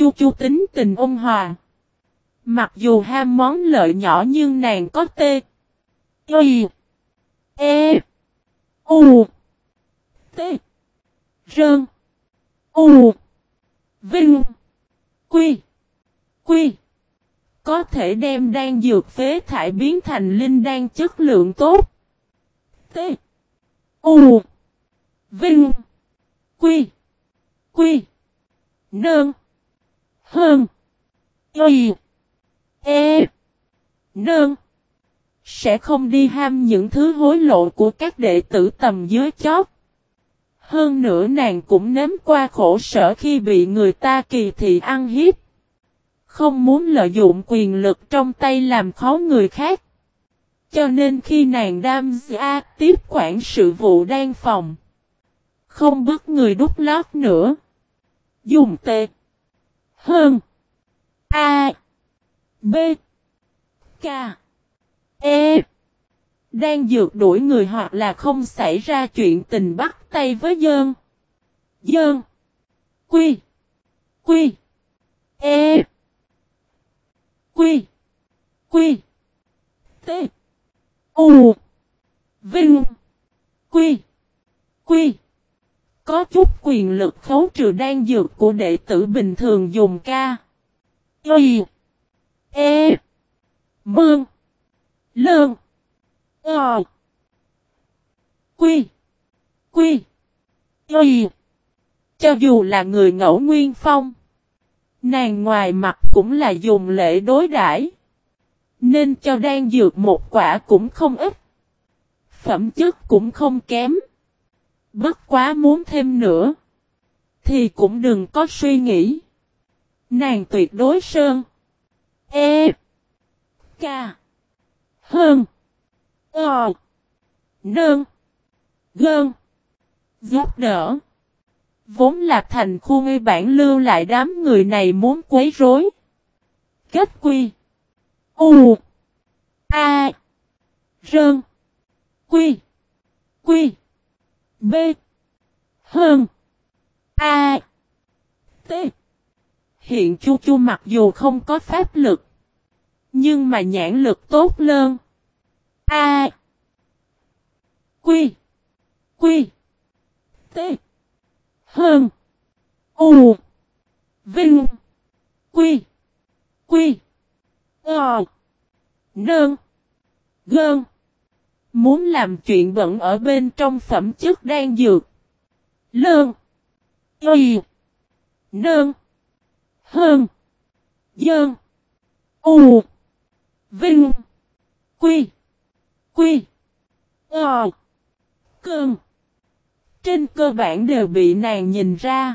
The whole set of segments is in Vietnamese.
Chu Chu tính tình ôn hòa. Mặc dù ham món lợi nhỏ nhưng nàng có tê. Y. E. U. T. Rơn. U. Vinh. Quy. Quy. Có thể đem đan dược phế thải biến thành linh đan chất lượng tốt. T. U. Vinh. Quy. Quy. Nơn. Hơn. Y. E. Nương. Sẽ không đi ham những thứ hối lộ của các đệ tử tầm dưới chót. Hơn nữa nàng cũng nếm qua khổ sở khi bị người ta kỳ thị ăn hiếp. Không muốn lợi dụng quyền lực trong tay làm khó người khác. Cho nên khi nàng đam gia tiếp quản sự vụ đan phòng. Không bức người đút lót nữa. Dùng tệ. Hơn. A. B. K. E. Đang dược đuổi người hoặc là không xảy ra chuyện tình bắt tay với dơn. Dơn. Quy. Quy. E. Quy. Quy. T. U. Vinh. Quy. Quy. Có chút quyền lực khấu trừ đan dược của đệ tử bình thường dùng ca. Y. E. Mương. Lương. Ờ. Quy. Quy. Y. Cho dù là người ngẫu nguyên phong. Nàng ngoài mặt cũng là dùng lễ đối đãi, Nên cho đan dược một quả cũng không ít. Phẩm chất cũng không kém. Bất quá muốn thêm nữa. Thì cũng đừng có suy nghĩ. Nàng tuyệt đối sơn. E. K. Hơn. Ờ. Nơn. Gơn. Giúp đỡ. Vốn là thành khu ngây bản lưu lại đám người này muốn quấy rối. Kết quy. U. A. Rơn. Quy. Quy. B. Hơn. A. T. Hiện Chu Chu mặc dù không có pháp lực. Nhưng mà nhãn lực tốt lơn. A. Quy. Quy. T. Hơn. U. Vinh. Quy. Quy. Ờ. Nơn. Gơn. Muốn làm chuyện bận ở bên trong phẩm chất đang dược. Lơn. Y. Nơn. Hơn. Dơn. U. Vinh. Quy. Quy. Ờ. Cơn. Trên cơ bản đều bị nàng nhìn ra.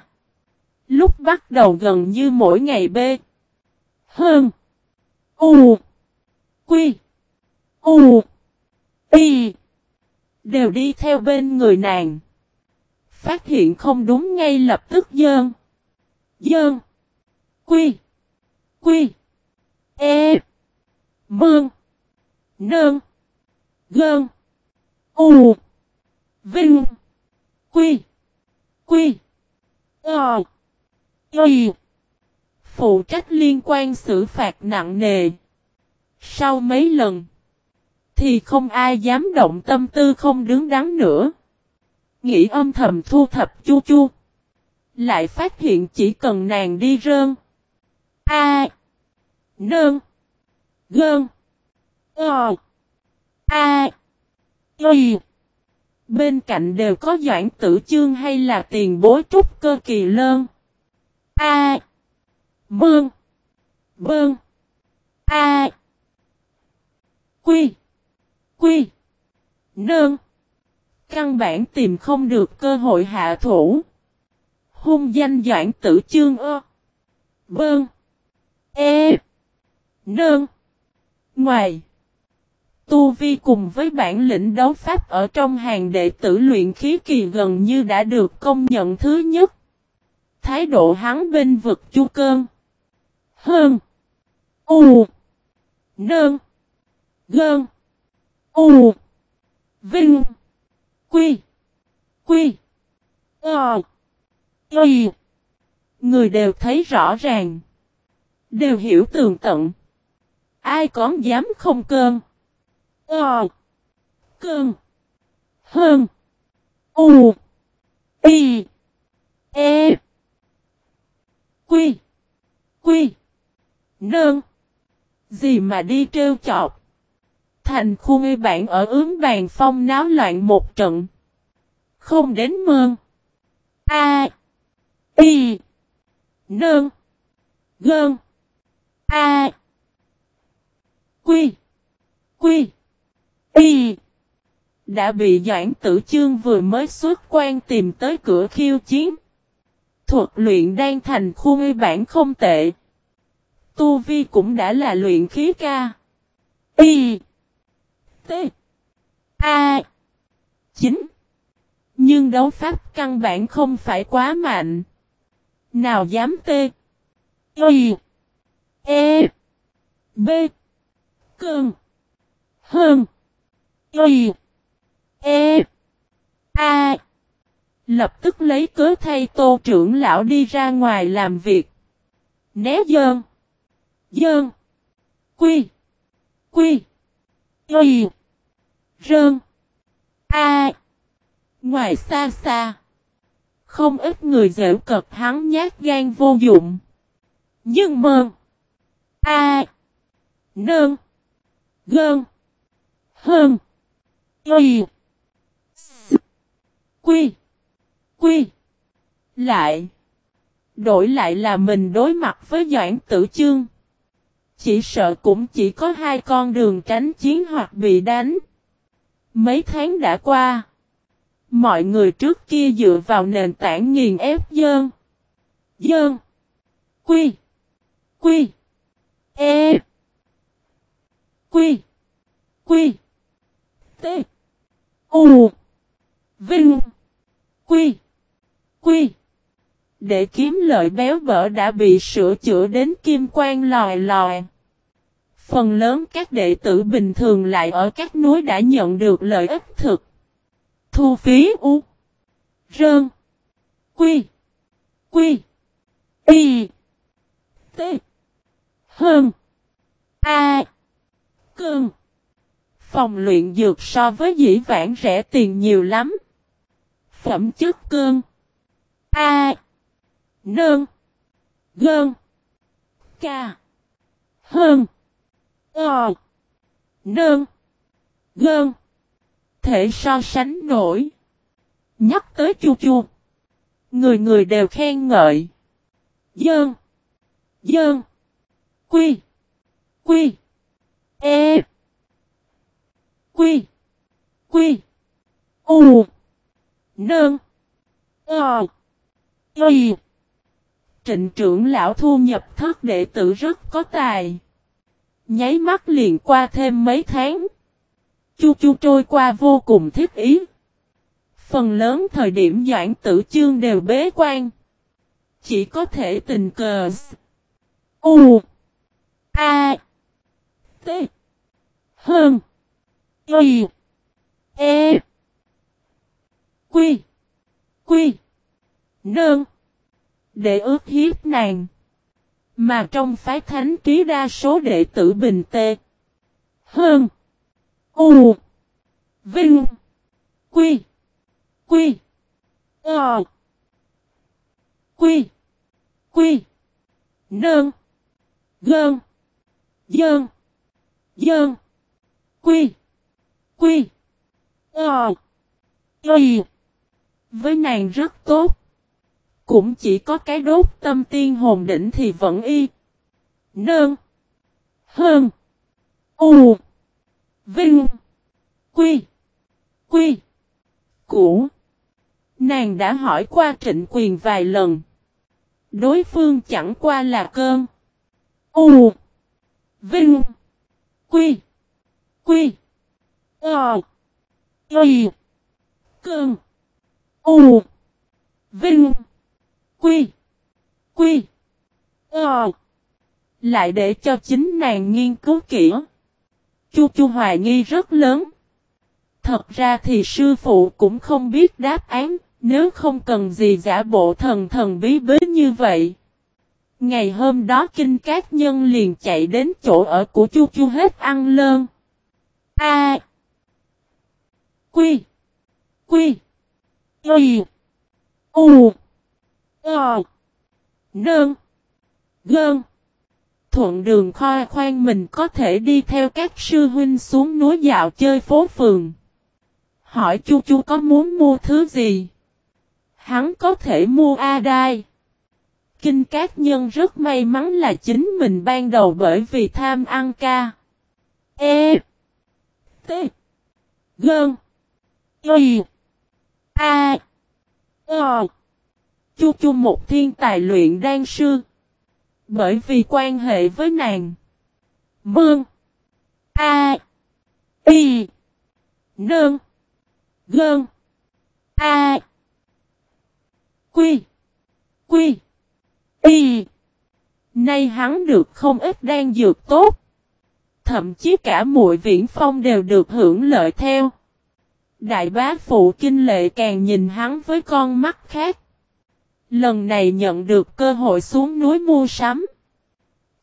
Lúc bắt đầu gần như mỗi ngày bê. Hơn. U. Quy. U. Y. Đều đi theo bên người nàng. Phát hiện không đúng ngay lập tức dơn. Dơn. Quy. Quy. E. Mương. Nơn. Gơn. U. Vinh. Quy. Quy. Ờ. Y. Phụ trách liên quan xử phạt nặng nề. Sau mấy lần. Thì không ai dám động tâm tư không đứng đắn nữa. Nghĩ âm thầm thu thập chu chu. Lại phát hiện chỉ cần nàng đi rơn. A. Nơn. Gơn. Ờ. A. Y. Bên cạnh đều có doãn tử chương hay là tiền bối trúc cơ kỳ lơn. A. Mương. Bương. A. Quy. Quy. Nơn. Căn bản tìm không được cơ hội hạ thủ. Hung danh doãn tử chương ơ. Bơn. E. Nơn. Ngoài. Tu Vi cùng với bản lĩnh đấu pháp ở trong hàng đệ tử luyện khí kỳ gần như đã được công nhận thứ nhất. Thái độ hắn bên vực chu cơn. Hơn. U. Nơn. Gơn. U. Vinh. Quy. Quy. Ờ. Y. Người đều thấy rõ ràng. Đều hiểu tường tận. Ai còn dám không cơn. Ờ. Cơn. Hơn. U. Y. E. Quy. Quy. Nương. Gì mà đi trêu chọc. Thành khu ngây bạn ở ướm bàn phong náo loạn một trận. Không đến mương A. Y. Nương. Gơn. A. Quy. Quy. Y. Đã bị Doãn Tử Chương vừa mới xuất quan tìm tới cửa khiêu chiến. Thuật luyện đang thành khu ngây bản không tệ. Tu Vi cũng đã là luyện khí ca. Y. T. A. Chính. Nhưng đấu pháp căn bản không phải quá mạnh. Nào dám T. Y. E. B. cường Hơn. Y. E. A. Lập tức lấy cớ thay tô trưởng lão đi ra ngoài làm việc. Né dơn. Dơn. Quy. Quy. Y. Rơn. A. Ngoài xa xa. Không ít người dễ cật hắn nhát gan vô dụng. Nhưng mơn. A. Nơn. Gơn. Hơn. Y. S. Quy. Quy. Lại. Đổi lại là mình đối mặt với Doãn Tử Chương. Chỉ sợ cũng chỉ có hai con đường tránh chiến hoặc bị đánh. Mấy tháng đã qua. Mọi người trước kia dựa vào nền tảng nghiền ép dơn. Dơn. Quy. Quy. E. Quy. Quy. T. U. Vinh. Quy. Quy. Để kiếm lợi béo bở đã bị sửa chữa đến kim quan lòi lòi. Phần lớn các đệ tử bình thường lại ở các núi đã nhận được lợi ích thực. Thu phí U. Rơn. Quy. Quy. Y. T. Hơn. A. cương, Phòng luyện dược so với dĩ vãng rẻ tiền nhiều lắm. Phẩm chất cương A. Nơn. Gơn. Ca. Hơn. Ờ. Nơn. Gơn. Thể so sánh nổi. Nhắc tới chu chu. Người người đều khen ngợi. Dơn. Dơn. Quy. Quy. E. Quy. Quy. U. Nơn. Ờ. Ờ. Trịnh trưởng lão thu nhập thất đệ tử rất có tài. Nháy mắt liền qua thêm mấy tháng. Chu chu trôi qua vô cùng thiết ý. Phần lớn thời điểm doãn tử chương đều bế quan. Chỉ có thể tình cờ. U. A. T. Hơn. Y. E. Quy. Quy. Nương. Để ước hiếp nàng. Mà trong phái thánh trí đa số đệ tử bình tê. Hơn. U. Vinh. Quy. Quy. Ờ. Quy. Quy. Nương. Gơn. Dơn. Dơn. Quy. Quy. Ờ. Y. Với nàng rất tốt. Cũng chỉ có cái đốt tâm tiên hồn đỉnh thì vẫn y. Nơn. Hơn. U. Vinh. Quy. Quy. Cũ. Nàng đã hỏi qua trịnh quyền vài lần. Đối phương chẳng qua là cơn. U. Vinh. Quy. Quy. Ờ. Y. Cơn. U. Vinh. Quy. Quy. Ờ. Lại để cho chính nàng nghiên cứu kỹ. Chu Chu hoài nghi rất lớn. Thật ra thì sư phụ cũng không biết đáp án, Nếu không cần gì giả bộ thần thần bí bí như vậy. Ngày hôm đó kinh các nhân liền chạy đến chỗ ở của chu chu hết ăn lơn. A. Quy. Quy. Y. U. Ờ. Nơn. Gơn. Thuận đường khoa khoan mình có thể đi theo các sư huynh xuống núi dạo chơi phố phường. Hỏi chu chu có muốn mua thứ gì? Hắn có thể mua A đai. Kinh Cát Nhân rất may mắn là chính mình ban đầu bởi vì tham ăn ca. E. T. Gơn. Y. A. O. Chu chu một thiên tài luyện đan sư. Bởi vì quan hệ với nàng. Mương. A. Y. Nương. Gơn. A. Quy. Quy. Y. Nay hắn được không ít đan dược tốt. Thậm chí cả muội viễn phong đều được hưởng lợi theo. Đại bá phụ kinh lệ càng nhìn hắn với con mắt khác. Lần này nhận được cơ hội xuống núi mua sắm.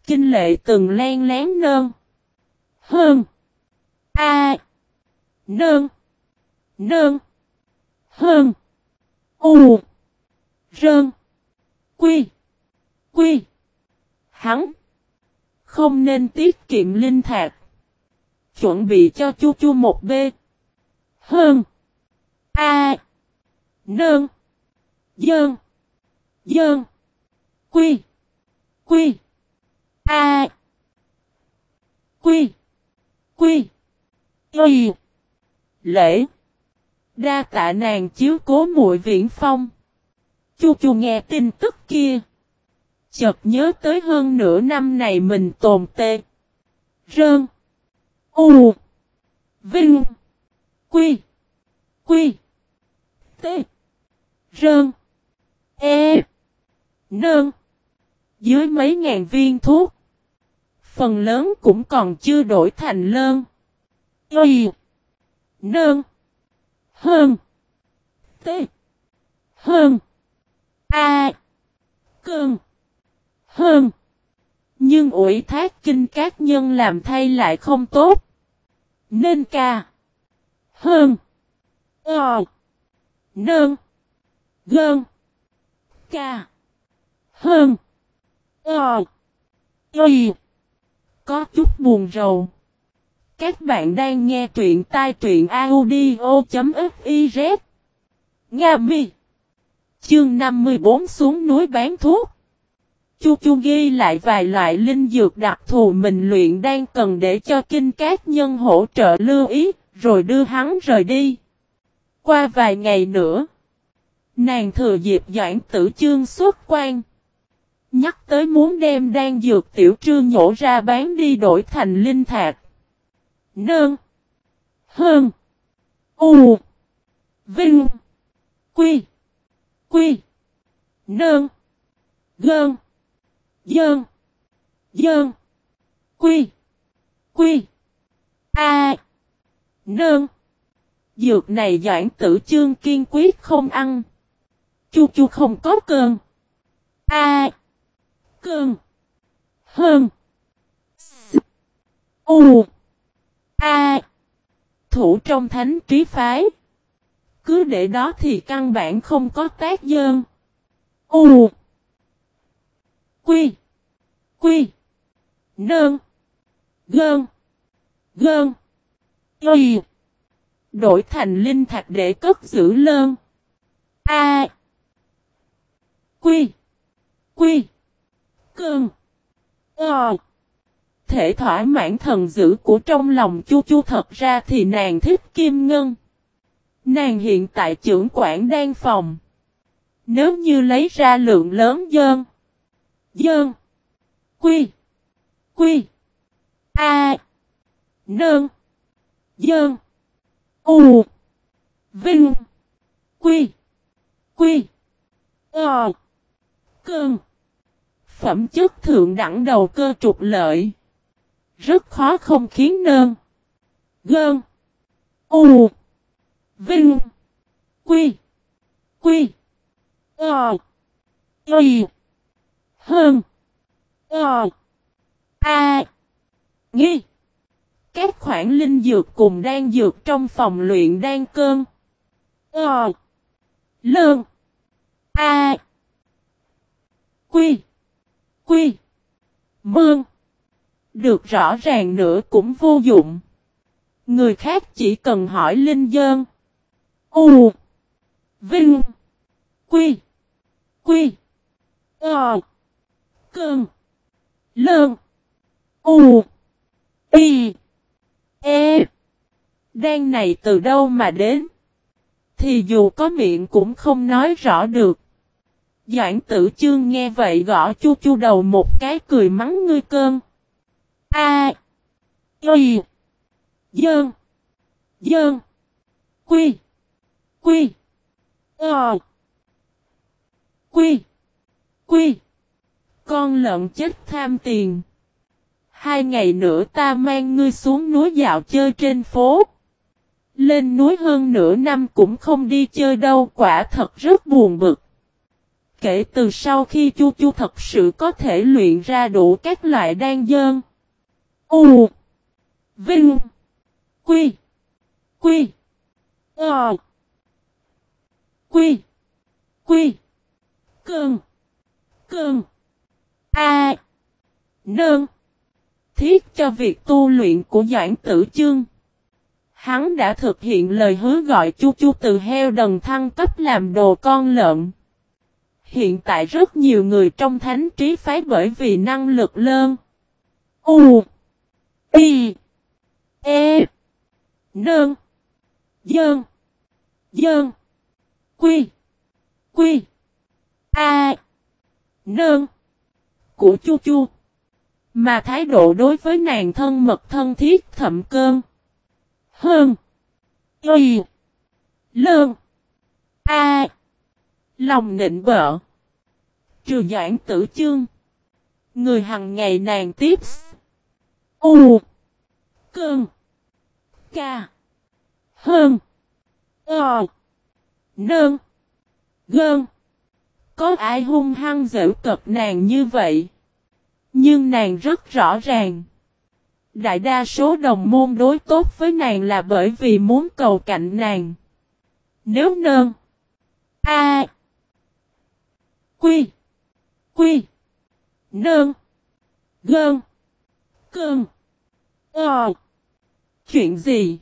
Kinh lệ từng len lén nơn. Hơn. A. Nơn. Nơn. Hơn. U. Rơn. Quy. Quy. Hắn. Không nên tiết kiệm linh thạc. Chuẩn bị cho chu chu một B. Hơn. A. Nơn. Dơn. Dơn. Quy. Quy. A. Quy. Quy. Y. Lễ. Đa tạ nàng chiếu cố muội viễn phong. Chu chu nghe tin tức kia. Chợt nhớ tới hơn nửa năm này mình tồn tê. Rơn. U. Vinh. Quy. Quy. T. Rơn. E nương Dưới mấy ngàn viên thuốc. Phần lớn cũng còn chưa đổi thành lơn. Y. nương Hơn. T. Hơn. A. Cơn. Hơn. Nhưng ủy thác kinh các nhân làm thay lại không tốt. Nên ca. Hơn. Ờ. Nơn. Gơn. Ca. Hơn. Ờ. Y. Có chút buồn rầu. Các bạn đang nghe truyện tai truyện audio.fiz. Nga mi. Chương 54 xuống núi bán thuốc. Chu Chu ghi lại vài loại linh dược đặc thù mình luyện đang cần để cho kinh cát nhân hỗ trợ lưu ý, rồi đưa hắn rời đi. Qua vài ngày nữa, nàng thừa dịp doãn tử chương xuất quan. Nhắc tới muốn đem đan dược tiểu trương nhổ ra bán đi đổi thành linh thạc. Nương. Hơn. U. Vinh. Quy. Quy. Nương. Gơn. Dơn. Dơn. Quy. Quy. A. Nương. Dược này doãn tử chương kiên quyết không ăn. Chu chu không có cơn. A. Cơn. Hơn. S. U. A. Thủ trong thánh trí phái. Cứ để đó thì căn bản không có tác dơn. U. Quy. Quy. Nơn. Gơn. Gơn. Y. Đổi thành linh thạch để cất giữ lơn. A. Quy. Quy. Cơn. Ờ thể thỏa mãn thần dữ của trong lòng chu chu thật ra thì nàng thích kim ngân. Nàng hiện tại trưởng quản đan phòng. Nếu như lấy ra lượng lớn dơn. Dơn. Quy. Quy. A. Nơn. Dơn. U. Vinh. Quy. Quy. Ờ. Cơn. Phẩm chất thượng đẳng đầu cơ trục lợi. Rất khó không khiến nơn. Gơn. U. Vinh. Quy. Quy. Ờ. Y. Hơn. Ờ. A. Nghi. Các khoản linh dược cùng đang dược trong phòng luyện đan cơn. Ờ. Lương. A. Quy. Quy. Mương. Được rõ ràng nữa cũng vô dụng. Người khác chỉ cần hỏi Linh Dơn. U. Vinh. Quy. Quy. Ờ. Cơn. Lơn. U. Y. E. đen này từ đâu mà đến? Thì dù có miệng cũng không nói rõ được. Doãn tử chương nghe vậy gõ chu chu đầu một cái cười mắng ngươi cơn. A. Y. Dơn. Dơn. Quy. Quy. Ờ. Quy. Quy. Con lợn chết tham tiền. Hai ngày nữa ta mang ngươi xuống núi dạo chơi trên phố. Lên núi hơn nửa năm cũng không đi chơi đâu, quả thật rất buồn bực. Kể từ sau khi Chu Chu thật sự có thể luyện ra đủ các loại đan dơn. U. Vinh. Quy. Quy. Ờ. Quy. Quy. cường cường A. Nơn. Thiết cho việc tu luyện của Doãn Tử Chương. Hắn đã thực hiện lời hứa gọi Chu Chu từ heo đần thăng cấp làm đồ con lợn. Hiện tại rất nhiều người trong thánh trí phái bởi vì năng lực lơn. U. Y. E. Nơn. Dơn. Dơn. Quy. Quy. A. Nơn. Của Chu Chu. Mà thái độ đối với nàng thân mật thân thiết thậm cơn. Hơn. Y. Lơn. A. Lòng nịnh bợ. Trừ doãn tử chương. Người hằng ngày nàng tiếp. U. Cơn. Ca. Hơn. Ờ. Nơn. Gơn. Có ai hung hăng dễu cật nàng như vậy? Nhưng nàng rất rõ ràng. Đại đa số đồng môn đối tốt với nàng là bởi vì muốn cầu cạnh nàng. Nếu nơn. A. Quy. Quy. Nơn. Gơn. Cơn. Ờ. Chuyện gì?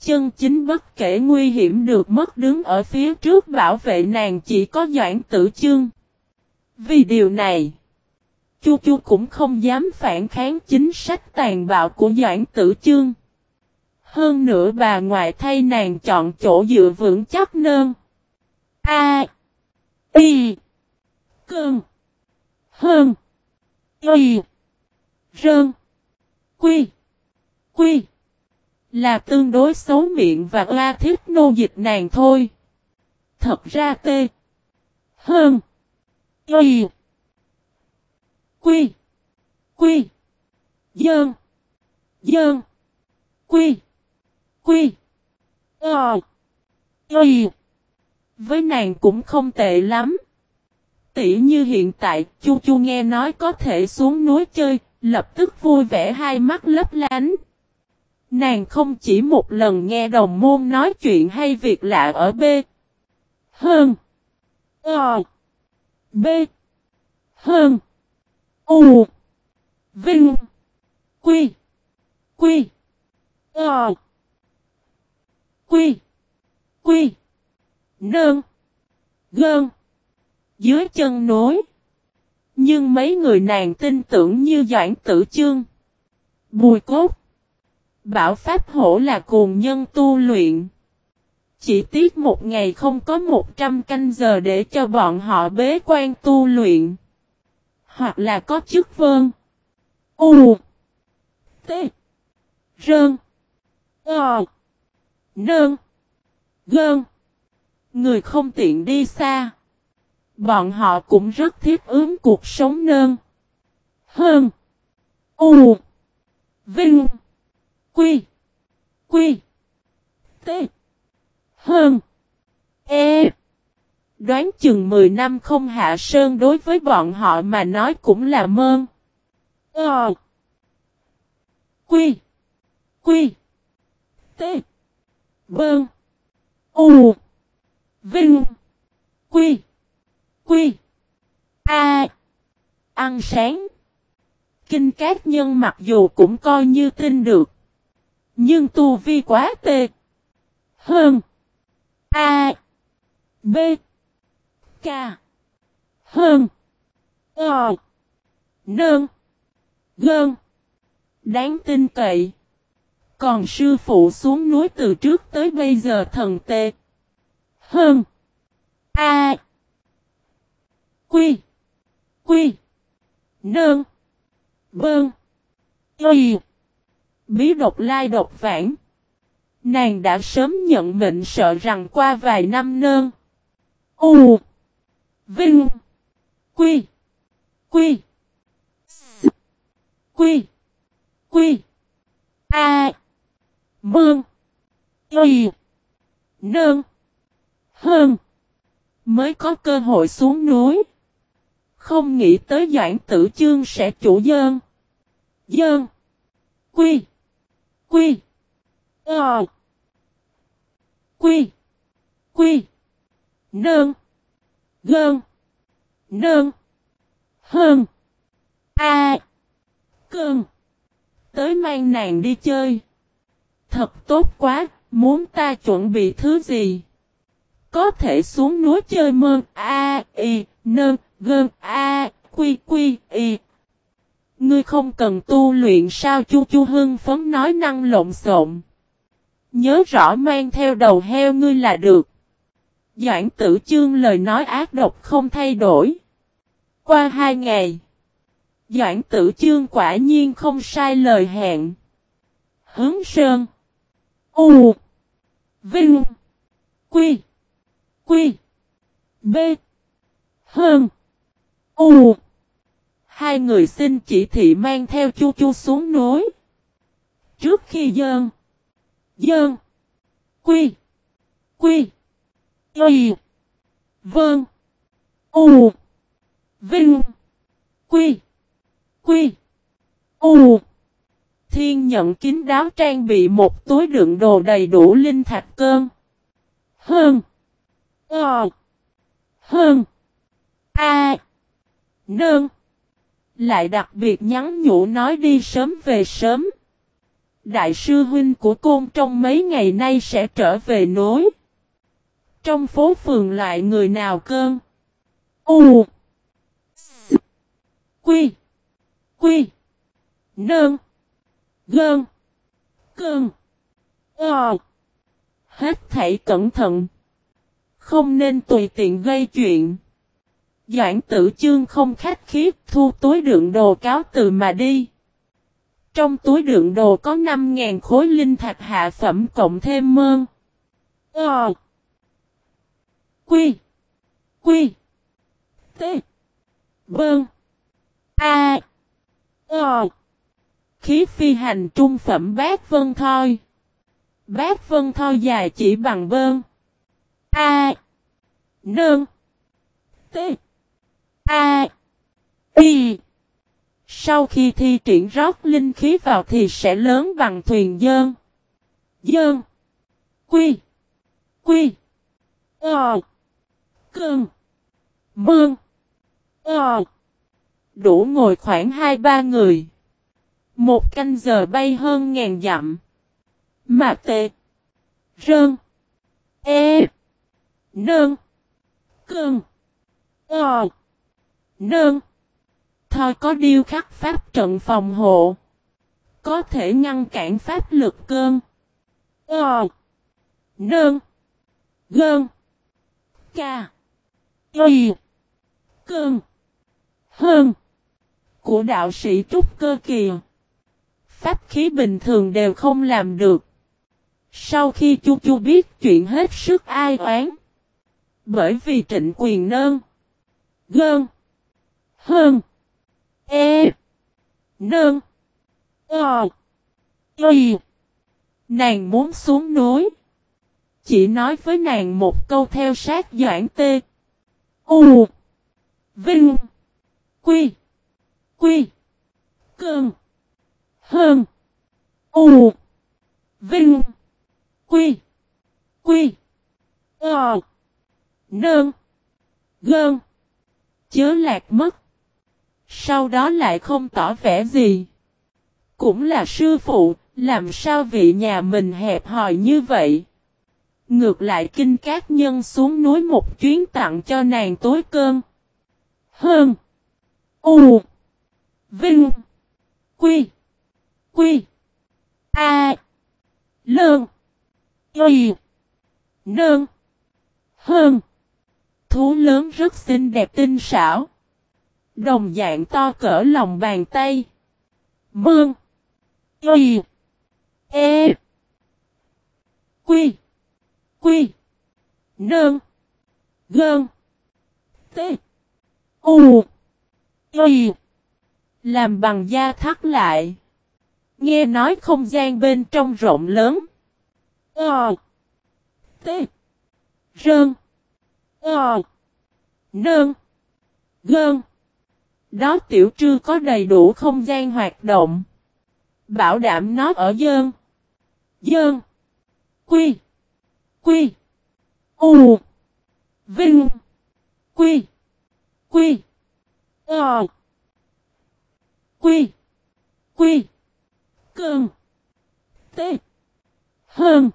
Chân chính bất kể nguy hiểm được mất đứng ở phía trước bảo vệ nàng chỉ có Doãn Tử Chương. Vì điều này, Chu Chu cũng không dám phản kháng chính sách tàn bạo của Doãn Tử Chương. Hơn nữa bà ngoại thay nàng chọn chỗ dựa vững chắc nơn. A. Y. Cơn. Hơn. Y. Rơn. Quy. Quy. Là tương đối xấu miệng và oa thiết nô dịch nàng thôi. Thật ra tê. Hơn. Y. Quy. Quy. Dơn. Dơn. Quy. Quy. Ờ. Y. Với nàng cũng không tệ lắm. Tỷ như hiện tại, Chu Chu nghe nói có thể xuống núi chơi, lập tức vui vẻ hai mắt lấp lánh. Nàng không chỉ một lần nghe đồng môn nói chuyện hay việc lạ ở B. Hơn. Ờ. B. Hơn. U. Vinh. Quy. Quy. Ờ. Quy. Quy. Nơn. Gơn. Dưới chân nối. Nhưng mấy người nàng tin tưởng như Doãn Tử Chương. Bùi cốt. Bảo Pháp Hổ là cuồng nhân tu luyện. Chỉ tiếc một ngày không có 100 canh giờ để cho bọn họ bế quan tu luyện. Hoặc là có chức vương U. T. Rơn. Ờ. Nơn. Gơn. Người không tiện đi xa. Bọn họ cũng rất thiết ứng cuộc sống nơn. Hơn. U. Vinh. Quy. Quy. T. Hơn. E. Đoán chừng 10 năm không hạ sơn đối với bọn họ mà nói cũng là mơn. Ờ. Quy. Quy. T. Bơn. U. Vinh. Quy. Quy. A. Ăn sáng. Kinh cát nhân mặc dù cũng coi như tin được. Nhưng tu vi quá tệ. Hơn. A. B. K. Hơn. Ờ. Nơn. Gơn. Đáng tin cậy. Còn sư phụ xuống núi từ trước tới bây giờ thần tệ. Hơn. A. Quy. Quy. Nơn. Bơn. Y. Bí độc lai độc vãng. Nàng đã sớm nhận mệnh sợ rằng qua vài năm nơn. U. Vinh. Quy. Quy. S. Quy. Quy. A. Mương. Y. Nơn. Hơn. Mới có cơ hội xuống núi. Không nghĩ tới Doãn Tử Chương sẽ chủ dơn. Dơn. Quy. Quy. Ờ. Quy. Quy. Nơn. Gơn. Nơn. Hơn. A. Cơn. Tới mang nàng đi chơi. Thật tốt quá, muốn ta chuẩn bị thứ gì? Có thể xuống núi chơi mơn A, Y, Nơn, Gơn, A, Quy, Quy, Y. Ngươi không cần tu luyện sao chu chu hưng phấn nói năng lộn xộn. Nhớ rõ mang theo đầu heo ngươi là được. Doãn tử chương lời nói ác độc không thay đổi. Qua hai ngày. Doãn tử chương quả nhiên không sai lời hẹn. Hướng Sơn. U. Vinh. Quy. Quy. B. Hơn. U. Hai người xin chỉ thị mang theo chu chu xuống núi. Trước khi dơn. Dơn. Quy. Quy. Y. Vâng. U. Vinh. Quy. Quy. U. Thiên nhận kín đáo trang bị một túi đựng đồ đầy đủ linh thạch cơn. Hơn. Ờ. Hơn. A. Nương. Lại đặc biệt nhắn nhủ nói đi sớm về sớm. Đại sư huynh của côn trong mấy ngày nay sẽ trở về nối. Trong phố phường lại người nào cơn? U. S. Quy. Quy. Nơn. Gơn. Cơn. Ờ. Hết thảy cẩn thận. Không nên tùy tiện gây chuyện. Doãn tử chương không khách khí, thu túi đựng đồ cáo từ mà đi. Trong túi đựng đồ có 5.000 khối linh thạch hạ phẩm cộng thêm mơn. Ờ. Quy. Quy. T. Bơn. A. Ờ. Khí phi hành trung phẩm bát vân thoi. Bát vân thoi dài chỉ bằng bơn. A. Nương. T. A. Y. Sau khi thi triển rót linh khí vào thì sẽ lớn bằng thuyền dơn. Dơn. Quy. Quy. Ờ. Cơn. Mương. Ờ. Đủ ngồi khoảng hai ba người. Một canh giờ bay hơn ngàn dặm. Mà tệ. Rơn. E. Nơn. Cơn. Ờ. Nơn. Thôi có điêu khắc pháp trận phòng hộ. Có thể ngăn cản pháp lực cơn. Ờ. Nơn. Gơn. Ca. Y. Cơn. Hơn. Của đạo sĩ trúc cơ kỳ. Pháp khí bình thường đều không làm được. Sau khi chu chu biết chuyện hết sức ai oán. Bởi vì trịnh quyền nơn. Gơn. Hơn. E. Nương. Ờ. Y. Nàng muốn xuống núi. Chỉ nói với nàng một câu theo sát doãn tê. U. Vinh. Quy. Quy. Cơn. Hơn. U. Vinh. Quy. Quy. Ờ. Nơn. Gơn. Chớ lạc mất. Sau đó lại không tỏ vẻ gì. Cũng là sư phụ, làm sao vị nhà mình hẹp hòi như vậy? Ngược lại kinh các nhân xuống núi một chuyến tặng cho nàng tối cơn. Hơn. U. Vinh. Quy. Quy. A. Lương. Y. Nương. Hơn. Thú lớn rất xinh đẹp tinh xảo. Đồng dạng to cỡ lòng bàn tay. Mương. Y. E. Quy. Quy. Nương. Gơn. T. U. Y. Làm bằng da thắt lại. Nghe nói không gian bên trong rộng lớn. Ờ. T. Rơn. Ờ. Nơn. Gơn. Đó tiểu trư có đầy đủ không gian hoạt động. Bảo đảm nó ở dơn. Dơn. Quy. Quy. U. Vinh. Quy. Quy. Ờ. Quy. Quy. cường T. Hơn.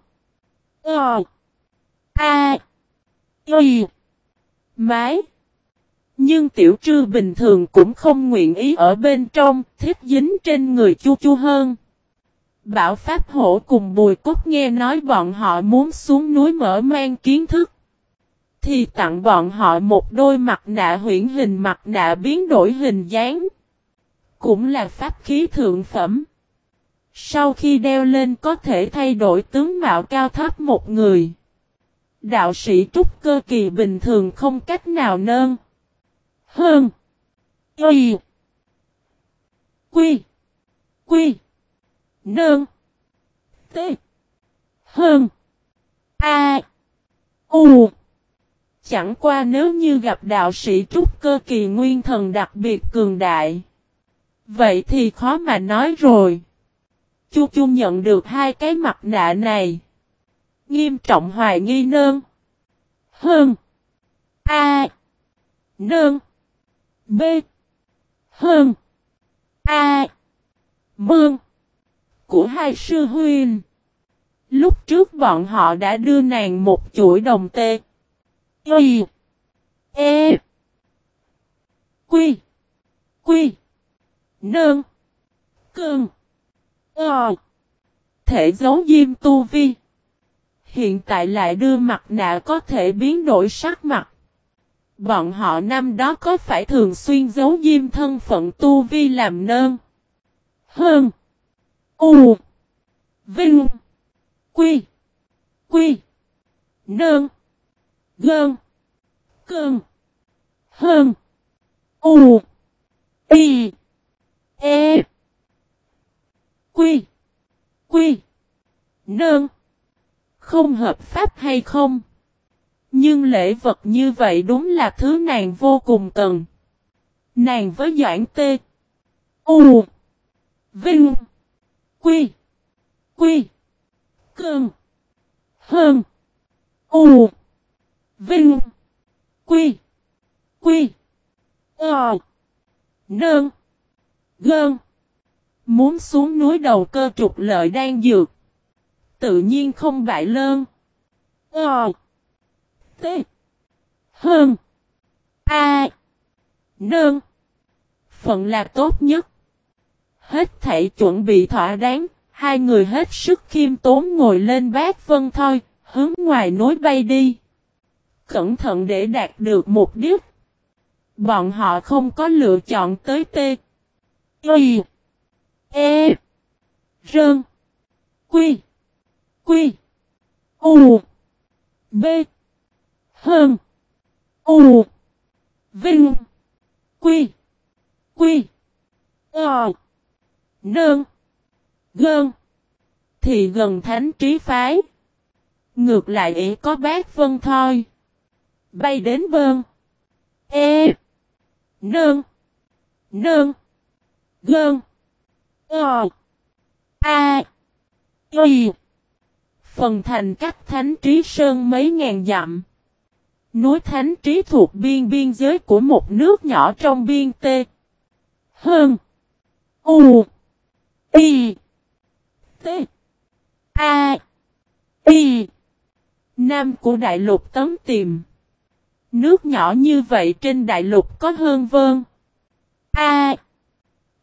Ờ. A. Y. Mái. Nhưng tiểu trư bình thường cũng không nguyện ý ở bên trong, thiết dính trên người chu chu hơn. Bảo Pháp Hổ cùng Bùi Cốt nghe nói bọn họ muốn xuống núi mở mang kiến thức. Thì tặng bọn họ một đôi mặt nạ huyển hình mặt nạ biến đổi hình dáng. Cũng là pháp khí thượng phẩm. Sau khi đeo lên có thể thay đổi tướng mạo cao thấp một người. Đạo sĩ trúc cơ kỳ bình thường không cách nào nơn. Hơn. Y. Quy. Quy. nương T. Hơn. A. U. Chẳng qua nếu như gặp đạo sĩ trúc cơ kỳ nguyên thần đặc biệt cường đại. Vậy thì khó mà nói rồi. Chu Chu nhận được hai cái mặt nạ này. Nghiêm trọng hoài nghi nơn. Hơn. A. Nơn. B. Hơn. A. Mương. Của hai sư huynh. Lúc trước bọn họ đã đưa nàng một chuỗi đồng tê. Y. E. Quy. Quy. Nơn. Cơn. Ờ. Thể giấu diêm tu vi. Hiện tại lại đưa mặt nạ có thể biến đổi sắc mặt. Bọn họ năm đó có phải thường xuyên giấu diêm thân phận tu vi làm nơn? Hơn. U. Vinh. Quy. Quy. Nơn. Gơn. Cơn. Hơn. U. Y. E. Quy. Quy. Nơn. Không hợp pháp hay không? Nhưng lễ vật như vậy đúng là thứ nàng vô cùng cần. Nàng với Doãn Tê. U. Vinh. Quy. Quy. Cơn. Hơn. U. Vinh. Quy. Quy. Ờ. Nơn. Gơn. Muốn xuống núi đầu cơ trục lợi đang dược. Tự nhiên không bại lơn. Ờ. T. Hơn. A. nương Phận là tốt nhất. Hết thảy chuẩn bị thỏa đáng, hai người hết sức khiêm tốn ngồi lên bát vân thôi, hướng ngoài nối bay đi. Cẩn thận để đạt được mục đích. Bọn họ không có lựa chọn tới T. Y. E. Rơn. Quy. Quy. U. B. Hơn. U. Vinh. Quy. Quy. Ờ. Nơn. Gơn. Thì gần thánh trí phái. Ngược lại ý có bác vân thôi. Bay đến vơn. E. Nương. Nương. Gơn. Ờ. A. Y. Phần thành cách thánh trí sơn mấy ngàn dặm. Núi thánh trí thuộc biên biên giới của một nước nhỏ trong biên tê. Hơn. U. Y. T. A. Y. Nam của đại lục tấm tìm. Nước nhỏ như vậy trên đại lục có hơn vơn. A.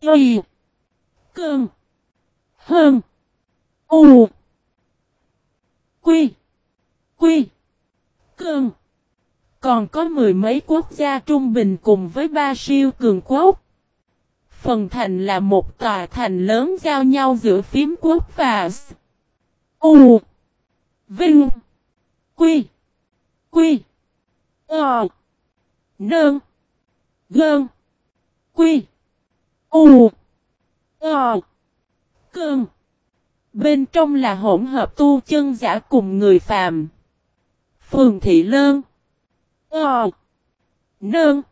Y. Cơn. Hơn. U. Quy. Quy. Cơn. Còn có mười mấy quốc gia trung bình cùng với ba siêu cường quốc. Phần thành là một tòa thành lớn giao nhau giữa phím quốc và U. Vinh. Quy. Quy. Ờ. Nơn. Gơn. Quy. U. Ờ. Cơn. Bên trong là hỗn hợp tu chân giả cùng người phàm. Phường Thị Lơn. Ờ. Nương.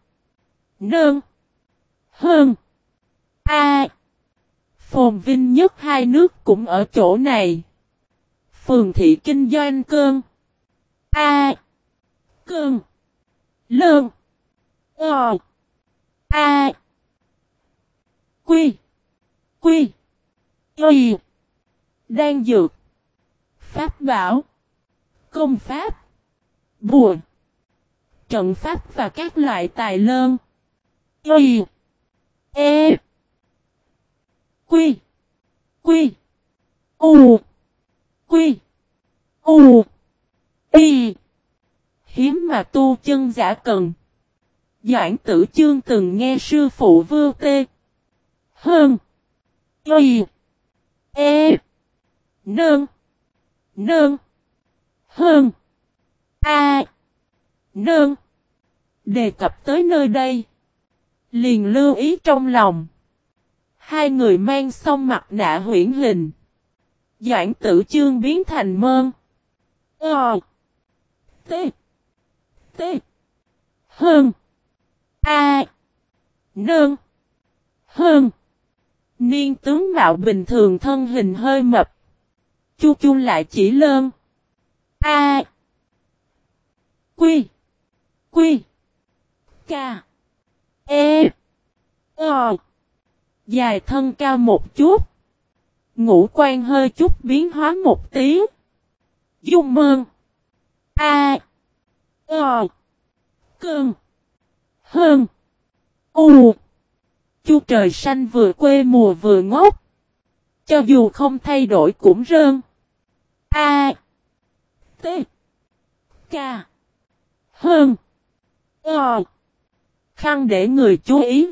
Nương. Hơn. A. Phồn vinh nhất hai nước cũng ở chỗ này. Phường Thị Kinh Doanh Cơn. A. Cơn. Lơn. Ờ. A. Quy. Quy. Y. Đang dược. Pháp bảo. Công pháp. buồn Trận pháp và các loại tài lơn. Y. E. Quy. Quy. U. Quy. U. Y. Hiếm mà tu chân giả cần. Doãn tử chương từng nghe sư phụ vưu tê. Hơn. Y. E. Nương. Nương. Hơn. A. Nương. Đề cập tới nơi đây. Liền lưu ý trong lòng. Hai người mang xong mặt nạ huyển hình. Doãn tử chương biến thành mơn. Ờ. T. T. Hơn. A. Nương. Hơn. Niên tướng mạo bình thường thân hình hơi mập. Chu chu lại chỉ lơn. A. Quy. Quy ca E. O. Dài thân cao một chút. Ngũ quan hơi chút biến hóa một tí. Dung mơn. A. O. Cơn. Hơn. U. Chu trời xanh vừa quê mùa vừa ngốc. Cho dù không thay đổi cũng rơn. A. T. K. Hơn. O. Khăn để người chú ý.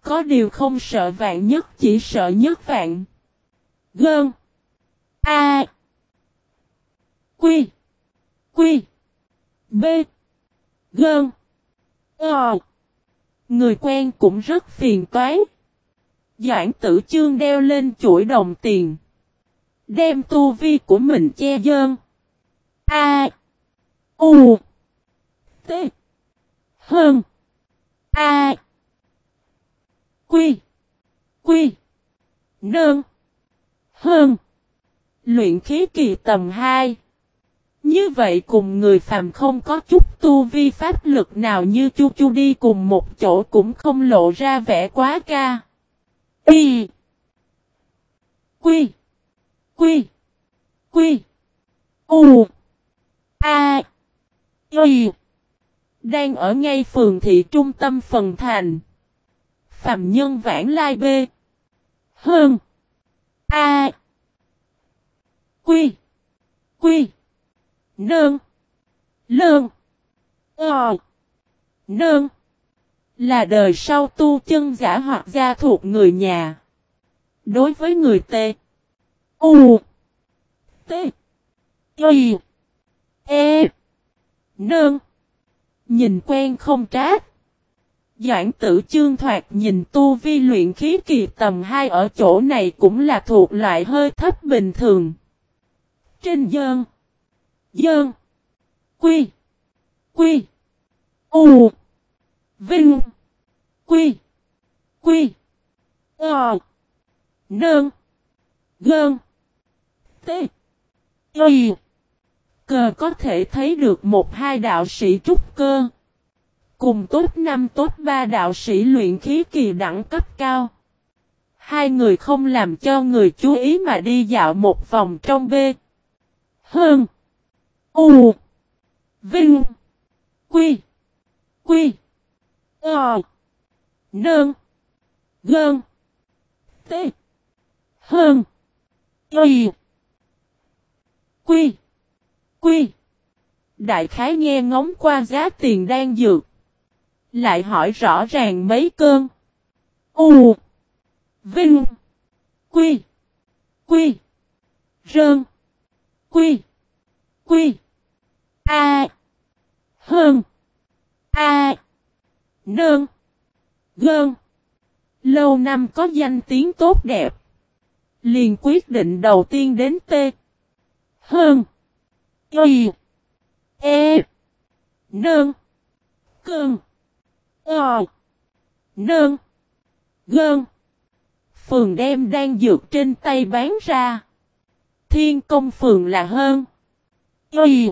Có điều không sợ vạn nhất, chỉ sợ nhất vạn. Gơn. A. Quy. Quy. B. Gơn. Ờ. Người quen cũng rất phiền toái. Doãn tử chương đeo lên chuỗi đồng tiền. Đem tu vi của mình che dơn. A. U. T. Hơn. A. Quy. Quy. Nơn. Hơn. Luyện khí kỳ tầm 2. Như vậy cùng người phàm không có chút tu vi pháp lực nào như chu chu đi cùng một chỗ cũng không lộ ra vẻ quá ca. Y. Quy. Quy. Quy. U. A. Y. Đang ở ngay phường thị trung tâm phần thành. Phạm nhân vãn lai B. Hơn. A. Quy. Quy. Nương. Lương. Ờ. Nương. Là đời sau tu chân giả hoặc gia thuộc người nhà. Đối với người T. U. T. Y. E. Nương. Nhìn quen không trát. Doãn tử chương thoạt nhìn tu vi luyện khí kỳ tầm 2 ở chỗ này cũng là thuộc loại hơi thấp bình thường. Trên dơn. Dơn. Quy. Quy. U. Vinh. Quy. Quy. Ờ. Nơn. Gơn. T. Y. Cờ có thể thấy được một hai đạo sĩ trúc cơ. Cùng tốt năm tốt ba đạo sĩ luyện khí kỳ đẳng cấp cao. Hai người không làm cho người chú ý mà đi dạo một vòng trong B. Hơn. U. Vinh. Quy. Quy. Ờ. Nơn. Gơn. T. Hơn. Y. Quy. Quy. Đại khái nghe ngóng qua giá tiền đang dược. Lại hỏi rõ ràng mấy cơn. U. Vinh. Quy. Quy. Rơn. Quy. Quy. A. Hơn. A. Nơn. Gơn. Lâu năm có danh tiếng tốt đẹp. Liền quyết định đầu tiên đến T. Hơn. Y. E. Nương. Cương. Ờ. Nương. Gơn. Phường đem đang dược trên tay bán ra. Thiên công phường là hơn. Y.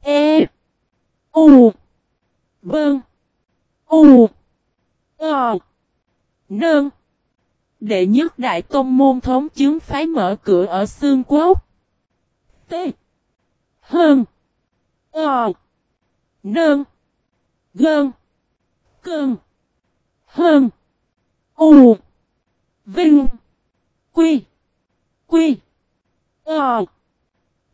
E. U. Bơn. U. Ờ. Nương. Đệ nhất đại tôn môn thống chứng phái mở cửa ở xương quốc. T. Hơn. Ờ. Nơn. Gơn. Cơn. Hơn. U. Vinh. Quy. Quy. Ờ.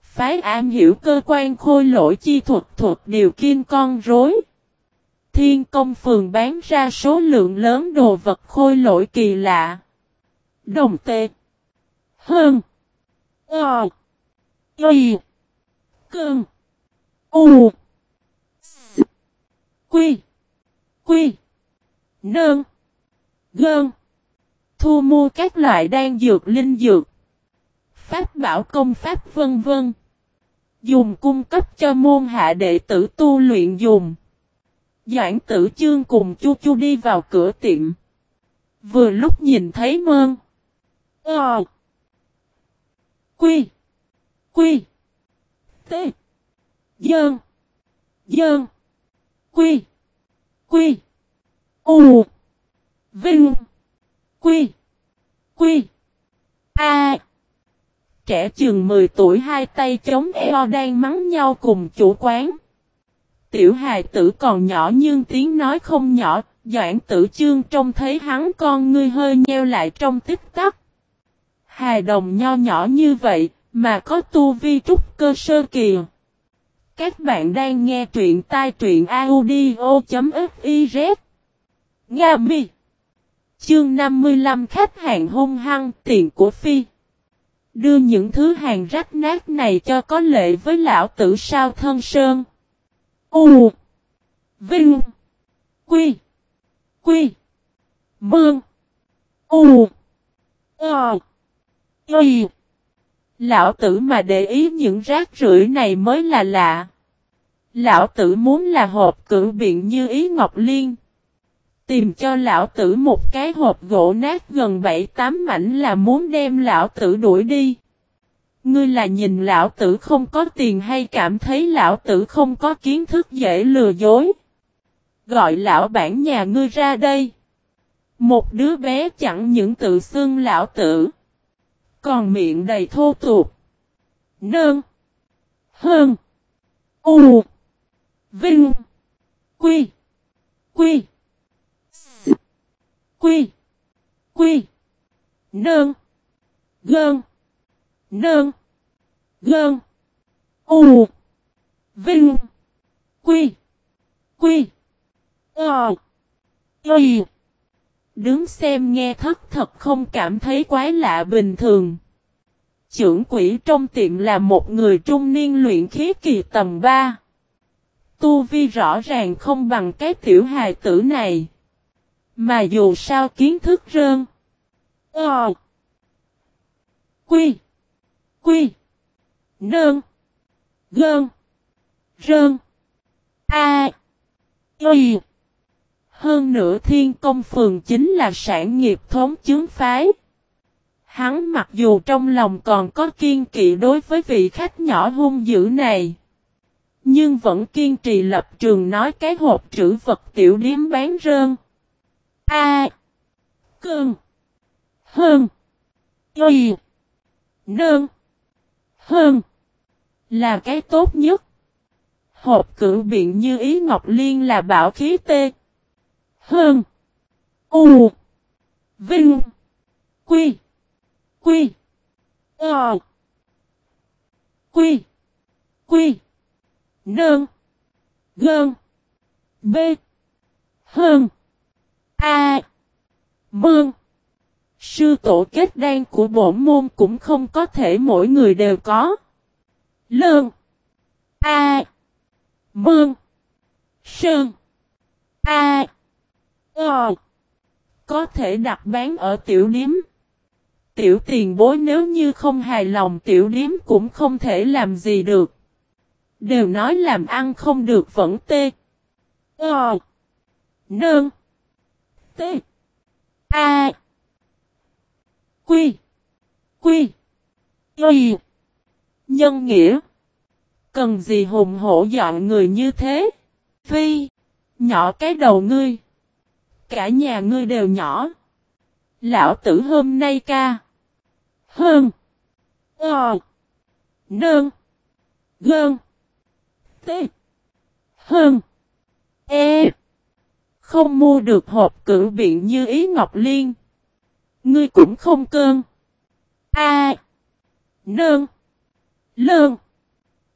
Phái am hiểu cơ quan khôi lỗi chi thuật thuật điều kiên con rối. Thiên công phường bán ra số lượng lớn đồ vật khôi lỗi kỳ lạ. Đồng tệ. Hơn. Ờ. Y. Cơn. U. S. Quy. Quy. Nơn. Gơn. Thu mua các loại đan dược linh dược. Pháp bảo công pháp vân vân. Dùng cung cấp cho môn hạ đệ tử tu luyện dùng. Doãn tử chương cùng chu chu đi vào cửa tiệm. Vừa lúc nhìn thấy mơn. Ờ. Quy. Quy. T. Dơn. Dơn. Quy. Quy. U. Vinh. Quy. Quy. A. Trẻ chừng 10 tuổi hai tay chống eo đang mắng nhau cùng chủ quán. Tiểu hài tử còn nhỏ nhưng tiếng nói không nhỏ, Doãn tử chương trông thấy hắn con ngươi hơi nheo lại trong tích tắc. Hài đồng nho nhỏ như vậy, mà có tu vi trúc cơ sơ kỳ. Các bạn đang nghe truyện tai truyện audio.fiz Nga mi. Chương 55 khách hàng hung hăng, tiền của Phi. Đưa những thứ hàng rách nát này cho có lệ với lão tử sao thân sơn. U. Vinh. Quy. Quy. Mương. U. Ờ. Y. Lão tử mà để ý những rác rưởi này mới là lạ. Lão tử muốn là hộp cử biện như ý Ngọc Liên. Tìm cho lão tử một cái hộp gỗ nát gần 7-8 mảnh là muốn đem lão tử đuổi đi. Ngươi là nhìn lão tử không có tiền hay cảm thấy lão tử không có kiến thức dễ lừa dối. Gọi lão bản nhà ngươi ra đây. Một đứa bé chẳng những tự xưng lão tử. Còn miệng đầy thô tục. Nơn. Hơn. U. Vinh. Quy. Quy. S. Quy. Quy. Nơn. Gơn. Nơn. Gơn. U. Vinh. Quy. Quy. Ờ. Y. Đứng xem nghe thất thật không cảm thấy quái lạ bình thường. Trưởng quỷ trong tiệm là một người trung niên luyện khí kỳ tầm 3. Tu vi rõ ràng không bằng cái tiểu hài tử này. Mà dù sao kiến thức rơn. Ờ. Quy. Quy. Nơn. Gơn. Rơn. A. Y. Hơn nữa thiên công phường chính là sản nghiệp thống chứng phái. Hắn mặc dù trong lòng còn có kiên kỵ đối với vị khách nhỏ hung dữ này. Nhưng vẫn kiên trì lập trường nói cái hộp trữ vật tiểu điếm bán rơn. A. À, Cơn. Hơn. Y. Nơn. Hơn. Là cái tốt nhất. Hộp cử biện như ý Ngọc Liên là bảo khí tê. Hơn. U. Vinh. Quy. Quy. Ờ. Quy. Quy. Nơn. Gơn. B. Hơn. A. Mương. Sư tổ kết đan của bổn môn cũng không có thể mỗi người đều có. Lơn. A. Mương. Sơn. A. Ờ. Có thể đặt bán ở tiểu điếm. Tiểu tiền bối nếu như không hài lòng tiểu điếm cũng không thể làm gì được. Đều nói làm ăn không được vẫn tê. Ờ. Nương. Tê. A. Quy. Quy. Y. Nhân nghĩa. Cần gì hùng hổ dọn người như thế? Phi. Nhỏ cái đầu ngươi. Cả nhà ngươi đều nhỏ. Lão tử hôm nay ca. Hơn. Ờ. Nơn. Gơn. T. Hơn. E. Không mua được hộp cử biện như ý Ngọc Liên. Ngươi cũng không cơn. A. Nơn. Lơn.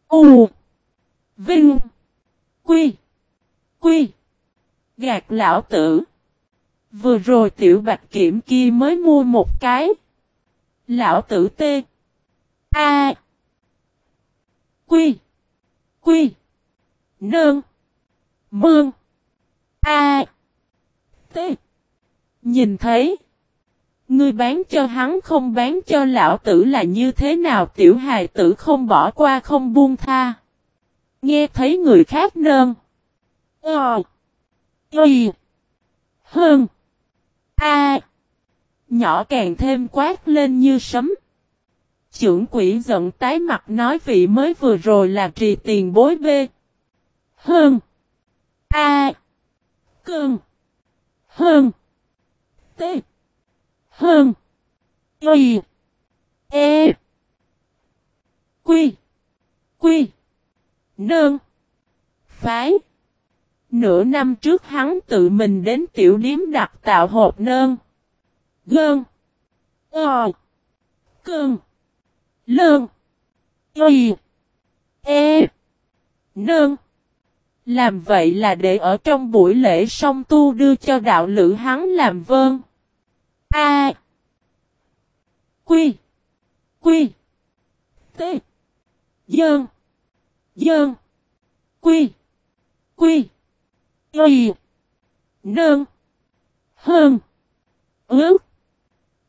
U. Vinh. Quy. Quy. Gạt lão tử. Vừa rồi tiểu bạch kiểm kia mới mua một cái. Lão tử tê. A. Quy. Quy. nương Mương. A. T. Nhìn thấy. Ngươi bán cho hắn không bán cho lão tử là như thế nào tiểu hài tử không bỏ qua, không buông tha. Nghe thấy người khác nơn. Ờ. Y. Hơn. A. Nhỏ càng thêm quát lên như sấm. Chưởng quỷ giận tái mặt nói vị mới vừa rồi là trì tiền bối bê. Hơn. A. Cơn. Hơn. T. Hơn. Y. E. Quy. Quy. Nơn. Phái. Nửa năm trước hắn tự mình đến tiểu điếm đặt tạo hộp nơn. Gơn. Ờ. Cơn. Lơn. Y. E. Nơn. Làm vậy là để ở trong buổi lễ song tu đưa cho đạo lữ hắn làm vơn. A. Quy. Quy. T. Dơn. Dơn. Quy. Quy. Y. Nơn. Hơn. Ước.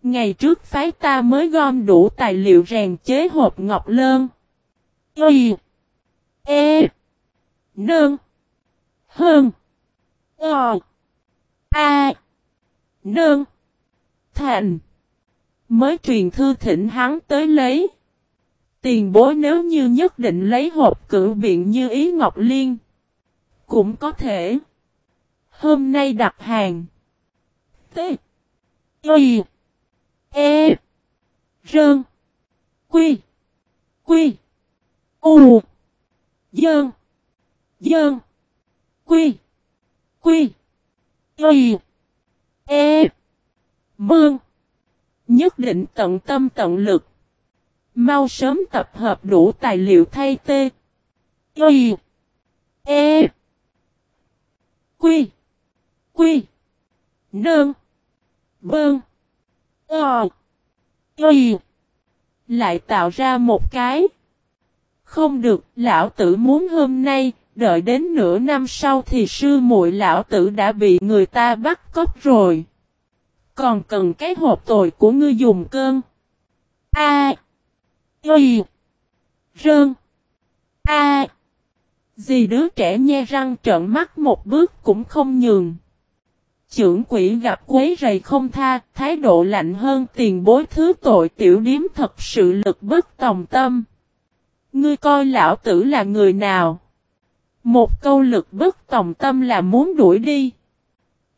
Ngày trước phái ta mới gom đủ tài liệu rèn chế hộp ngọc lơn. Y. E. Nơn. Hơn. Ờ. A. Nơn. Thành. Mới truyền thư thỉnh hắn tới lấy. Tiền bối nếu như nhất định lấy hộp cử biện như ý Ngọc Liên. Cũng có thể. Hôm nay đặt hàng. T. Y. E. Rơn. Quy. Quy. U. Dơn. Dơn. Quy. Quy. Y. E. Mương. Nhất định tận tâm tận lực. Mau sớm tập hợp đủ tài liệu thay tê. Y. E. Quy. Quy. Nơn. Bơn. Ờ. Y. Lại tạo ra một cái. Không được, lão tử muốn hôm nay, đợi đến nửa năm sau thì sư muội lão tử đã bị người ta bắt cóc rồi. Còn cần cái hộp tồi của ngươi dùng cơn. A. Y. Rơn. A. Gì đứa trẻ nhe răng trợn mắt một bước cũng không nhường. Trưởng quỷ gặp quấy rầy không tha, thái độ lạnh hơn tiền bối thứ tội tiểu điếm thật sự lực bất tòng tâm. Ngươi coi lão tử là người nào? Một câu lực bất tòng tâm là muốn đuổi đi.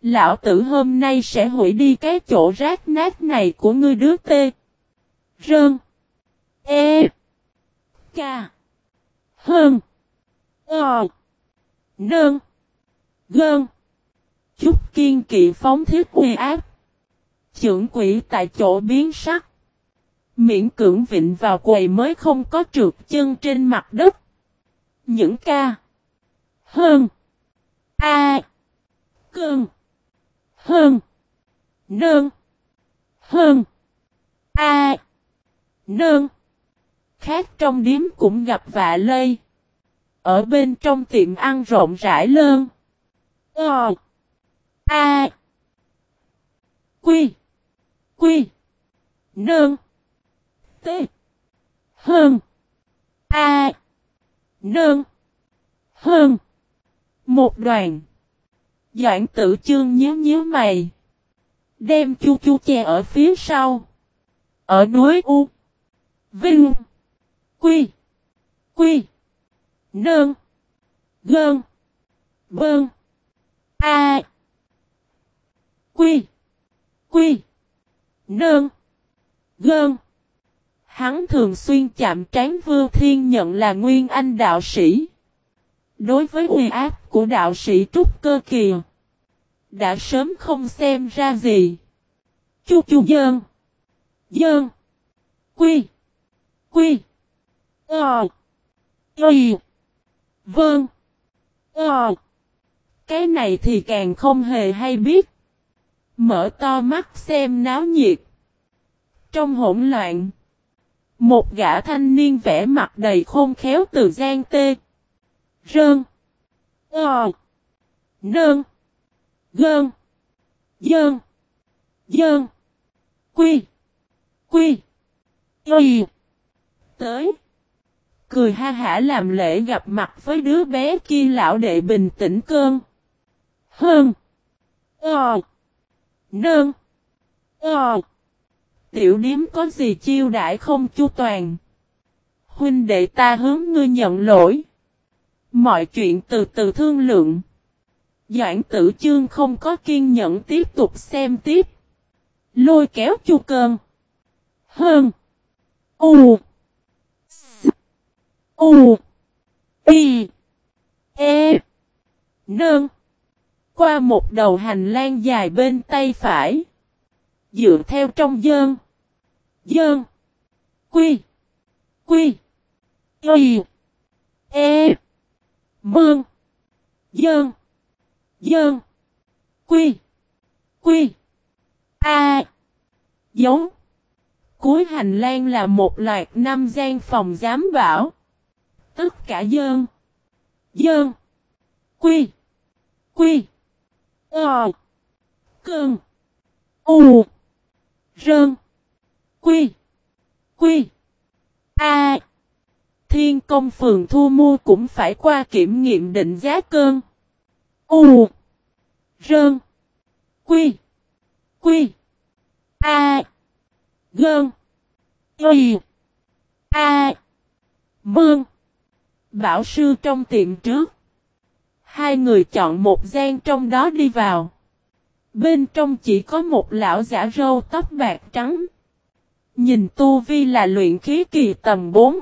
Lão tử hôm nay sẽ hủy đi cái chỗ rác nát này của ngươi đứa tê. Rơn. E. Ca. Hơn. Ờ. Nơn. Gơn. Chút kiên kỵ phóng thiết uy áp. Trưởng quỷ tại chỗ biến sắc. Miễn cưỡng vịnh vào quầy mới không có trượt chân trên mặt đất. Những ca. Hơn. A. Cơn. Hơn. Nơn. Hơn. A. Nơn. Khác trong điếm cũng gặp vạ lây. Ở bên trong tiệm ăn rộng rãi lơn. Ờ. A. Quy. Quy. Nơn. T. Hơn. A. Nơn. Hơn. Một đoàn. Doãn tự chương nhớ nhớ mày. Đem chu chu che ở phía sau. Ở núi U. Vinh. Quy. Quy. Nơn. Gơn. Bơn. A. Quy. Quy. Nơn. Gơn. Hắn thường xuyên chạm trán Vưu Thiên nhận là nguyên anh đạo sĩ. Đối với uy áp của đạo sĩ Trúc Cơ kiều đã sớm không xem ra gì. Chu chu dơn. Dơn. Quy. Quy. Ờ. Quy. Vâng. Ờ. Cái này thì càng không hề hay biết. Mở to mắt xem náo nhiệt. Trong hỗn loạn. Một gã thanh niên vẽ mặt đầy khôn khéo từ gian tê. Rơn. Ờ. Nơn. Gơn. Dơn. Dơn. Quy. Quy. Quy. Tới. Cười ha hả làm lễ gặp mặt với đứa bé kia lão đệ bình tĩnh cơn. Hơn. Ờ nương, Ờ. Tiểu điếm có gì chiêu đãi không chu toàn. Huynh đệ ta hướng ngươi nhận lỗi. Mọi chuyện từ từ thương lượng. Doãn tử chương không có kiên nhẫn tiếp tục xem tiếp. Lôi kéo chu cơn. Hơn. U. S. U. Y. E. Nương. Qua một đầu hành lang dài bên tay phải. Dựa theo trong dơn. Dơn. Quy. Quy. Y. E. Mương. Dơn. Dơn. Quy. Quy. A. Giống. Cuối hành lang là một loạt năm gian phòng giám bảo. Tất cả dơn. Dơn. Quy. Quy. Ờ. Cơn. U. Rơn. Quy. Quy. A. Thiên công phường thu mua cũng phải qua kiểm nghiệm định giá cơn. U. Rơn. Quy. Quy. A. Gơn. Y. A. Mương. Bảo sư trong tiệm trước. Hai người chọn một gian trong đó đi vào. Bên trong chỉ có một lão giả râu tóc bạc trắng. Nhìn tu vi là luyện khí kỳ tầm 4.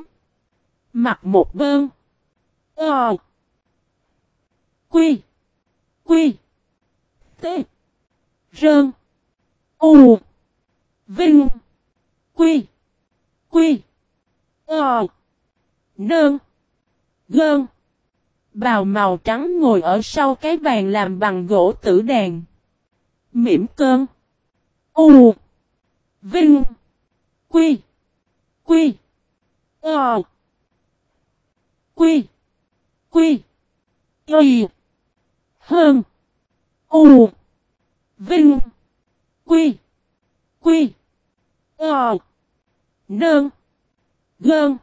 mặc một bơn. Ờ. Quy. Quy. T. Rơn. U. Vinh. Quy. Quy. Ờ. Nơn. Gơn. Bào màu trắng ngồi ở sau cái bàn làm bằng gỗ tử đàn. Mỉm cơn. U. Vinh. Quy. Quy. Ờ. Quy. Quy. Y. Hơn. U. Vinh. Quy. Quy. Ờ. Nơn. Gơn.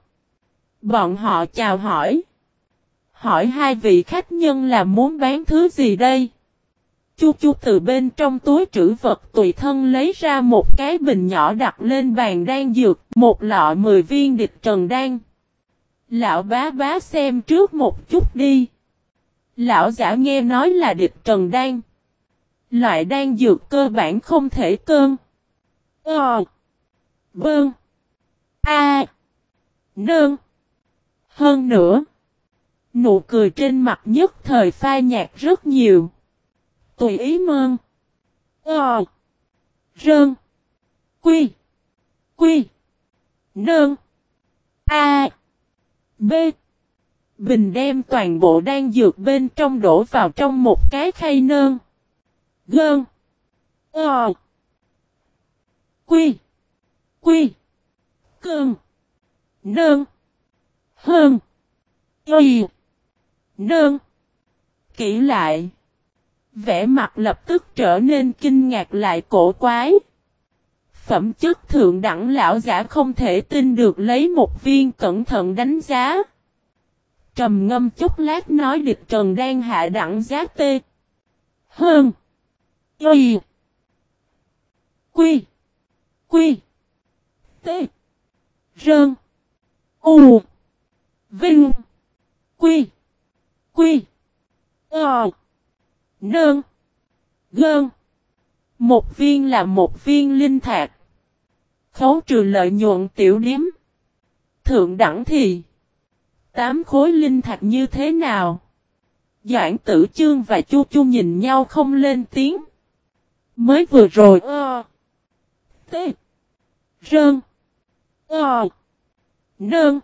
Bọn họ chào hỏi. Hỏi hai vị khách nhân là muốn bán thứ gì đây? Chu Chu từ bên trong túi trữ vật tùy thân lấy ra một cái bình nhỏ đặt lên bàn đan dược, một lọ 10 viên địch trần đan. Lão bá bá xem trước một chút đi. Lão giả nghe nói là địch trần đan. Loại đan dược cơ bản không thể cơn. Ờ. Bơn. A. Nương. Hơn nữa. Nụ cười trên mặt nhất thời pha nhạt rất nhiều. Tùy ý mơn. Ờ. Rơn. Quy. Quy. nơn A. B. Bình đem toàn bộ đang dược bên trong đổ vào trong một cái khay nơn. Gơn. Ờ. Quy. Quy. Cơn. Nơn. Hơn. Y nương Kỹ lại. Vẻ mặt lập tức trở nên kinh ngạc lại cổ quái. Phẩm chất thượng đẳng lão giả không thể tin được lấy một viên cẩn thận đánh giá. Trầm ngâm chút lát nói địch trần đang hạ đẳng giá tê. Hơn. Y. Quy. Quy. T. Rơn. U. Vinh. Quy. Quy. Ờ. Nơn. Gơn. Một viên là một viên linh thạch. Khấu trừ lợi nhuận tiểu điếm. Thượng đẳng thì. Tám khối linh thạch như thế nào? Doãn tử chương và chu chu nhìn nhau không lên tiếng. Mới vừa rồi ơ. T. Rơn. Ờ. Nơn.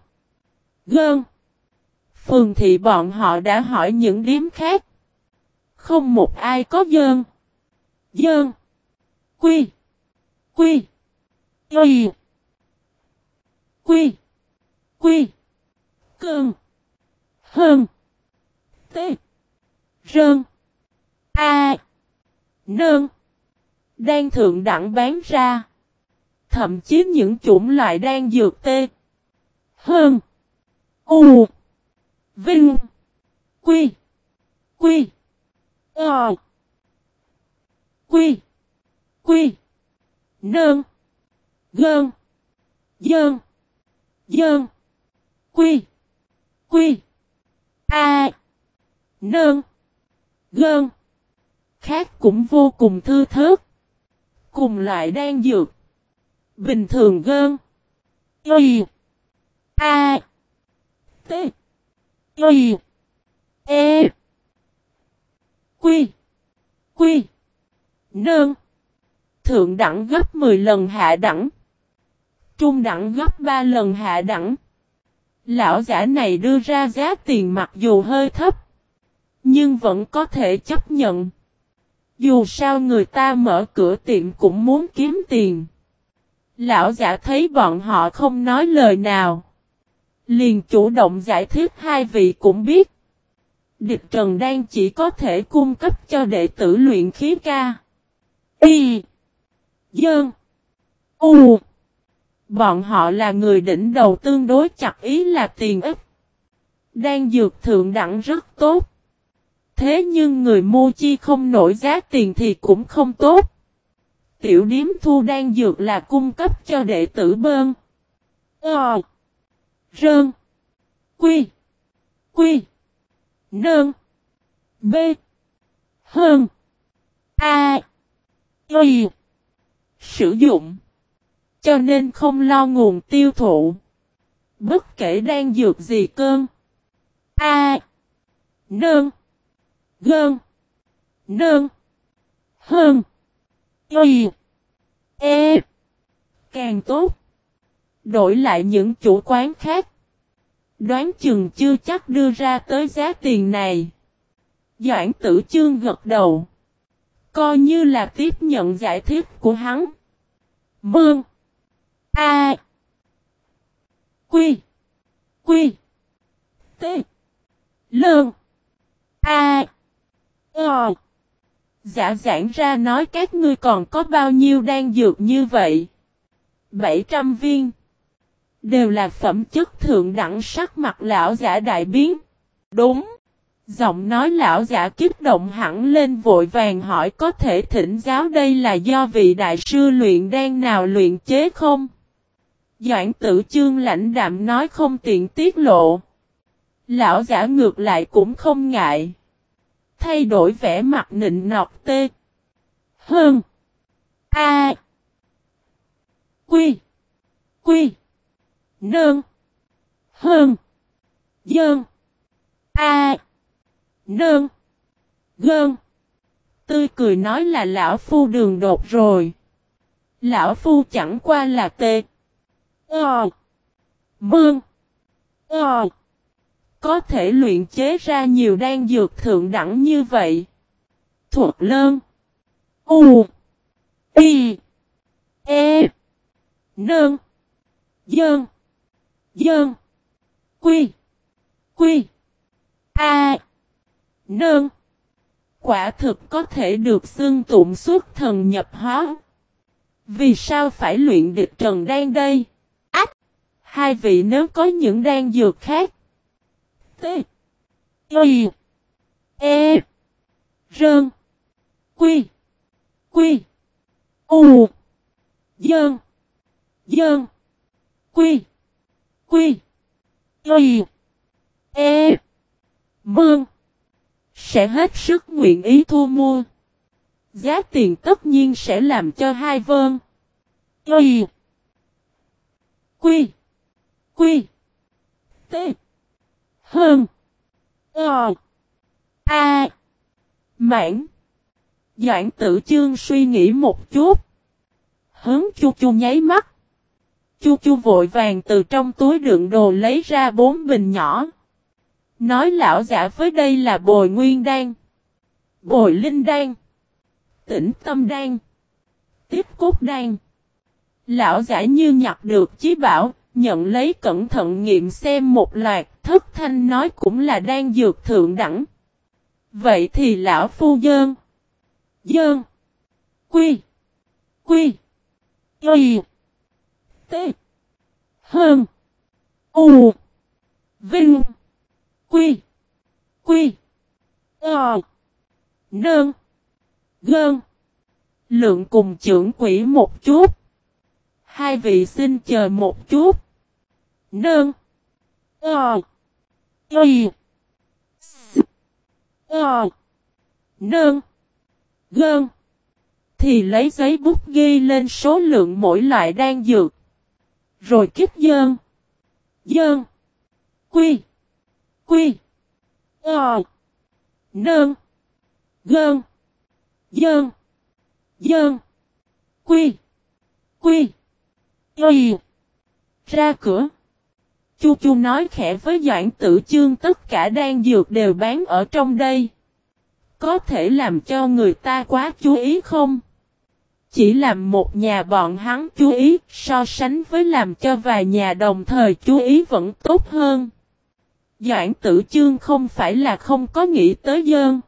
Gơn. Phường thị bọn họ đã hỏi những điếm khác. Không một ai có dơn. Dơn. Quy. Quy. Y. Quy. Quy. Cơn. Hơn. T. Rơn. A. Nơn. Đang thượng đẳng bán ra. Thậm chí những chủng loại đang dược tê. Hơn. U. Vinh. Quy. Quy. Ờ. Quy. Quy. Nơn. Gơn. Dơn. Dơn. Quy. Quy. A. Nơn. Gơn. Khác cũng vô cùng thư thớt. Cùng lại đang dược. Bình thường gơn. Y. A. T. Y. E. Quy. Quy. Nơn. Thượng đẳng gấp 10 lần hạ đẳng. Trung đẳng gấp 3 lần hạ đẳng. Lão giả này đưa ra giá tiền mặc dù hơi thấp. Nhưng vẫn có thể chấp nhận. Dù sao người ta mở cửa tiệm cũng muốn kiếm tiền. Lão giả thấy bọn họ không nói lời nào. Liền chủ động giải thích hai vị cũng biết. Địch Trần đang chỉ có thể cung cấp cho đệ tử luyện khí ca. Y. Dơn. U. Bọn họ là người đỉnh đầu tương đối chặt ý là tiền ức Đang dược thượng đẳng rất tốt. Thế nhưng người mua chi không nổi giá tiền thì cũng không tốt. Tiểu điếm thu đang dược là cung cấp cho đệ tử bơn. Ờ. Rơn. Quy. Quy. Nơn. B. Hơn. A. Y. Sử dụng. Cho nên không lo nguồn tiêu thụ. Bất kể đang dược gì cơn. A. Nơn. Gơn. Nơn. Hơn. Y. E. Càng tốt. Đổi lại những chủ quán khác. Đoán chừng chưa chắc đưa ra tới giá tiền này. Doãn tử chương gật đầu. Coi như là tiếp nhận giải thích của hắn. Bương. A. Quy. Quy. T. Lương. A. Ờ. Giả giảng ra nói các ngươi còn có bao nhiêu đang dược như vậy. 700 viên. Đều là phẩm chất thượng đẳng sắc mặt lão giả đại biến. Đúng. Giọng nói lão giả kích động hẳn lên vội vàng hỏi có thể thỉnh giáo đây là do vị đại sư luyện đan nào luyện chế không? Doãn tử chương lãnh đạm nói không tiện tiết lộ. Lão giả ngược lại cũng không ngại. Thay đổi vẻ mặt nịnh nọt tê. Hơn. A. Quy. Quy. Nương. Hơn. Dơn. A. Nương. Gơn. Tươi cười nói là lão phu đường đột rồi. Lão phu chẳng qua là tê. Ờ. Mương. Ờ. Có thể luyện chế ra nhiều đan dược thượng đẳng như vậy. Thuật lơn. U. Y. E. Nương. Dơn. Dơn. Quy. Quy. A. Nương. Quả thực có thể được xưng tụng suốt thần nhập hóa. Vì sao phải luyện địch trần đan đây? Ách! Hai vị nếu có những đan dược khác. T. Y. E. Rơn. Quy. Quy. U. Dơn. Dơn. Quy. Quy. Y. E. Mương. Sẽ hết sức nguyện ý thu mua. Giá tiền tất nhiên sẽ làm cho hai vơn. Y. Quy. Quy. T. Hơn. Ờ. A. Mãn. Doãn tử chương suy nghĩ một chút. Hướng chu chu nháy mắt. Chu chu vội vàng từ trong túi đựng đồ lấy ra bốn bình nhỏ. Nói lão giả với đây là bồi nguyên đan. Bồi linh đan. Tĩnh tâm đan. Tiếp cốt đan. Lão giả như nhặt được chí bảo, nhận lấy cẩn thận nghiệm xem một loạt, thất thanh nói cũng là đan dược thượng đẳng. Vậy thì lão phu dơn. Dơn. Quy. Quy. Y. T. Hơn. U. Vinh. Quy. Quy. Ờ. Nơn. Gơn. Lượng cùng trưởng quỹ một chút. Hai vị xin chờ một chút. Nơn. Ờ. Y. S. Ờ. Nơn. Gơn. Thì lấy giấy bút ghi lên số lượng mỗi loại đang dược. Rồi kiếp dơn. Dơn. Quy. Quy. Ờ. Nơn. Gơn. Dơn. Dơn. Quy. Quy. Y. Ra cửa. Chu Chu nói khẽ với Doãn Tử Chương, tất cả đan dược đều bán ở trong đây. Có thể làm cho người ta quá chú ý không? Chỉ làm một nhà bọn hắn chú ý, so sánh với làm cho vài nhà đồng thời chú ý vẫn tốt hơn. Doãn tử chương không phải là không có nghĩ tới dơn.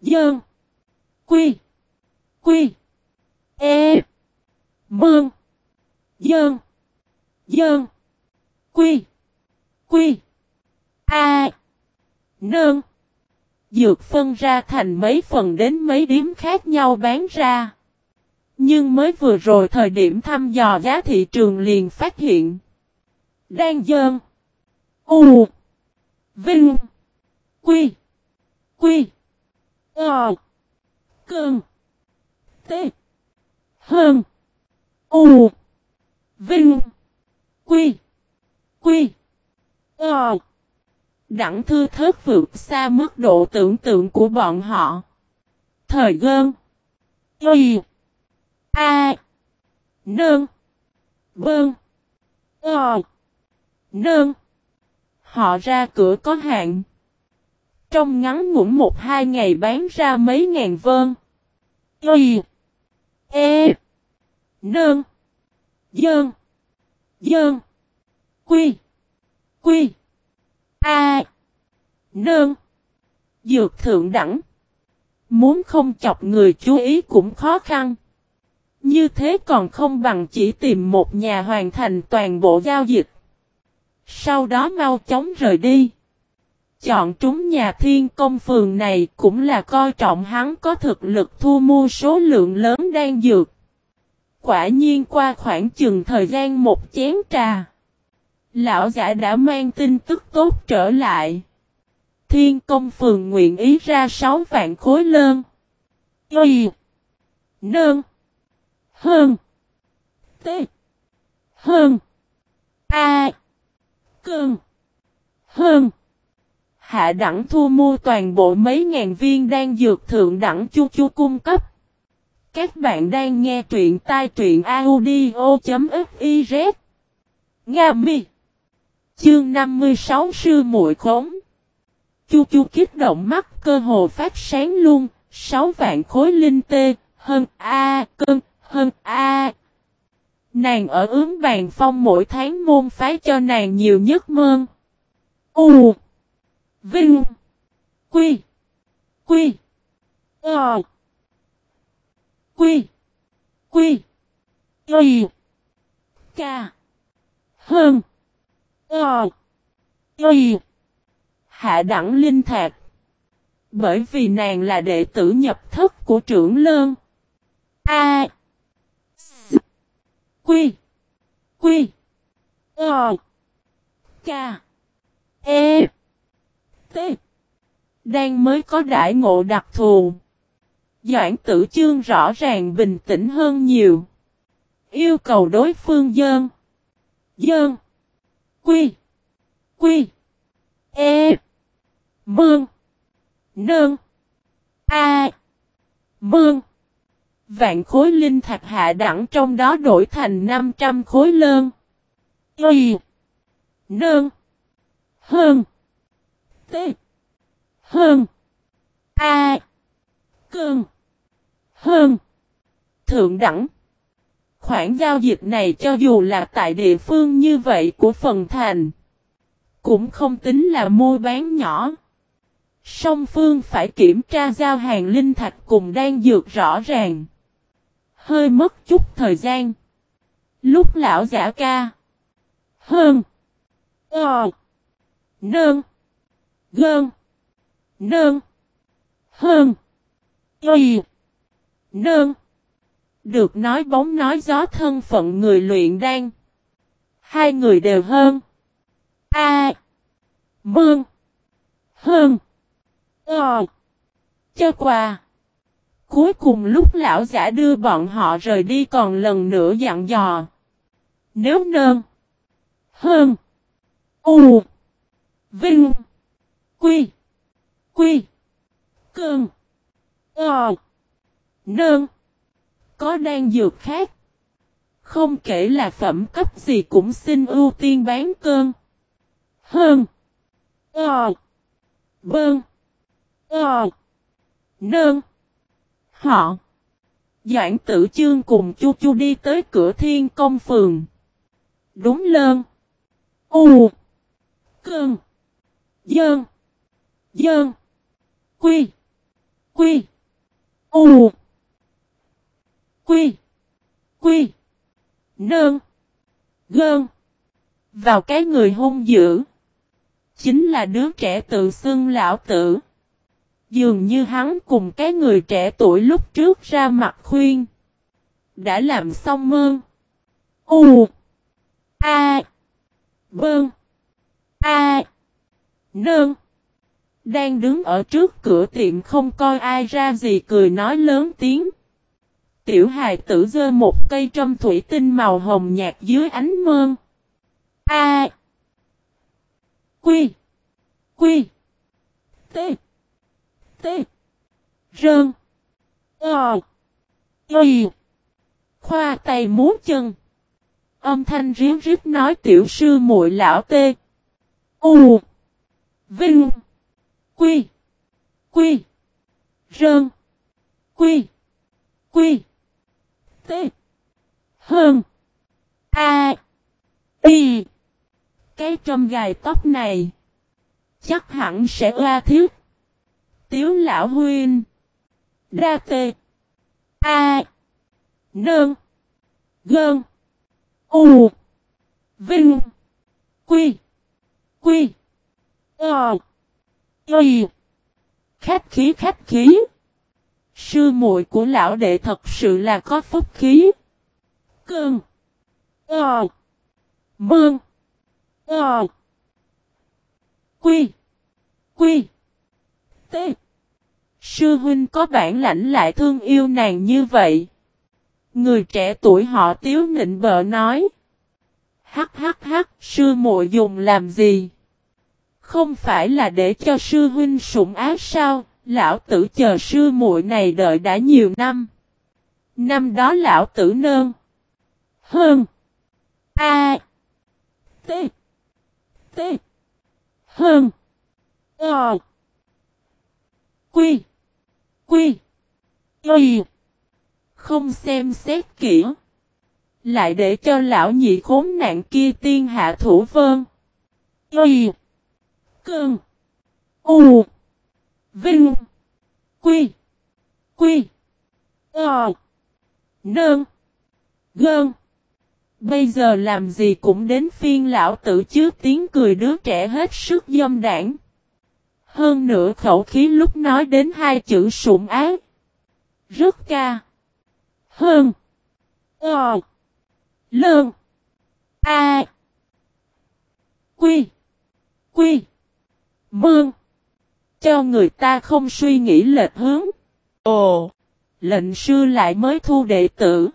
Dơn. Quy. Quy. E. Mương. Dơn. Dơn. Quy. Quy. A. Nương. Dược phân ra thành mấy phần đến mấy điếm khác nhau bán ra. Nhưng mới vừa rồi thời điểm thăm dò giá thị trường liền phát hiện. Đang dơn. U. Vinh. Quy. Quy. Ờ. Cơn. T. Hơn. U. Vinh. Quy. Quy. Ờ. đẳng thư thớt vượt xa mức độ tưởng tượng của bọn họ. Thời gơn. Y. A. Nương. Bơn. Ờ. Nương. Họ ra cửa có hạn. Trong ngắn ngủn một hai ngày bán ra mấy ngàn vơn. Y. E. Nương. Dơn. Dơn. Quy. Quy. A. Nương. Dược thượng đẳng. Muốn không chọc người chú ý cũng khó khăn. Như thế còn không bằng chỉ tìm một nhà hoàn thành toàn bộ giao dịch. Sau đó mau chóng rời đi. Chọn trúng nhà thiên công phường này cũng là coi trọng hắn có thực lực thu mua số lượng lớn đang dược. Quả nhiên qua khoảng chừng thời gian một chén trà. Lão giả đã mang tin tức tốt trở lại. Thiên công phường nguyện ý ra 6 vạn khối lơn. Y. nương hơn. T. Hơn. A. Cơn. Hơn. Hạ đẳng thu mua toàn bộ mấy ngàn viên đang dược thượng đẳng chu chu cung cấp. Các bạn đang nghe truyện tai truyện audio.fiz. Nga mi. Chương 56 sư muội khống. Chu chu kích động mắt cơ hồ phát sáng luôn, 6 vạn khối linh tê, hơn A, cân, hưng A. Nàng ở ướm bàn phong mỗi tháng môn phái cho nàng nhiều nhất mương U. Vinh. Quy. Quy. Ờ. Quy. Quy. Y. K. Hơn. Ờ. Y. Hạ đẳng linh thạc. Bởi vì nàng là đệ tử nhập thất của trưởng lơn. A. À. Quy. Quy. Ờ. K. E. T. Đang mới có đại ngộ đặc thù. Doãn tử chương rõ ràng bình tĩnh hơn nhiều. Yêu cầu đối phương dơn. Dơn. Quy. Quy. E. Mương. Nương. A. Mương. Vạn khối linh thạch hạ đẳng trong đó đổi thành 500 khối lơn. Y. Nơn. Hơn. T. Hơn. A. Cơn. Hơn. Thượng đẳng. Khoản giao dịch này cho dù là tại địa phương như vậy của phần thành. Cũng không tính là mua bán nhỏ. Song phương phải kiểm tra giao hàng linh thạch cùng đang dược rõ ràng. Hơi mất chút thời gian. Lúc lão giả ca. Hơn. Ờ. Nơn. Gơn. Nơn. Hơn. Ý. Nơn. Được nói bóng nói gió thân phận người luyện đan. Hai người đều hơn. A. Mương. Hơn. Ờ. Cho quà. Cuối cùng lúc lão giả đưa bọn họ rời đi còn lần nữa dặn dò. Nếu nơn. Hơn. U. Vinh. Quy. Quy. Cơn. Ờ. Nơn. Có đang dược khác. Không kể là phẩm cấp gì cũng xin ưu tiên bán cơn. Hơn. Ờ. Bơn. Ờ. Nơn. Họ. Doãn tử chương cùng chu chu đi tới cửa thiên công phường. Đúng lơn. U. Cơn. Dơn. Dơn. Quy. Quy. U. Quy. Quy. Nơn. Gơn. Vào cái người hung dữ. Chính là đứa trẻ tự xưng lão tử. Dường như hắn cùng cái người trẻ tuổi lúc trước ra mặt khuyên. Đã làm xong mơn. U. A. Bơn. A. Nơn. Đang đứng ở trước cửa tiệm không coi ai ra gì cười nói lớn tiếng. Tiểu hài tử dơ một cây trâm thủy tinh màu hồng nhạt dưới ánh mơn. A. Quy. Quy. T. T. Rơn. Ờ. Y. Khoa tay múa chân. Âm thanh ríu rít nói tiểu sư muội lão tê. U. Vinh. Quy. Quy. Rơn. Quy. Quy. T. Hơn. A. Y. Cái trâm gài tóc này. Chắc hẳn sẽ oa thiết. Tiếu lão huyên. Đa tê. A. Nơn. Gơn. U. Vinh. Quy. Quy. Ờ. Y. Khách khí khách khí. Sư muội của lão đệ thật sự là có phúc khí. Cơn. Ờ. Mương. Ờ. Quy. Quy tê. Sư huynh có bản lãnh lại thương yêu nàng như vậy. Người trẻ tuổi họ tiếu nịnh bợ nói. Hắc hắc hắc, sư muội dùng làm gì? Không phải là để cho sư huynh sủng ác sao? Lão tử chờ sư muội này đợi đã nhiều năm. Năm đó lão tử nơn. Hơn. A. T. T. Hơn. Ờ. Quy. Quy. Y. Không xem xét kỹ. Lại để cho lão nhị khốn nạn kia tiên hạ thủ vơn. Y. Cơn. U. Vinh. Quy. Quy. Ờ. Nơn. Gơn. Bây giờ làm gì cũng đến phiên lão tử chứ tiếng cười đứa trẻ hết sức dâm đảng. Hơn nữa khẩu khí lúc nói đến hai chữ sủng ác. Rất ca. Hơn. Ờ. Lơn. A. Quy. Quy. Mương. Cho người ta không suy nghĩ lệch hướng. Ồ. Lệnh sư lại mới thu đệ tử.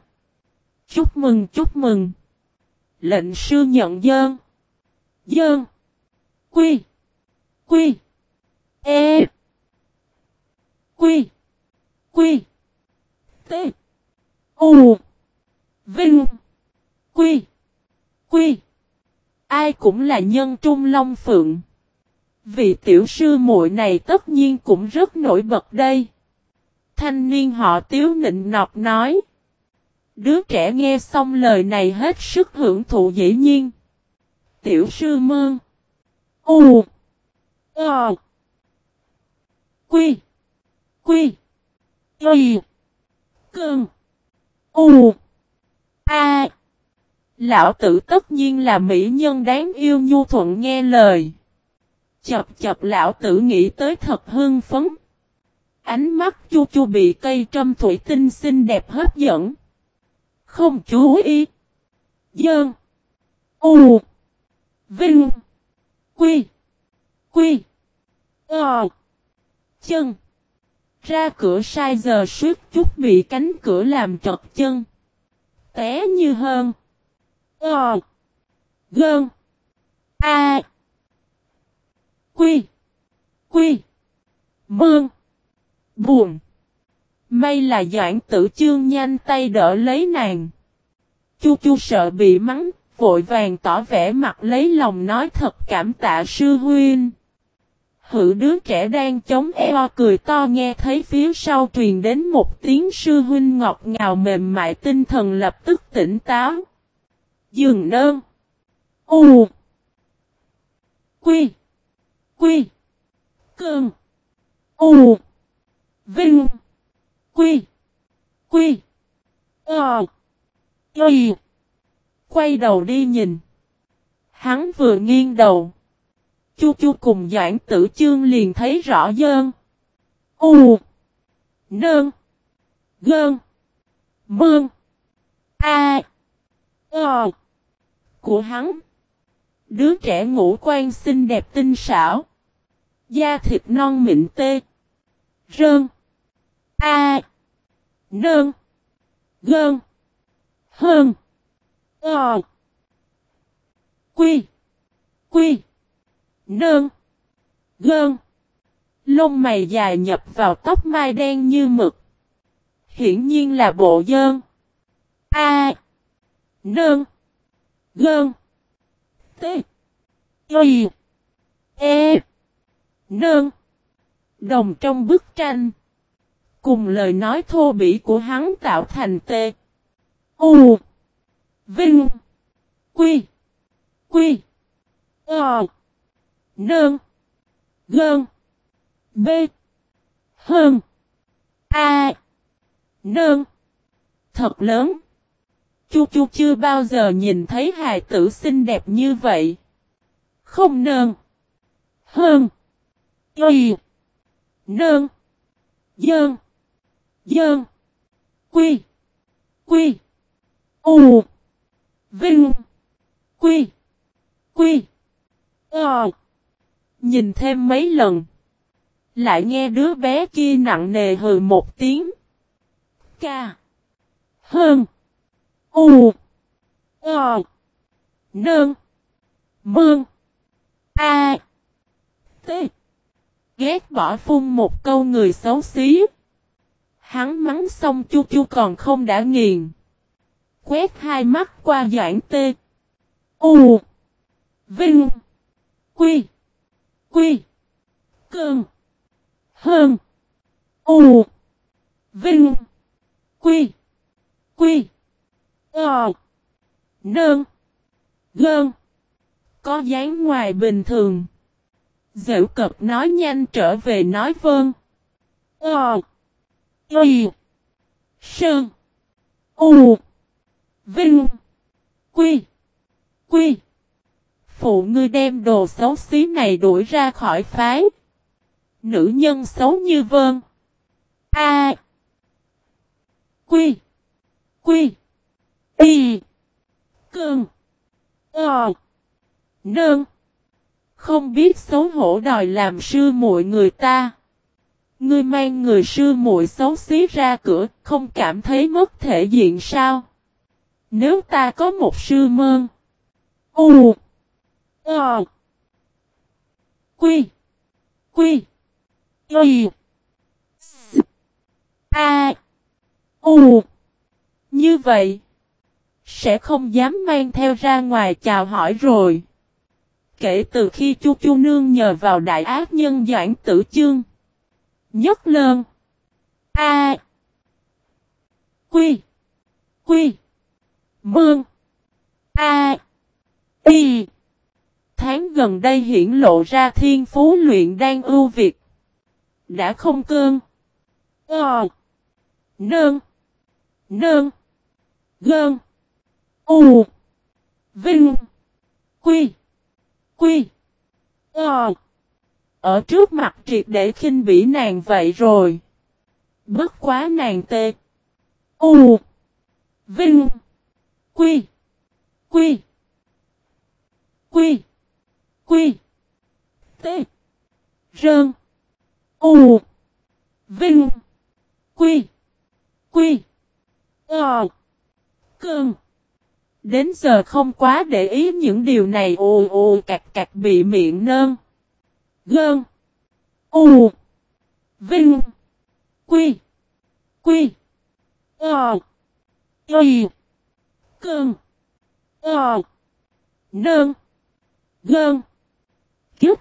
Chúc mừng chúc mừng. Lệnh sư nhận dơn. Dơn. Quy. Quy. E. Quy. Quy. T. U. Vinh. Quy. Quy. Ai cũng là nhân trung long phượng. Vị tiểu sư muội này tất nhiên cũng rất nổi bật đây. Thanh niên họ tiếu nịnh nọc nói. Đứa trẻ nghe xong lời này hết sức hưởng thụ dĩ nhiên. Tiểu sư mương. U. Ờ. Quy. Quy. Y. Cơn. U. A. Lão tử tất nhiên là mỹ nhân đáng yêu nhu thuận nghe lời. Chập chập lão tử nghĩ tới thật hưng phấn. Ánh mắt chu chu bị cây trâm thủy tinh xinh đẹp hấp dẫn. Không chú ý. Dơn. U. Vinh. Quy. Quy. Ờ. Chân. Ra cửa sai giờ suốt chút bị cánh cửa làm trật chân. Té như hơn. Ờ. Gơn. A. Quy. Quy. Mương. Buồn. May là doãn tử chương nhanh tay đỡ lấy nàng. Chu chu sợ bị mắng, vội vàng tỏ vẻ mặt lấy lòng nói thật cảm tạ sư huynh. Hữu đứa trẻ đang chống eo cười to nghe thấy phía sau truyền đến một tiếng sư huynh ngọt ngào mềm mại, tinh thần lập tức tỉnh táo. Dừng nơn. U. Quy. Quy. Cơn. U. Vinh. Quy. Quy. Ờ. Quy. Quay đầu đi nhìn. Hắn vừa nghiêng đầu. Chu chu cùng Doãn tử chương liền thấy rõ dơn. U. Nơn. Gơn. Mương. A. Ờ. Của hắn. Đứa trẻ ngũ quan xinh đẹp tinh xảo. Da thịt non mịn tê. Rơn. A. Nơn. Gơn. Hơn. Ờ. Quy. Quy. Nơn. Gơn. Lông mày dài nhập vào tóc mai đen như mực. Hiển nhiên là bộ dơn. A. Nơn. Gơn. T. Y. E. Nơn. Đồng trong bức tranh. Cùng lời nói thô bỉ của hắn tạo thành T. U. Vinh. Quy. Quy. Ờ. Nơn. Gơn. B. Hơn. A. Nơn. Thật lớn. Chu chu chưa bao giờ nhìn thấy hài tử xinh đẹp như vậy. Không nơn. Hơn. Y. Nương. Dơn. Dơn. Quy. Quy. U. Vinh. Quy. Quy. Ờ. Nhìn thêm mấy lần. Lại nghe đứa bé kia nặng nề hừ một tiếng. Ca. Hơn. U. Ờ. Nơn. Mương. A. T. Ghét bỏ phun một câu người xấu xí. Hắn mắng xong chu chu còn không đã nghiền. Quét hai mắt qua doãn tê. U. Vinh. Quy. Quy. cường Hơn. U. Vinh. Quy. Quy. Ờ. Nơn. Gơn. Có dáng ngoài bình thường. Dễu cập nói nhanh trở về nói vơn. Ờ. Y. Sơn. U. Vinh. Quy. Quy. Phụ ngươi đem đồ xấu xí này đuổi ra khỏi phái. Nữ nhân xấu như vơn. A. Quy. Quy. Y. cường Ờ. Nơn. Không biết xấu hổ đòi làm sư muội người ta. Ngươi mang người sư muội xấu xí ra cửa, không cảm thấy mất thể diện sao? Nếu ta có một sư mơn. U. Ờ. Quy. Quy. Y. S. A. U. Như vậy. Sẽ không dám mang theo ra ngoài chào hỏi rồi. Kể từ khi chu chu nương nhờ vào đại ác nhân doãn tử chương. Nhất lơn. A. Quy. Quy. Mương. A. Y. Tháng gần đây hiển lộ ra thiên phú luyện đang ưu việt. Đã không cương Ờ. Nơn. Nơn. Gơn. U. Vinh. Quy. Quy. Ờ. Ở trước mặt triệt để khinh bỉ nàng vậy rồi. Bất quá nàng tê. U. Vinh. Quy. Quy. Quy. Quy. T. Rơn. U. Vinh. Quy. Quy. Ờ. Cơn. Đến giờ không quá để ý những điều này ồ ồ, cạc cạc, bị miệng nơn. Gơn. U. Vinh. Quy. Quy. Ờ. Y. Cơn. Ờ. Nơn. Gơn. Kiếp.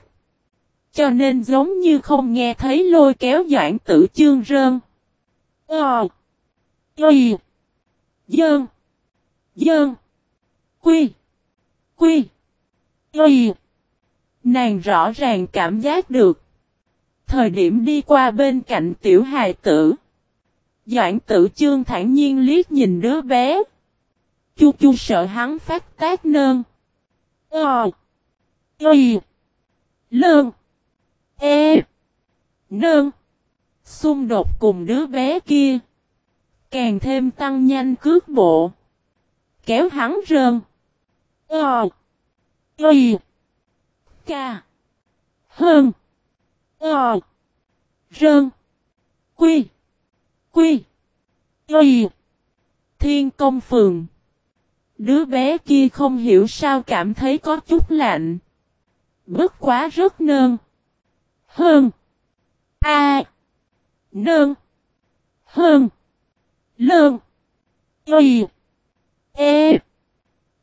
Cho nên giống như không nghe thấy lôi kéo doãn tử chương rơn. Ờ. Ý. Dơn. Dơn. Quy. Quy. Ý. Nàng rõ ràng cảm giác được. Thời điểm đi qua bên cạnh tiểu hài tử. Doãn tử chương thản nhiên liếc nhìn đứa bé. Chu chu sợ hắn phát tác nơn. Ờ. Ý lương E. nương Xung đột cùng đứa bé kia. Càng thêm tăng nhanh cước bộ. Kéo hắn rơn. Ờ. Y. Ca. Hơn. Ờ. Rơn. Quy. Quy. Y. Thiên công phường. Đứa bé kia không hiểu sao cảm thấy có chút lạnh. Bất quá rất nơn. Hơn. A. Nơn. Hơn. Lơn. Y. E.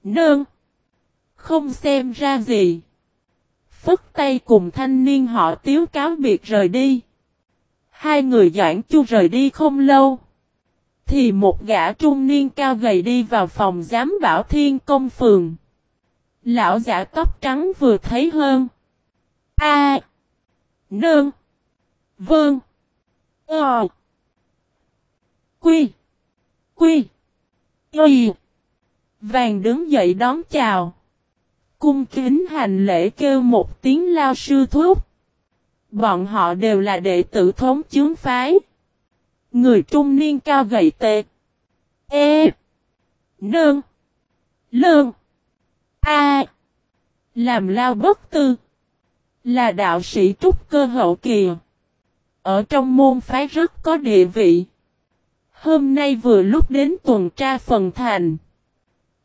Nơn. Không xem ra gì. Phất tay cùng thanh niên họ tiếu cáo biệt rời đi. Hai người doãn chu rời đi không lâu. Thì một gã trung niên cao gầy đi vào phòng giám bảo thiên công phường. Lão giả tóc trắng vừa thấy hơn. A. À, nương. Vâng. Ờ. Quy. Quy. Y. Vàng đứng dậy đón chào. Cung kính hành lễ kêu một tiếng lao sư thúc. Bọn họ đều là đệ tử thống chướng phái. Người trung niên cao gầy tệ. E. Nương. Lương. A. Làm lao bất tư. Là đạo sĩ trúc cơ hậu kỳ. Ở trong môn phái rất có địa vị. Hôm nay vừa lúc đến tuần tra phần thành.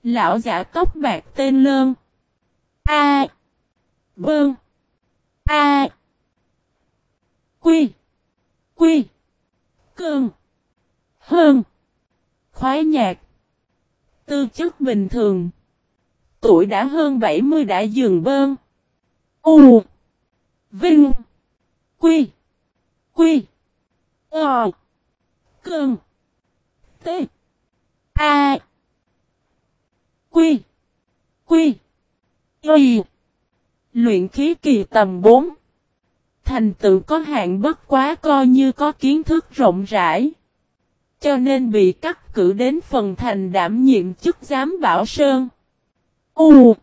Lão giả tóc bạc tên Lơn. A. Bơn. A. Quy. Quy. Cơn. Hơn. Khoái nhạc. Tư chất bình thường. Tuổi đã hơn 70 đã dường bơn. U. Vinh. Quy. Quy. Ờ. Cơn. T. A. Quy. Quy. Y. Luyện khí kỳ tầm 4. Thành tựu có hạn bất quá coi như có kiến thức rộng rãi. Cho nên bị cắt cử đến phần thành đảm nhiệm chức giám bảo sơn. U.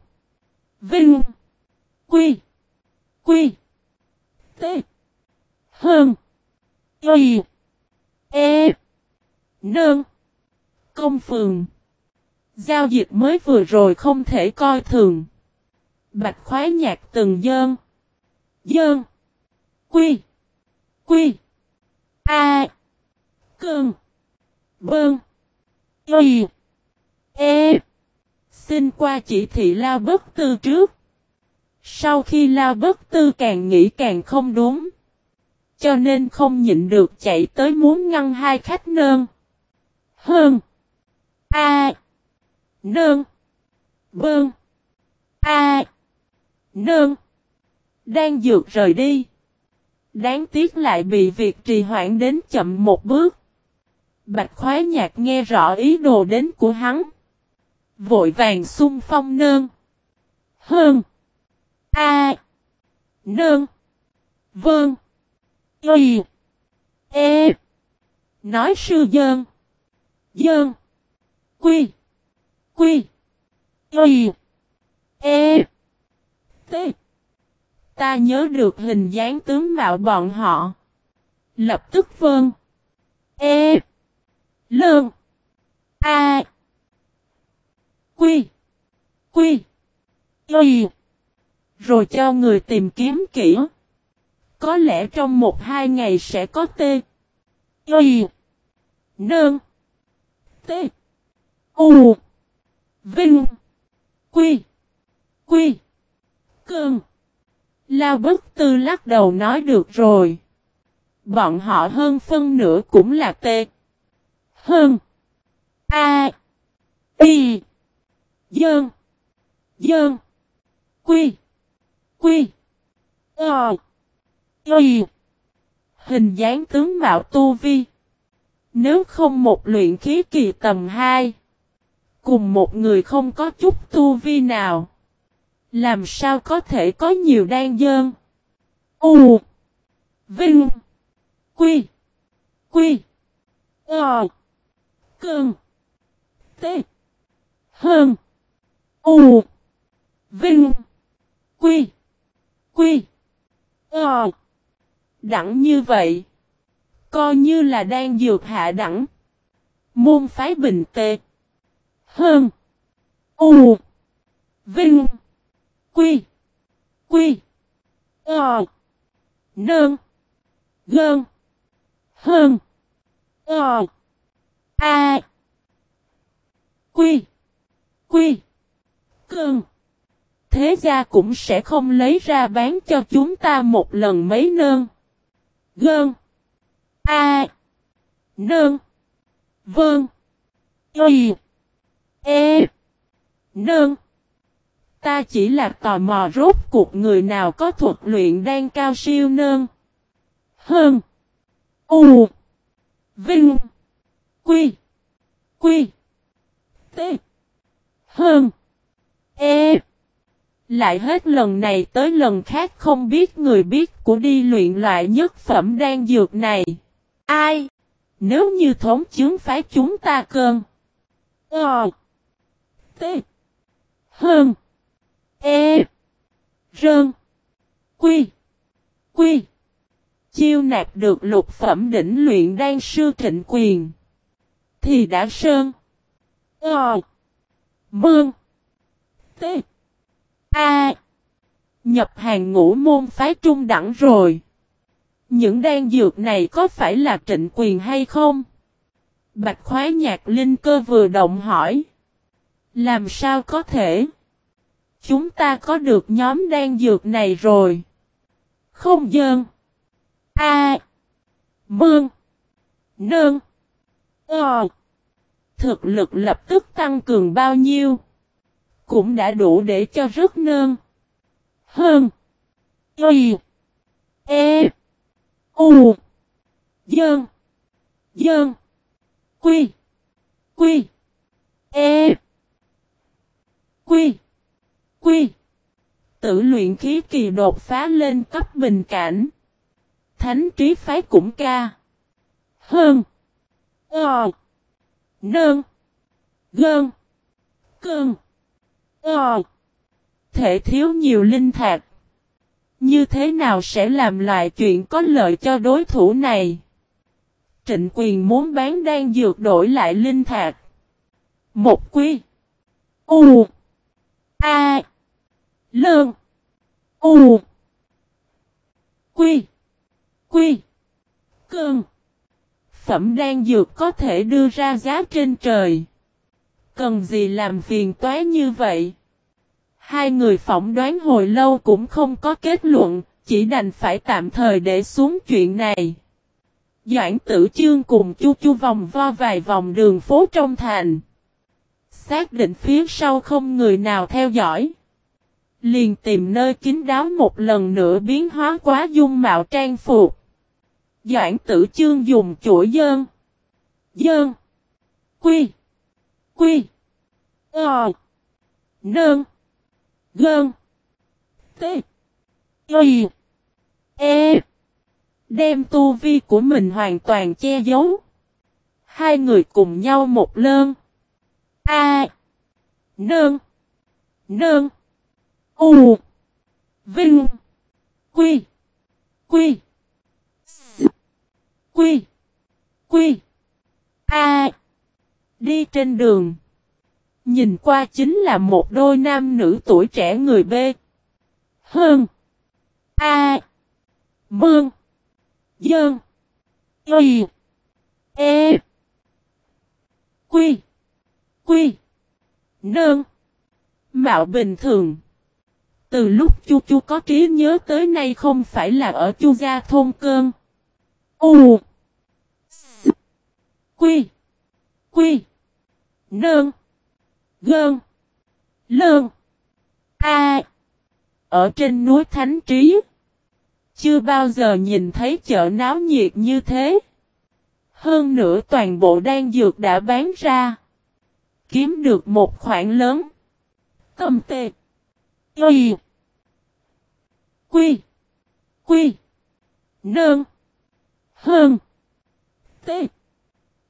Vinh. Quy. Quy. T. Hơn. Y. E. Nương. Công phường. Giao dịch mới vừa rồi không thể coi thường. Bạch khoái nhạc từng dơn. Dơn. Quy. Quy. A. Cơn. Bơn. Y. E tin qua chỉ thị lao bất tư trước. Sau khi lao bất tư càng nghĩ càng không đúng. Cho nên không nhịn được chạy tới muốn ngăn hai khách nơn. Hơn. A. Nơn. Bơn. A. Nơn. Đang dược rời đi. Đáng tiếc lại bị việc trì hoãn đến chậm một bước. Bạch khoái nhạc nghe rõ ý đồ đến của hắn. Vội vàng xung phong nơn. Hơn. A. Nơn. vương Y. E. Nói sư dơn. Dơn. Quy. Quy. Y. E. T. Ta nhớ được hình dáng tướng mạo bọn họ. Lập tức vương E. Lương. A. Quy. Quy. Y. Rồi cho người tìm kiếm kỹ. Có lẽ trong một hai ngày sẽ có tê. Y. Nơn. T. U. Vinh. Quy. Quy. Cơn. Lao bất tư lắc đầu nói được rồi. Bọn họ hơn phân nửa cũng là T. Hơn. A. Y. Dơn. Dơn. Quy. Quy. Ờ. Y. Hình dáng tướng mạo tu vi. Nếu không một luyện khí kỳ tầm 2. Cùng một người không có chút tu vi nào. Làm sao có thể có nhiều đan dơn? U. Vinh. Quy. Quy. Ờ. Cơn. T. Hơn. U. Vinh. Quy. Quy. Ờ. Đẳng như vậy. Coi như là đang dược hạ đẳng. Môn phái bình tệ. Hơn. U. Vinh. Quy. Quy. Ờ. Nơn. Gơn. Hơn. Ờ. A. Quy. Quy. Cơn. Thế gia cũng sẽ không lấy ra bán cho chúng ta một lần mấy nơn. Gơn. A. Nơn. vương Y. E. Nơn. Ta chỉ là tò mò rốt cuộc người nào có thuật luyện đang cao siêu nơn. Hơn. U. Vinh. Quy. Quy. T. Hơn. E. Lại hết lần này tới lần khác không biết người biết của đi luyện loại nhất phẩm đang dược này. Ai? Nếu như thống chứng phái chúng ta cơn. Ờ. T. Hơn. E. Rơn. Quy. Quy. Chiêu nạp được lục phẩm đỉnh luyện đan sư trịnh quyền. Thì đã sơn. Ờ. Mương. T. A. Nhập hàng ngũ môn phái trung đẳng rồi. Những đan dược này có phải là trịnh quyền hay không? Bạch khoái nhạc linh cơ vừa động hỏi. Làm sao có thể? Chúng ta có được nhóm đan dược này rồi. Không dơn. A. Mương. Nương. Ờ. Thực lực lập tức tăng cường bao nhiêu? Cũng đã đủ để cho rất nơn. Hơn. Y. E. U. Dơn. Dơn. Quy. Quy. E. Quy. Quy. Tử luyện khí kỳ đột phá lên cấp bình cảnh. Thánh trí phái cũng ca. Hơn. Ờ. Nơn. Gơn. Cơn. Ờ. Thể thiếu nhiều linh thạch. Như thế nào sẽ làm loại chuyện có lợi cho đối thủ này? Trịnh quyền muốn bán đang dược đổi lại linh thạch. Một quy. U. A. Lương. U. Quy. Quy. Cương. Phẩm đan dược có thể đưa ra giá trên trời. Cần gì làm phiền toái như vậy? Hai người phỏng đoán hồi lâu cũng không có kết luận, chỉ đành phải tạm thời để xuống chuyện này. Doãn tử chương cùng chu chu vòng vo vài vòng đường phố trong thành. Xác định phía sau không người nào theo dõi. Liền tìm nơi kín đáo một lần nữa biến hóa quá dung mạo trang phục. Doãn tử chương dùng chuỗi dơn. Dơn. Quy. Quy. Ờ. Nơn. Gơn. T. Y. E. Đem tu vi của mình hoàn toàn che giấu. Hai người cùng nhau một lơn. A. Nơn. Nơn. U. Vinh. Quy. Quy. S. Quy. Quy. A. Đi trên đường. Nhìn qua chính là một đôi nam nữ tuổi trẻ người B. Hơn. A. Bương. Dơn. Y. E. Quy. Quy. Nơn. Mạo bình thường. Từ lúc chu chu có trí nhớ tới nay không phải là ở chu gia thôn cơn. U. S. Quy. Quy. Nơn. Gơn. Lơn. A. Ở trên núi Thánh Trí. Chưa bao giờ nhìn thấy chợ náo nhiệt như thế. Hơn nữa toàn bộ đan dược đã bán ra. Kiếm được một khoản lớn. Tâm tệ. Y. Quy. Quy. Nơn. Hơn. T.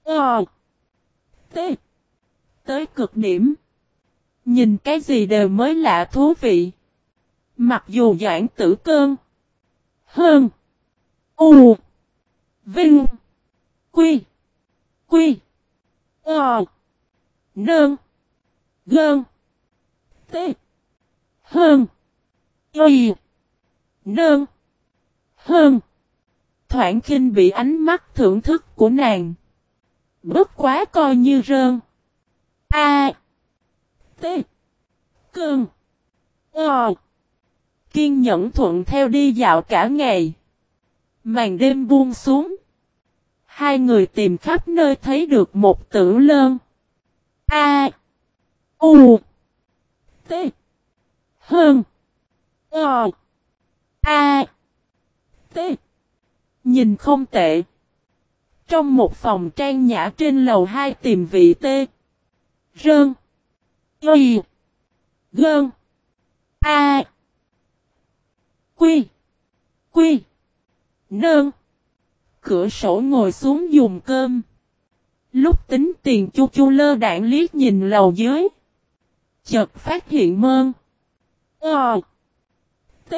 Ờ. T. Tới cực điểm. Nhìn cái gì đều mới lạ thú vị. Mặc dù doãn tử cơn. Hơn. U. Vinh. Quy. Quy. Ờ. Nơn. Gơn. T. Hơn. Y. Nơn. Hơn. Thoảng kinh bị ánh mắt thưởng thức của nàng. Bất quá coi như rơn. A. T. Cơn. O. Kiên nhẫn thuận theo đi dạo cả ngày. Màn đêm buông xuống. Hai người tìm khắp nơi thấy được một tử lơn. A. U. T. Hơn. O. A. T. Nhìn không tệ. Trong một phòng trang nhã trên lầu 2 tìm vị T. Rơn. Y. Gơn. A. Quy. Quy. Nơn. Cửa sổ ngồi xuống dùng cơm. Lúc tính tiền chu chu lơ đạn liếc nhìn lầu dưới. Chợt phát hiện mơn. Ờ. T.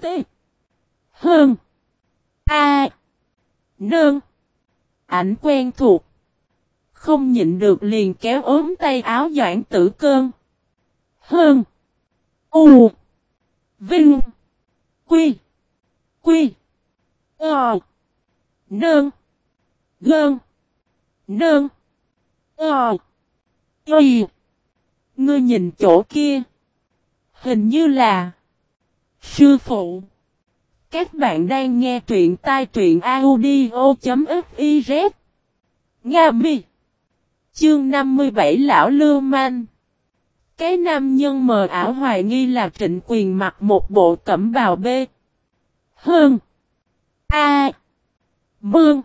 T. Hơn. A. Nương. Ảnh quen thuộc. Không nhịn được liền kéo ốm tay áo doãn tử cơn. Hơn. U. Vinh. Quy. Quy. Ờ. Nơn. Gơn. Nơn. Ờ. Y. Ngươi nhìn chỗ kia. Hình như là. Sư phụ. Các bạn đang nghe truyện tai truyện audio.fif. Nga mi. Chương 57 Lão Lưu Manh. Cái nam nhân mờ ảo hoài nghi là trịnh quyền mặc một bộ cẩm bào B. Hơn. A. Bương.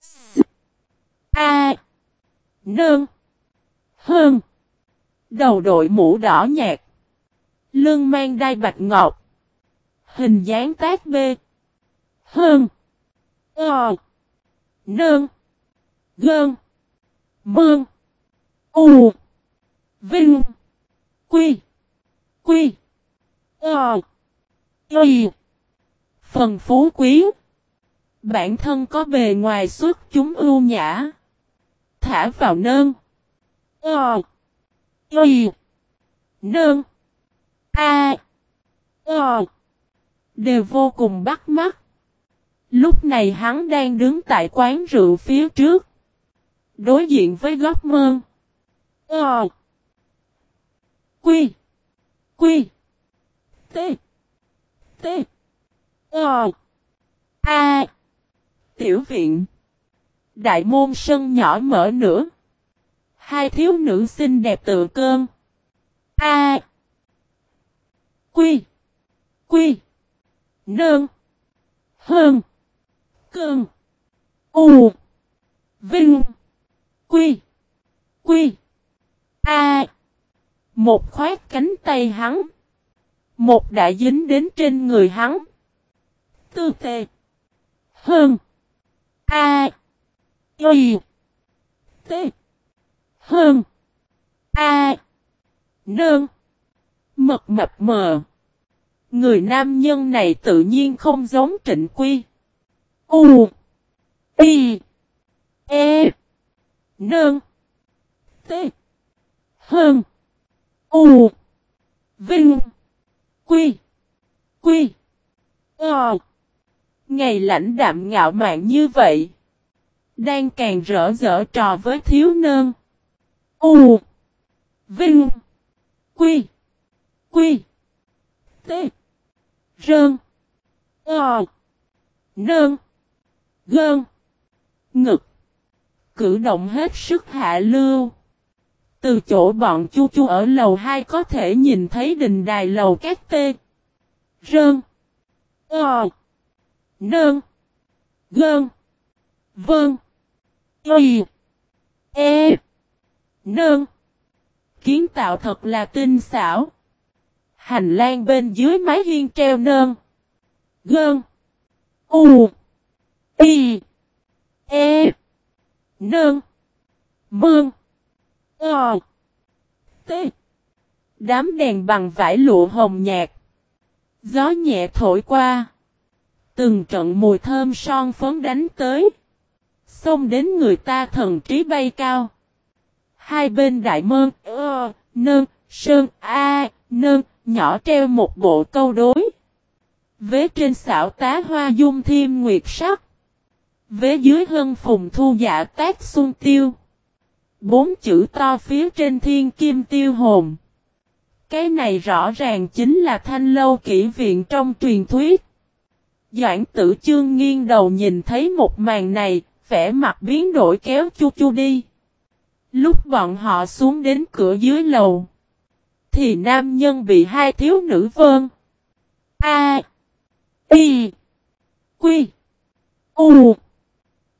S. A. Nương. Hơn. Đầu đội mũ đỏ nhạt. lương mang đai bạch ngọc. Hình dáng tác B. Hơn. Ờ. Nương. Gơn. Mương. U. Vinh. Quy. Quy. Ờ. Y. Phần phú quý. Bản thân có bề ngoài xuất chúng ưu nhã. Thả vào nơn. Ờ. Y. Nơn. A. Ờ. Đều vô cùng bắt mắt. Lúc này hắn đang đứng tại quán rượu phía trước. Đối diện với góc mơn. Ờ. Quy. Quy. T. T. Ờ. A. Tiểu viện. Đại môn sân nhỏ mở nữa. Hai thiếu nữ xinh đẹp tự cơm, A. Quy. Quy. Nương. Hơn. Cơn. U. Vinh. Quy. Quy. A. Một khoát cánh tay hắn. Một đã dính đến trên người hắn. Tư tê. Hơn. A. Y. T. Hơn. A. Nơn. Mật mập mờ. Người nam nhân này tự nhiên không giống trịnh quy. U. Y. E. Nương. T. Hơn. U. Vinh. Quy. Quy. Ờ. Ngày lãnh đạm ngạo mạn như vậy. Đang càng rỡ rỡ trò với thiếu nơn. U. Vinh. Quy. Quy. T. Rơn. Ờ. Nơn. Gơn. Ngực. Cử động hết sức hạ lưu. Từ chỗ bọn chu chu ở lầu 2 có thể nhìn thấy đình đài lầu các tê. Rơn. Ờ. Nơn. Gơn. vơn Y. E. Nơn. Kiến tạo thật là tinh xảo. Hành lang bên dưới mái hiên treo nơn. Gơn. U. Y. E nương Mương. Ờ. T. Đám đèn bằng vải lụa hồng nhạt. Gió nhẹ thổi qua. Từng trận mùi thơm son phấn đánh tới. Xông đến người ta thần trí bay cao. Hai bên đại mơn, ơ, ờ, nơn, sơn, a, nơn, nhỏ treo một bộ câu đối. Vế trên xảo tá hoa dung thiêm nguyệt sắc. Vế dưới hân phùng thu dạ tác xuân tiêu. Bốn chữ to phía trên thiên kim tiêu hồn. Cái này rõ ràng chính là thanh lâu kỹ viện trong truyền thuyết. Doãn tử chương nghiêng đầu nhìn thấy một màn này, vẻ mặt biến đổi kéo chu chu đi. Lúc bọn họ xuống đến cửa dưới lầu, thì nam nhân bị hai thiếu nữ vơn. A. Y. Quy. U.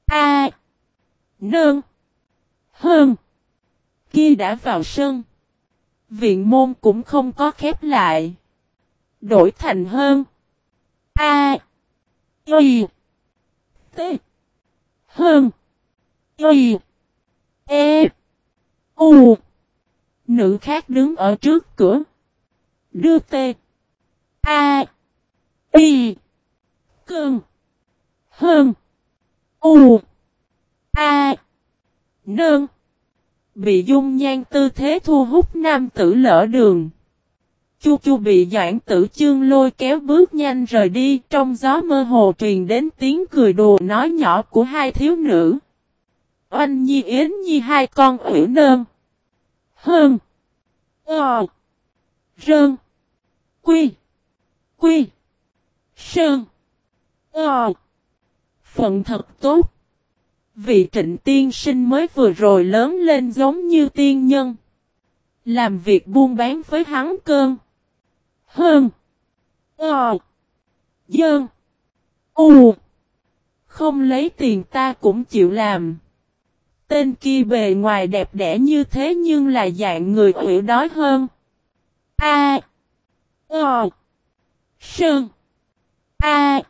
A. Nương. Hơn. Kia đã vào sân. Viện môn cũng không có khép lại. Đổi thành hơn. A. Y. T. Hơn. Y. E. U. Nữ khác đứng ở trước cửa. Đưa T. A. Y. Cơn. Hơn. U. A. Nương. Bị dung nhan tư thế thu hút nam tử lỡ đường. Chu chu bị doãn tử chương lôi kéo bước nhanh rời đi, trong gió mơ hồ truyền đến tiếng cười đùa nói nhỏ của hai thiếu nữ. Oanh nhi yến nhi hai con ủy nơn. Hơn. Ờ. Rơn. Quy. Quy. Sơn. Ờ. Phận thật tốt. Vị trịnh tiên sinh mới vừa rồi lớn lên giống như tiên nhân. Làm việc buôn bán với hắn cơn. Hơn. Ờ. Dơn. U. Không lấy tiền ta cũng chịu làm. Tên kia bề ngoài đẹp đẽ như thế nhưng là dạng người ủy đói hơn. A. Ờ. Sơn. A.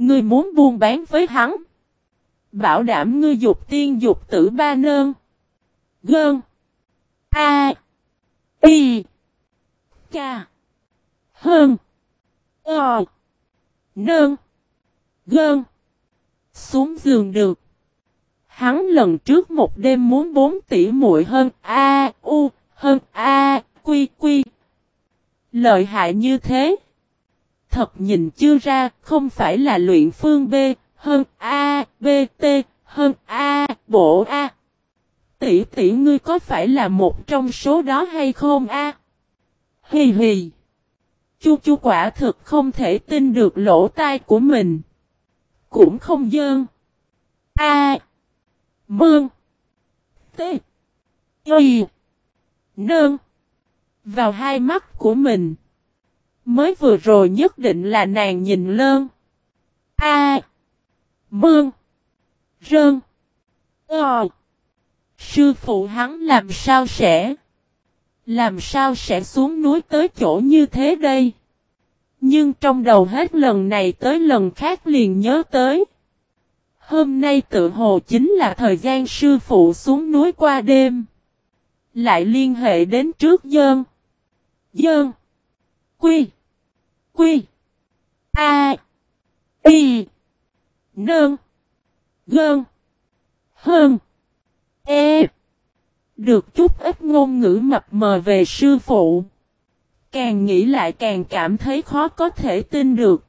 Ngươi muốn buôn bán với hắn. Bảo đảm ngươi dục tiên dục tử ba nơn. Gơn. A. Y. K. Hơn. o Nơn. Gơn. Xuống giường được. Hắn lần trước một đêm muốn 4 tỷ muội hơn A, U, hơn A, Quy, Quy. Lợi hại như thế. Thật nhìn chưa ra, không phải là luyện phương B, hơn A, B, T, hơn A, bộ A. Tỷ tỷ ngươi có phải là một trong số đó hay không A? Hì hì. Chu chu quả thực không thể tin được lỗ tai của mình. Cũng không dơn. A. Mương. T. Y. Nương. Vào hai mắt của mình. Mới vừa rồi nhất định là nàng nhìn lơn. A. Mương. Rơn. Ờ. Sư phụ hắn làm sao sẽ. Làm sao sẽ xuống núi tới chỗ như thế đây? Nhưng trong đầu hết lần này tới lần khác liền nhớ tới. Hôm nay tự hồ chính là thời gian sư phụ xuống núi qua đêm. Lại liên hệ đến trước dơn. Dơn. Quy. Quy. A. Y. Nơn. Gơn. Hơn. E. Được chút ít ngôn ngữ mập mờ về sư phụ. Càng nghĩ lại càng cảm thấy khó có thể tin được.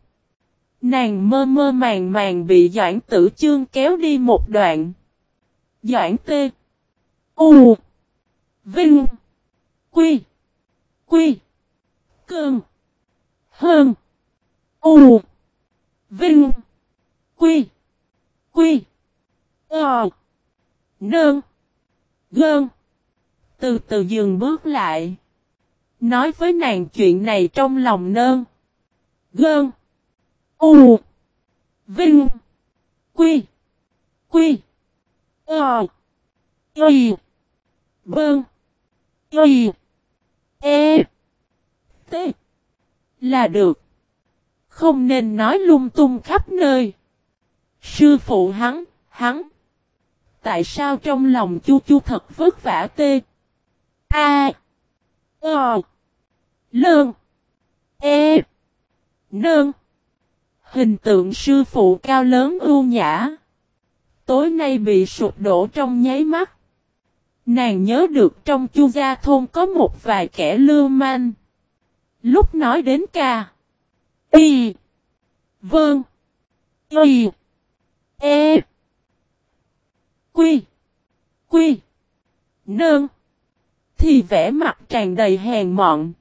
Nàng mơ mơ màng màng bị Doãn Tử Chương kéo đi một đoạn. Doãn Tê. U. Vinh. Quy. Quy. cường. Hơn. U. Vinh. Quy. Quy. Ờ. Nơn. Gơn. Từ từ dừng bước lại. Nói với nàng chuyện này trong lòng nơn. Gơn. U. Vinh. Quy. Quy. Ờ. Y. Bơn. Y. E. T. Là được. Không nên nói lung tung khắp nơi. Sư phụ hắn, hắn. Tại sao trong lòng chu chu thật vất vả tê? A. O. Lơn. E. Nơn. Hình tượng sư phụ cao lớn ưu nhã. Tối nay bị sụp đổ trong nháy mắt. Nàng nhớ được trong chu gia thôn có một vài kẻ lưu manh. Lúc nói đến ca. Y. vương Y. E. Quy. Quy. Nương. Thì vẽ mặt tràn đầy hèn mọn.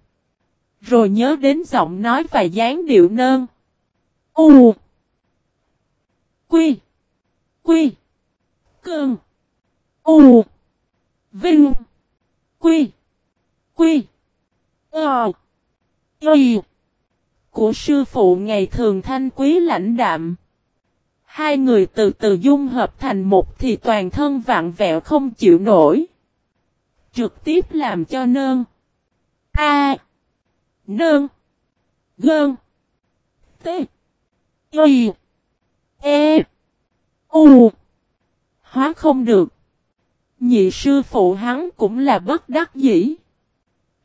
Rồi nhớ đến giọng nói và dáng điệu nơn. U. Quy. Quy. Cương. U. Vinh. Quy. Quy. Ờ. Y. Của sư phụ ngày thường thanh quý lãnh đạm. Hai người từ từ dung hợp thành một thì toàn thân vạn vẹo không chịu nổi. Trực tiếp làm cho nơn. A. Nơn. Gơn. T. Y. E. U. Hóa không được. Nhị sư phụ hắn cũng là bất đắc dĩ.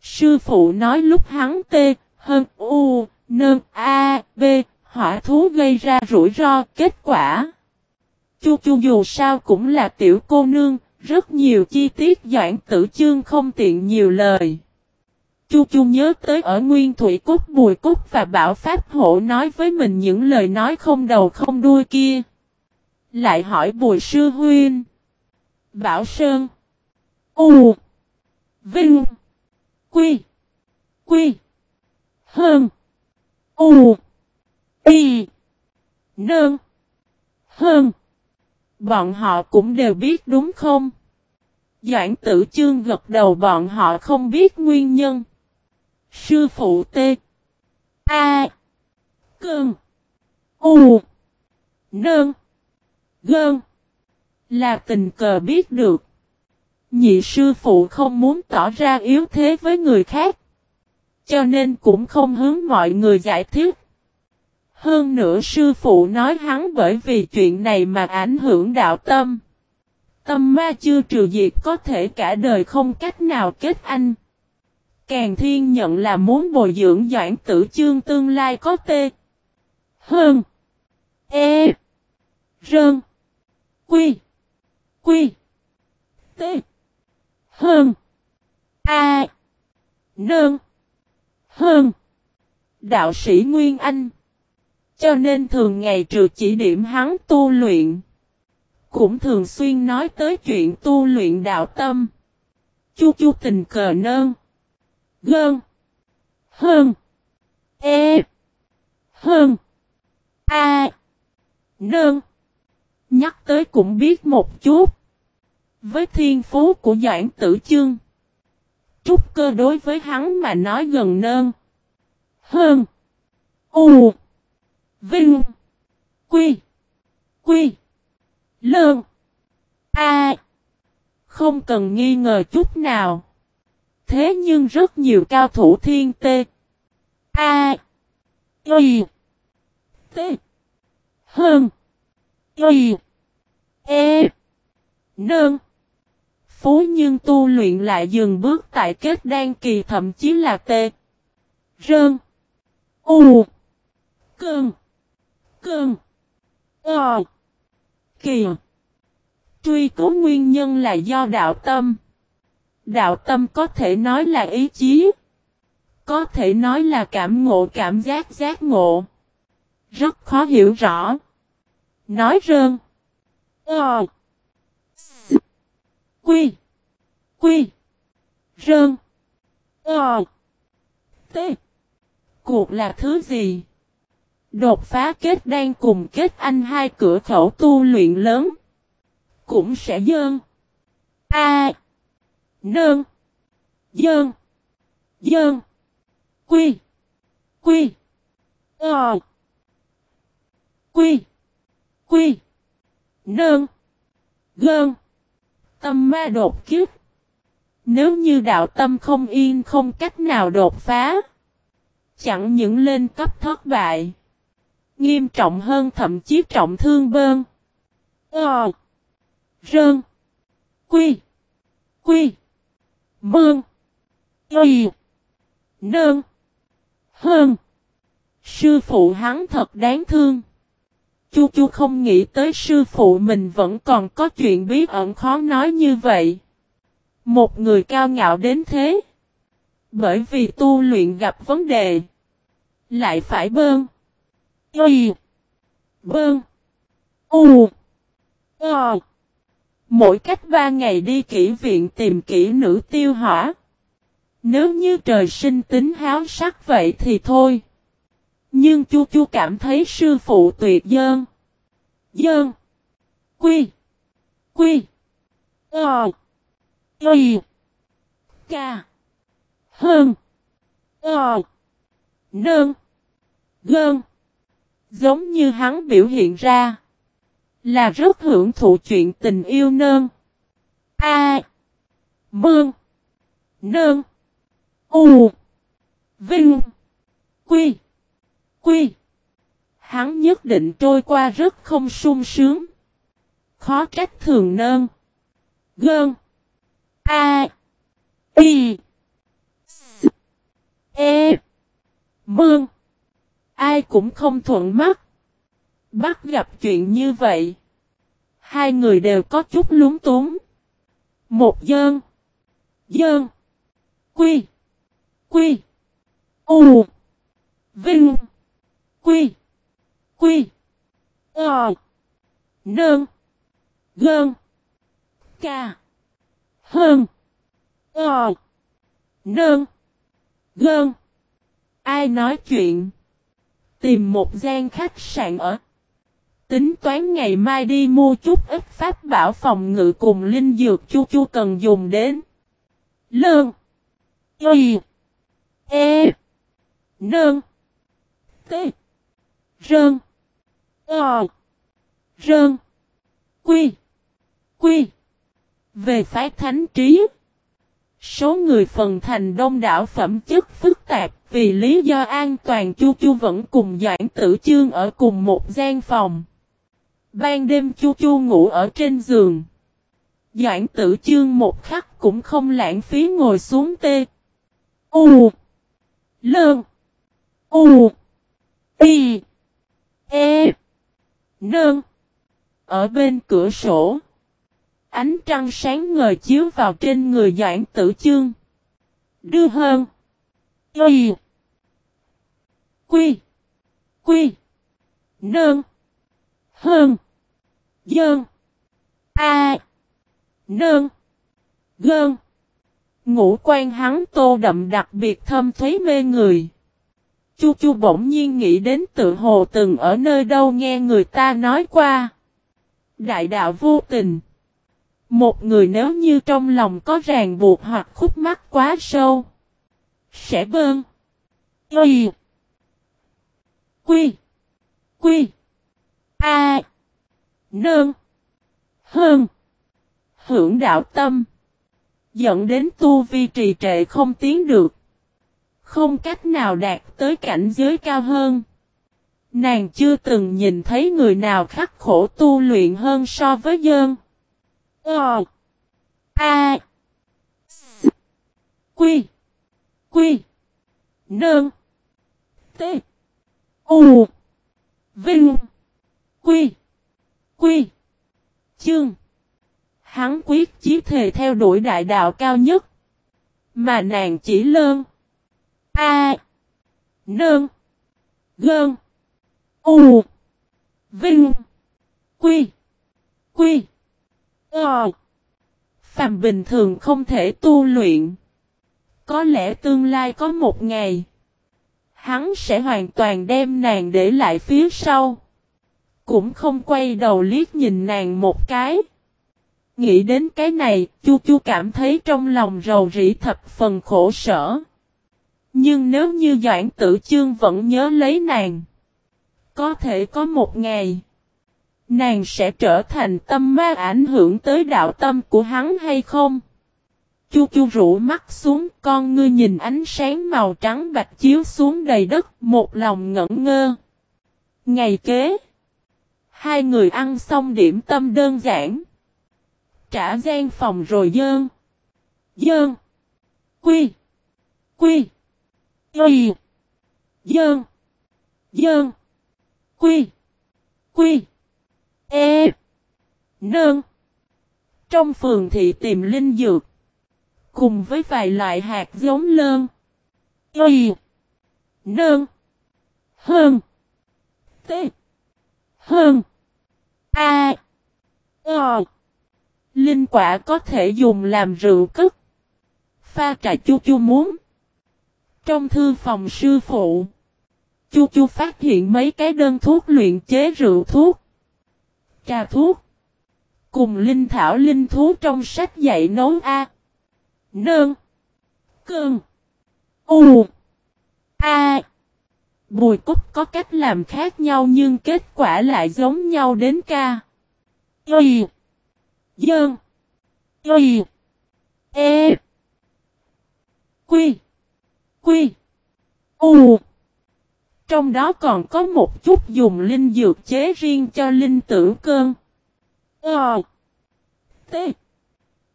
Sư phụ nói lúc hắn tê hơn U, nơn A, B, hỏa thú gây ra rủi ro, kết quả. Chu chu dù sao cũng là tiểu cô nương, rất nhiều chi tiết doãn tử chương không tiện nhiều lời. Chu chu nhớ tới ở Nguyên Thủy Cúc Bùi Cúc và Bảo Pháp Hộ nói với mình những lời nói không đầu không đuôi kia. Lại hỏi Bùi Sư huyên Bảo Sơn. U. Vinh. Quy. Quy. Hơn. U. Y. Nơn. Hơn. Bọn họ cũng đều biết đúng không? Doãn tử chương gật đầu bọn họ không biết nguyên nhân. Sư phụ T. A. Cơn. U. Nơn. Gơn. Là tình cờ biết được. Nhị sư phụ không muốn tỏ ra yếu thế với người khác. Cho nên cũng không hướng mọi người giải thích. Hơn nữa sư phụ nói hắn bởi vì chuyện này mà ảnh hưởng đạo tâm. Tâm ma chưa trừ diệt có thể cả đời không cách nào kết anh. Càng thiên nhận là muốn bồi dưỡng doãn tử chương tương lai có tê. Hơn. E. Rơn. Quy. Quy. T. Hơn. A. Nơn. Hơn. Đạo sĩ Nguyên Anh. Cho nên thường ngày trừ chỉ điểm hắn tu luyện. Cũng thường xuyên nói tới chuyện tu luyện đạo tâm. Chu chu tình cờ nơn. Gơn. Hơn. E. Hơn. A. Nơn. Nhắc tới cũng biết một chút. Với thiên phú của Doãn Tử Chương. Trúc cơ đối với hắn mà nói gần nơn. Hơn. U. Vinh. Quy. Quy. Lơn. A. Không cần nghi ngờ chút nào. Thế nhưng rất nhiều cao thủ thiên tê. A. Y. T. Hơn. Y. E. Nơn. Phú nhưng tu luyện lại dừng bước tại kết đan kỳ, thậm chí là T. Rơn. U. Cơn. Cơn. Ờ. Kỳ. Truy cứu nguyên nhân là do đạo tâm. Đạo tâm có thể nói là ý chí. Có thể nói là cảm ngộ, cảm giác giác ngộ. Rất khó hiểu rõ. Nói rơn. Ờ. Quy. Quy. Rơn. Ờ. T. Cuộc là thứ gì? Đột phá kết đang cùng kết anh hai cửa khẩu tu luyện lớn. Cũng sẽ dơn. A. Nơn. Dơn. Dơn. Quy. Quy. Ờ. Quy. Quy. Nơn. Gơn. Tâm ma đột kiếp. Nếu như đạo tâm không yên, không cách nào đột phá. Chẳng những lên cấp thất bại. Nghiêm trọng hơn thậm chí trọng thương bơn. Ờ. Rơn. Quy. Quy. Mương. Y. Nơn. Hơn. Sư phụ hắn thật đáng thương. Chu Chu không nghĩ tới sư phụ mình vẫn còn có chuyện bí ẩn khó nói như vậy. Một người cao ngạo đến thế. Bởi vì tu luyện gặp vấn đề. Lại phải bơn. Y. Bơn. U. Ờ. Mỗi cách ba ngày đi kỹ viện tìm kỹ nữ tiêu hỏa. Nếu như trời sinh tính háo sắc vậy thì thôi. Nhưng chu chu cảm thấy sư phụ tuyệt dơn. Vâng. Dơn. Quy. Quy. Ờ. Y. Ca. Hơn. Ờ. Nơn. Gơn. Giống như hắn biểu hiện ra. Là rất hưởng thụ chuyện tình yêu nơn. A. Mương. Nơn. U. Vinh. Quy. Hắn nhất định trôi qua rất không sung sướng. Khó trách thường nơn. Gơn. A. Y. S. E. Mương. Ai cũng không thuận mắt. Bắt gặp chuyện như vậy. Hai người đều có chút lúng túng. Một dơn. Dơn. Quy. Quy. U. Vinh. Quy. Quy. Ờ. Nơn. Gơn. Ca. Hơn. Ờ. Nơn. Gơn. Ai nói chuyện? Tìm một gian khách sạn ở. Tính toán ngày mai đi mua chút ít pháp bảo phòng ngự cùng linh dược chu chu cần dùng đến. Lơn. Y. E. Nương. T. Rơn. Ờ. Rơn. Quy. Quy. Về phái thánh trí. Số người phần thành đông đảo phẩm chất phức tạp vì lý do an toàn Chu Chu vẫn cùng Doãn Tử Chương ở cùng một gian phòng. Ban đêm Chu Chu ngủ ở trên giường. Doãn Tử Chương một khắc cũng không lãng phí ngồi xuống tê. U. Lơn. U. Y. E. nương, Ở bên cửa sổ. Ánh trăng sáng ngời chiếu vào trên người Doãn Tử Chương. Đưa hơn. Y. Quy. Quy. nương, Hơn. Dơn. A. nương, Gơn. Ngũ quan hắn tô đậm đặc biệt thâm thuế mê người. Chu chu bỗng nhiên nghĩ đến tự hồ từng ở nơi đâu nghe người ta nói qua. Đại đạo vô tình. Một người nếu như trong lòng có ràng buộc hoặc khúc mắc quá sâu. Sẽ bơn. Y. Quy. Quy. A. nương Hơn. Hưởng đạo tâm. Dẫn đến tu vi trì trệ không tiến được. Không cách nào đạt tới cảnh giới cao hơn. Nàng chưa từng nhìn thấy người nào khắc khổ tu luyện hơn so với dơn. Ờ. A. S. Quy. Quy. Nơn. T. U. Vinh. Quy. Quy. Chương. Hắn quyết chí thề theo đuổi đại đạo cao nhất. Mà nàng chỉ lơn. Nơn. Gơn. U. Vinh. Quy. Quy. Ờ. Phàm bình thường không thể tu luyện. Có lẽ tương lai có một ngày. Hắn sẽ hoàn toàn đem nàng để lại phía sau. Cũng không quay đầu liếc nhìn nàng một cái. Nghĩ đến cái này, Chu Chu cảm thấy trong lòng rầu rĩ thập phần khổ sở. Nhưng nếu như Doãn Tử Chương vẫn nhớ lấy nàng, có thể có một ngày, nàng sẽ trở thành tâm ma ảnh hưởng tới đạo tâm của hắn hay không? Chu Chu rũ mắt xuống, con ngươi nhìn ánh sáng màu trắng bạch chiếu xuống đầy đất, một lòng ngẩn ngơ. Ngày kế, hai người ăn xong điểm tâm đơn giản trả gian phòng rồi dơn. Dơn. Quy. Quy. Y. Dơn. Dơn. Quy. Quy. E. Nơn. Trong phường thị tìm linh dược. Cùng với vài loại hạt giống lơn. Y. Nơn. Hơn. T. Hơn. A. o. Linh quả có thể dùng làm rượu cất. Pha trà chu chu muốn. Trong thư phòng sư phụ. Chu chu phát hiện mấy cái đơn thuốc luyện chế rượu thuốc. Trà thuốc. Cùng linh thảo linh thú trong sách dạy nấu A. Nơn. Cơn. U. A. Bùi cúc có cách làm khác nhau nhưng kết quả lại giống nhau đến ca. Y. Dơn. Y. E. Quy. Quy. U. Trong đó còn có một chút dùng linh dược chế riêng cho linh tử cơn. Ờ. T.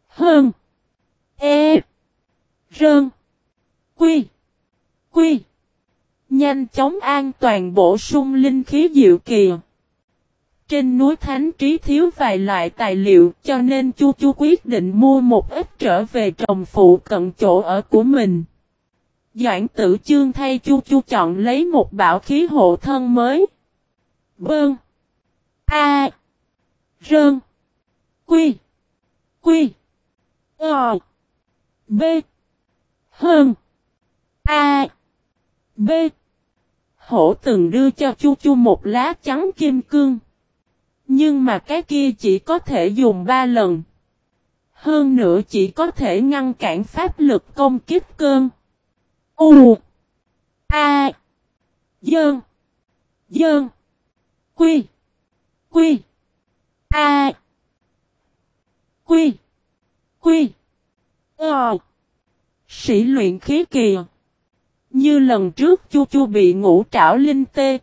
Hơn. E. Rơn. Quy. Quy. Nhanh chóng an toàn bổ sung linh khí diệu kỳ. Trên núi Thánh Trí thiếu vài loại tài liệu cho nên Chu Chu quyết định mua một ít trở về trồng phụ cận chỗ ở của mình. Doãn tử chương thay Chu Chu chọn lấy một bảo khí hộ thân mới. Bơn. A. Rơn. Quy. Quy. Ờ. B. Hơn. A. B. Hổ từng đưa cho Chu Chu một lá trắng kim cương. Nhưng mà cái kia chỉ có thể dùng ba lần. Hơn nữa chỉ có thể ngăn cản pháp lực công kích cơn. U. A. Dơn. Dơn. Quy. Quy. A. Quy. Quy. Ờ. Sĩ luyện khí kỳ. Như lần trước chu chu bị ngũ trảo linh tê.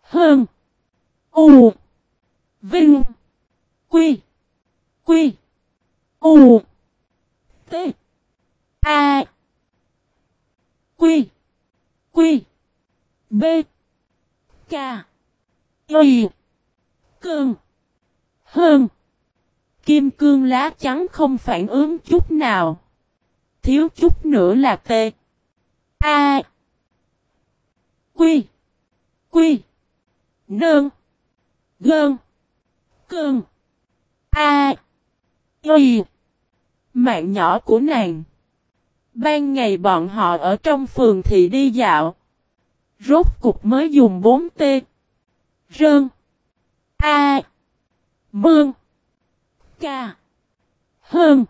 Hơn. U. Vinh. Quy. Quy. U. T. A. Quy. Quy. B. K. Y. Cương. Hơn. Kim cương lá trắng không phản ứng chút nào. Thiếu chút nữa là T. A. Quy. Quy. Nơn. Gơn. Cương. A. Y. Mạng nhỏ của nàng. Ban ngày bọn họ ở trong phường thị đi dạo. Rốt cục mới dùng 4 T. Rơn. A. Bương. Ca. Hơn.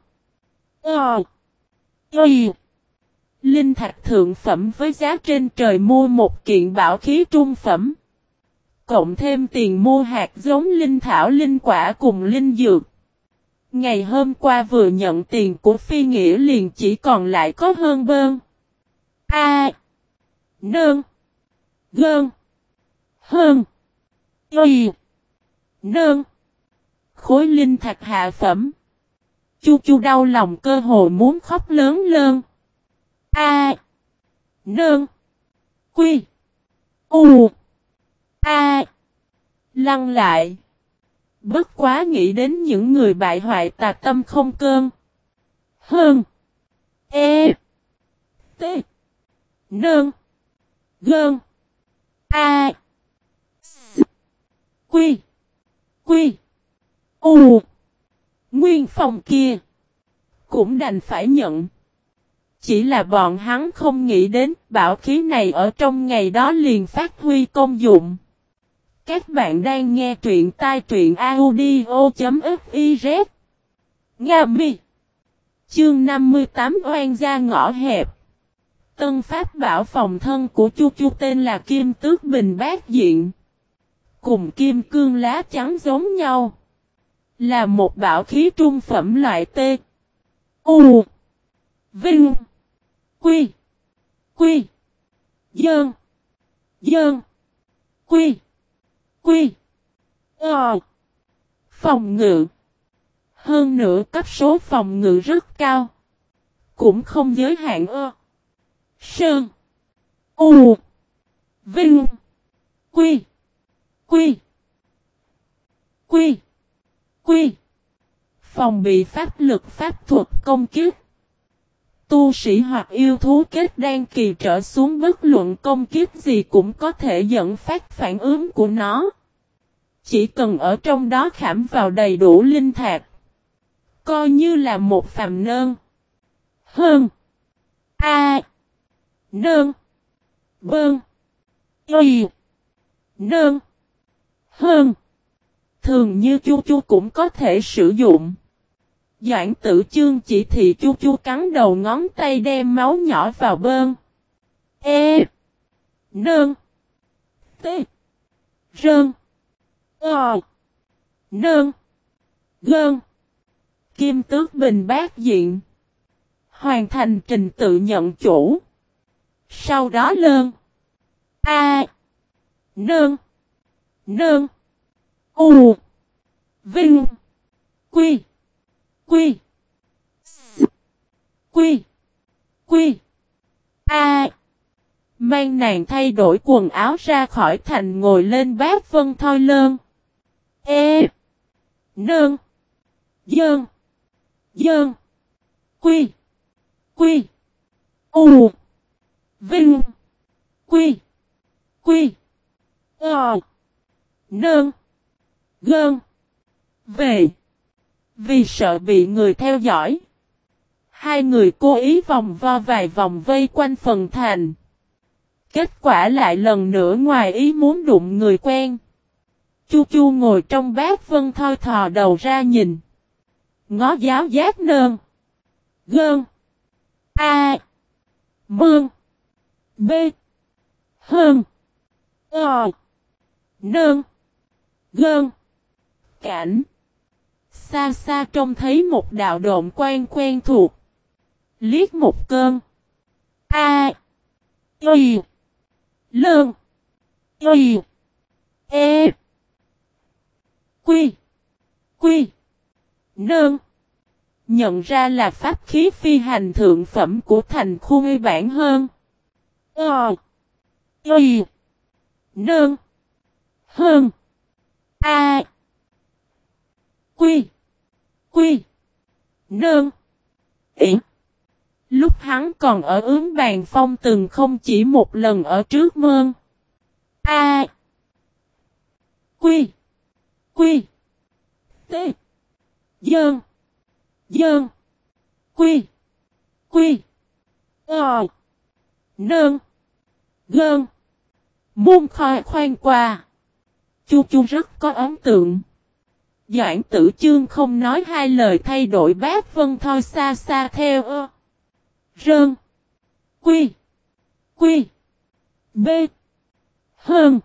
Ờ. Y. Linh thạch thượng phẩm với giá trên trời mua một kiện bảo khí trung phẩm. Cộng thêm tiền mua hạt giống linh thảo linh quả cùng linh dược. Ngày hôm qua vừa nhận tiền của phi nghĩa liền chỉ còn lại có hơn bơn. A. Nương. Gơn. Hơn. Y. Nương. Khối linh thạch hạ phẩm. Chu chu đau lòng cơ hồ muốn khóc lớn lơn. A. Nương. Quy. U. A. Lăng lại. Bất quá nghĩ đến những người bại hoại tà tâm không cơn. Hơn. E. T. Nơn. Gơn. A. S. Quy. Quy. U. Nguyên phòng kia. Cũng đành phải nhận. Chỉ là bọn hắn không nghĩ đến bảo khí này ở trong ngày đó liền phát huy công dụng. Các bạn đang nghe truyện tai truyện audio.fiz Nga mi. Chương 58 oan gia ngõ hẹp. Tân pháp bảo phòng thân của chu chu tên là Kim Tước Bình Bát Diện. Cùng kim cương lá trắng giống nhau. Là một bảo khí trung phẩm loại T. U. Vinh. Quy. Quy. Dơn. Dơn. Quy. Quy. Ờ. Phòng ngự. Hơn nữa cấp số phòng ngự rất cao. Cũng không giới hạn ơ. Sơn. U. Vinh. Quy. Quy. Quy. Quy. Phòng bị pháp lực, pháp thuật công kiếp. Tu sĩ hoặc yêu thú kết đan kỳ trở xuống bất luận công kiếp gì cũng có thể dẫn phát phản ứng của nó. Chỉ cần ở trong đó khảm vào đầy đủ linh thạc Coi như là một phàm nơn. Hơn. A. Nơn. Bơn. Y. Nơn. Hơn. Thường như chu chu cũng có thể sử dụng. Doãn tử chương chỉ thị chu chu cắn đầu ngón tay đem máu nhỏ vào bơn. E. nương T. Rơn. Ờ. nương Gơn. Kim tước bình bát diện. Hoàn thành trình tự nhận chủ. Sau đó lơn. A. nương nương U. Vinh. Quy. Quy. Quy. Quy. A. Mang nàng thay đổi quần áo ra khỏi thành ngồi lên bát vân thoi lơn. E. Nương. Dơn. Dơn. Quy. Quy. U. Vinh. Quy. Quy. Ờ. Nương. Gơn. Về. Vì sợ bị người theo dõi. Hai người cố ý vòng vo vài vòng vây quanh phần thành. Kết quả lại lần nữa ngoài ý muốn đụng người quen. Chu chu ngồi trong bát vân thoi thò đầu ra nhìn. Ngó giáo giác nơn. Gơn. A. Mương. B. Hơn. Ờ. Nơn. Gơn. Cảnh. Xa xa trông thấy một đạo độn quen quen thuộc. Liếc một cơn. A. Y. Lương. Y. E. Quy. Quy. Nương. Nhận ra là pháp khí phi hành thượng phẩm của thành khu ngư bản hơn. Ờ. Y. Nương. Hơn. A. Quy. Quy. Nương. Yển. Lúc hắn còn ở ướm bàn phong từng không chỉ một lần ở trước mơn. A. Quy. Quy. T. Dơn. Dơn. Quy. Quy. Ờ. Nơn. Gơn. Môn khoai khoan qua. Chu chu rất có ấn tượng. Doãn tử chương không nói hai lời thay đổi bát vân thôi xa xa theo ơ. Rơn. Quy. Quy. B. Hơn.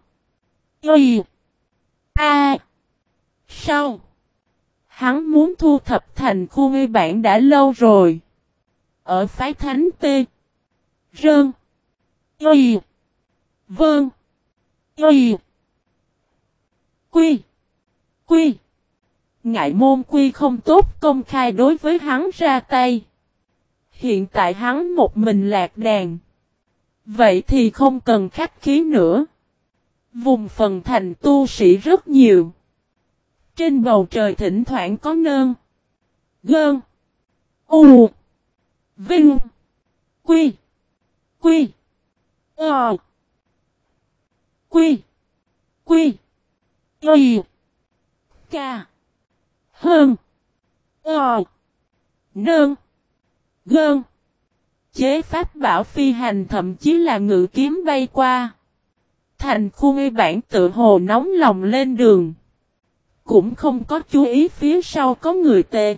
Y. A. Sau. Hắn muốn thu thập thành khu ngư bản đã lâu rồi. Ở phái thánh T. Rơn. Y. Vơn. Y. Quy. Quy. Ngại môn quy không tốt, công khai đối với hắn ra tay. Hiện tại hắn một mình lạc đàn. Vậy thì không cần khách khí nữa. Vùng phần thành tu sĩ rất nhiều. Trên bầu trời thỉnh thoảng có nơn. Gơn. U. Vinh. Quy. Quy. Ờ. Quy. Quy. Quy. Ca. Hơn. Ờ. Nơn. Gơn. Chế pháp bảo phi hành thậm chí là ngự kiếm bay qua. Thành khu ngư bản tự hồ nóng lòng lên đường. Cũng không có chú ý phía sau có người tệ.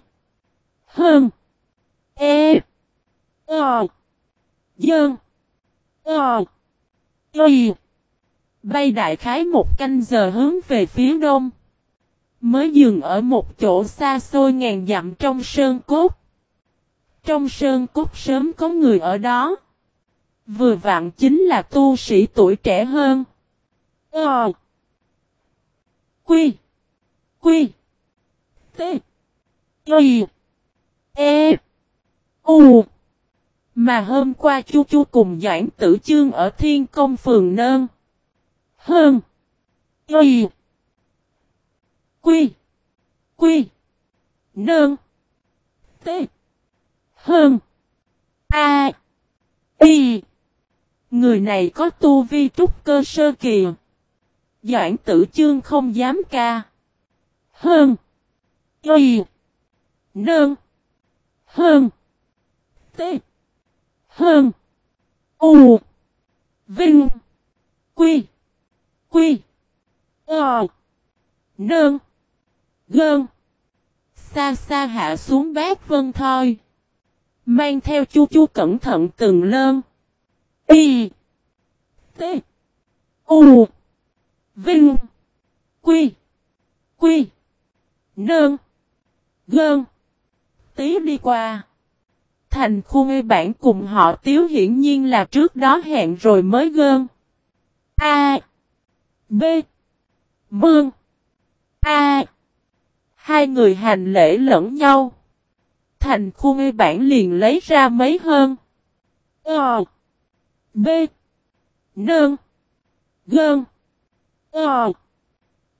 Hơn. E. Ờ. Dơn. Ờ. Y. Bay đại khái một canh giờ hướng về phía đông. Mới dừng ở một chỗ xa xôi ngàn dặm trong sơn cốt. Trong sơn cốt sớm có người ở đó. Vừa vặn chính là tu sĩ tuổi trẻ hơn. Ờ. Quy. Quy. T. Y. E. U. Mà hôm qua Chu Chu cùng Doãn Tử Chương ở Thiên Công Phường Nơn. Hơn. Y. Quy. Quy. Nơn. T. Hơn. A. Y. Người này có tu vi trúc cơ sơ kỳ. Doãn tử chương không dám ca. Hơn. Y. Nơn. Hơn. T. Hơn. U. Vinh. Quy. Quy. Ờ. Nơn. Gơn. Xa xa hạ xuống bát vân thôi. Mang theo chu chu cẩn thận từng lơn. Y. T. U. Vinh. Quy. Quy. Nơn. Gơn. Tí đi qua. Thành khu ngây bản cùng họ tiếu hiển nhiên là trước đó hẹn rồi mới gơn. A. B. Mương. A. Hai người hành lễ lẫn nhau. Thành khu ngư bản liền lấy ra mấy hơn. Ờ. B. Nương. Gơn. Ờ.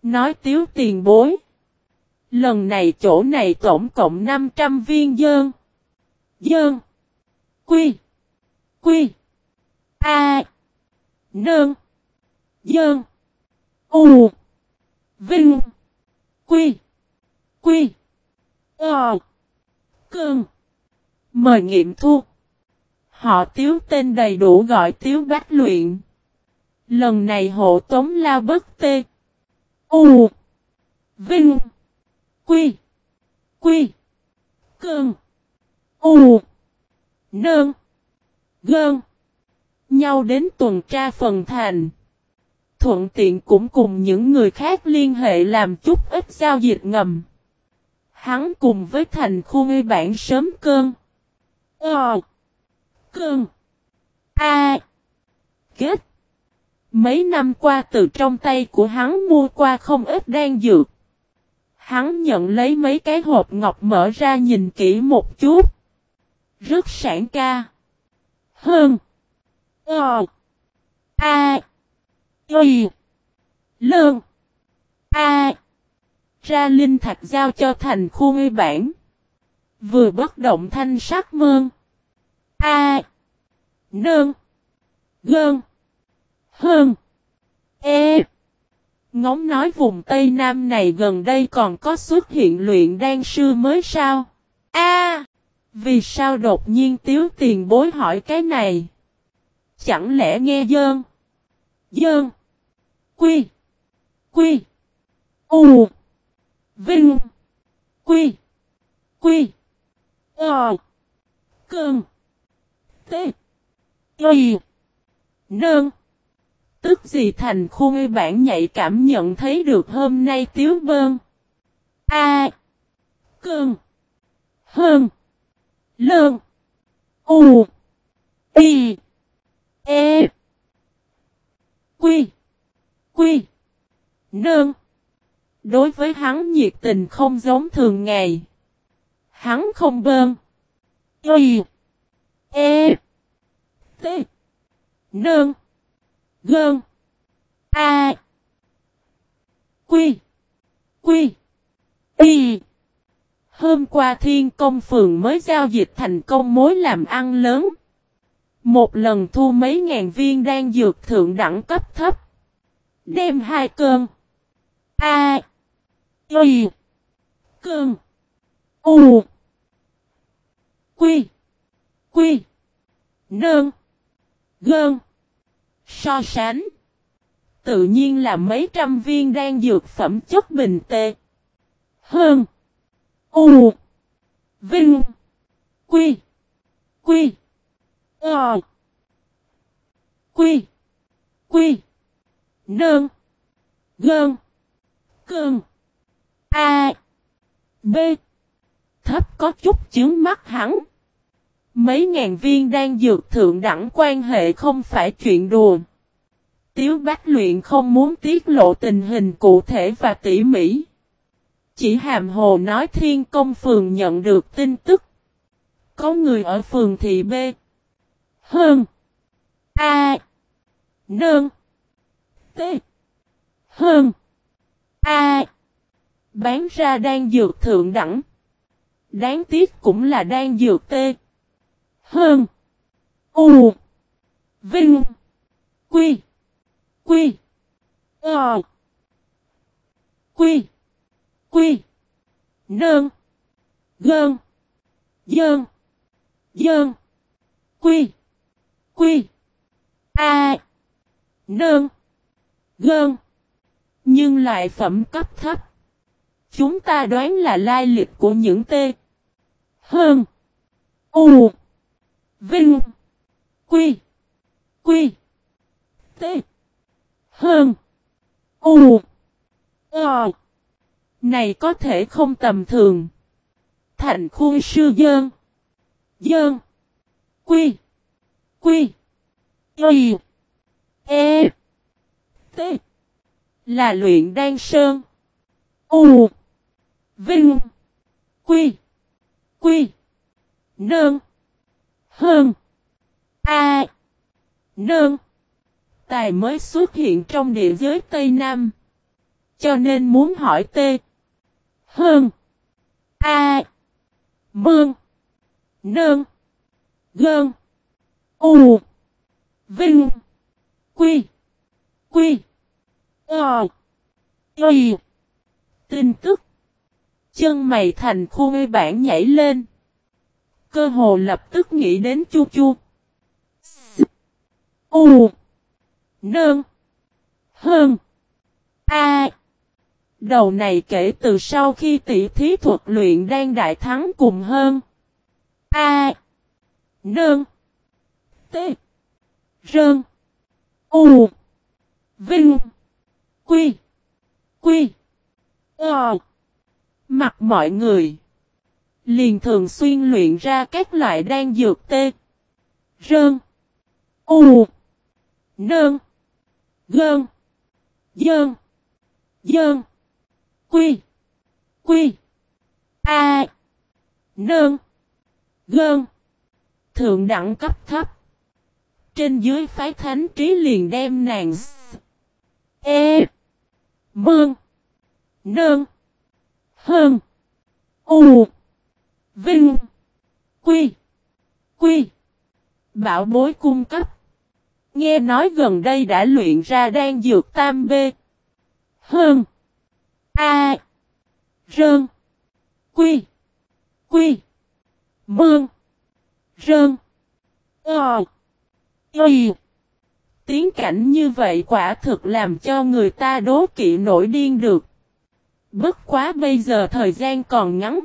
Nói tiếu tiền bối. Lần này chỗ này tổng cộng 500 viên dơn. Dơn. Quy. Quy. A. Nơn. Dơn. U. Vinh. Quy. Quy. Ờ. Cương, Mời nghiệm thu. Họ tiếu tên đầy đủ gọi tiếu bách luyện. Lần này hộ tống La bất tê. U. Vinh. Quy. Quy. Cương, U. Nơn. Gơn. Nhau đến tuần tra phần thành. Thuận tiện cũng cùng những người khác liên hệ làm chút ít giao dịch ngầm. Hắn cùng với thành khu ngư bản sớm cơn. Ờ. Cơn. A. Kết. Mấy năm qua từ trong tay của hắn mua qua không ít đan dược. Hắn nhận lấy mấy cái hộp ngọc mở ra nhìn kỹ một chút. Rất sản ca. Hơn. Ờ. A. Y. Lương. A. Ra linh thạch giao cho thành khu ngư bản. Vừa bất động thanh sắc mơn. A. Nương. Gơn. Hơn. E. Ngóng nói vùng Tây Nam này gần đây còn có xuất hiện luyện đan sư mới sao? A. vì sao đột nhiên tiếu tiền bối hỏi cái này? Chẳng lẽ nghe dơn? Dơn. Quy. Quy. U. Vinh. Quy. Quy. Ờ. Cơn. T. Y. Nơn. Tức gì thành khu ngư bản nhạy cảm nhận thấy được hôm nay tiếu bơn. A. Cơn. Hơn. Lơn. U. Y. E. Quy. Quy. Nơn. Đối với hắn nhiệt tình không giống thường ngày. Hắn không bơn. Y. E. T. Nương. Gơn. A. Quy. Quy. Y. Hôm qua thiên công phường mới giao dịch thành công mối làm ăn lớn. Một lần thu mấy ngàn viên đang dược thượng đẳng cấp thấp. Đem hai cơn. A. Y. Cơn. U. Quy. Quy. Nơn. Gơn. So sánh. Tự nhiên là mấy trăm viên đang dược phẩm chất bình tê. Hơn. U. Vinh. Quy. Quy. Ờ. Quy. Quy. Nơn. Gơn. Cơn. A. B. Thấp có chút chứng mắt hắn. Mấy ngàn viên đang dược thượng đẳng quan hệ không phải chuyện đùa. Tiếu Bách Luyện không muốn tiết lộ tình hình cụ thể và tỉ mỉ. Chỉ hàm hồ nói thiên công phường nhận được tin tức. Có người ở phường thị B. Hơn. A. Nương. T. Hơn. A. Bán ra đang dược thượng đẳng. Đáng tiếc cũng là đang dược tê, Hơn. U. Vinh. Quy. Quy. Ờ. Quy. Quy. Nơn. Gơn. Dơn. Dơn. Quy. Quy. A. Nơn. Gơn. Nhưng lại phẩm cấp thấp. Chúng ta đoán là lai lịch của những T. Hơn. U. Vinh. Quy. Quy. T. Hơn. U. Ờ. Này có thể không tầm thường. Thành khu sư dơn. Dơn. Quy. Quy. Y. E. T. Là luyện đan sơn. U. Vinh. Quy. Quy. nương Hơn. A. nương tài mới xuất hiện trong địa giới Tây Nam. Cho nên muốn hỏi T. Hơn. A. Mương. Nương. Gơn. U. Vinh. Quy. Quy. Ờ. Y. Tin tức. Chân mày thành khu ngây bản nhảy lên. Cơ hồ lập tức nghĩ đến chu chu. U. Nương. Hơn. A. Đầu này kể từ sau khi tỷ thí thuật luyện đang đại thắng cùng hơn. A. Nương. T. Rơn. U. Vinh. Quy. Quy. Ờ. Mặt mọi người. Liền thường xuyên luyện ra các loại đan dược tê. Rơn. U. Nơn. Gơn. Dơn. Dơn. Quy. Quy. A. Nơn. Gơn. Thượng đẳng cấp thấp. Trên dưới phái thánh trí liền đem nàng E. Mương. Nơn. Hơn. U. Vinh. Quy. Quy. Bảo bối cung cấp. Nghe nói gần đây đã luyện ra đan dược tam B. Hơn. A. Rơn. Quy. Quy. Mương. Rơn. Ờ. Y. Tiến cảnh như vậy quả thực làm cho người ta đố kỵ nổi điên được. Bất quá bây giờ thời gian còn ngắn.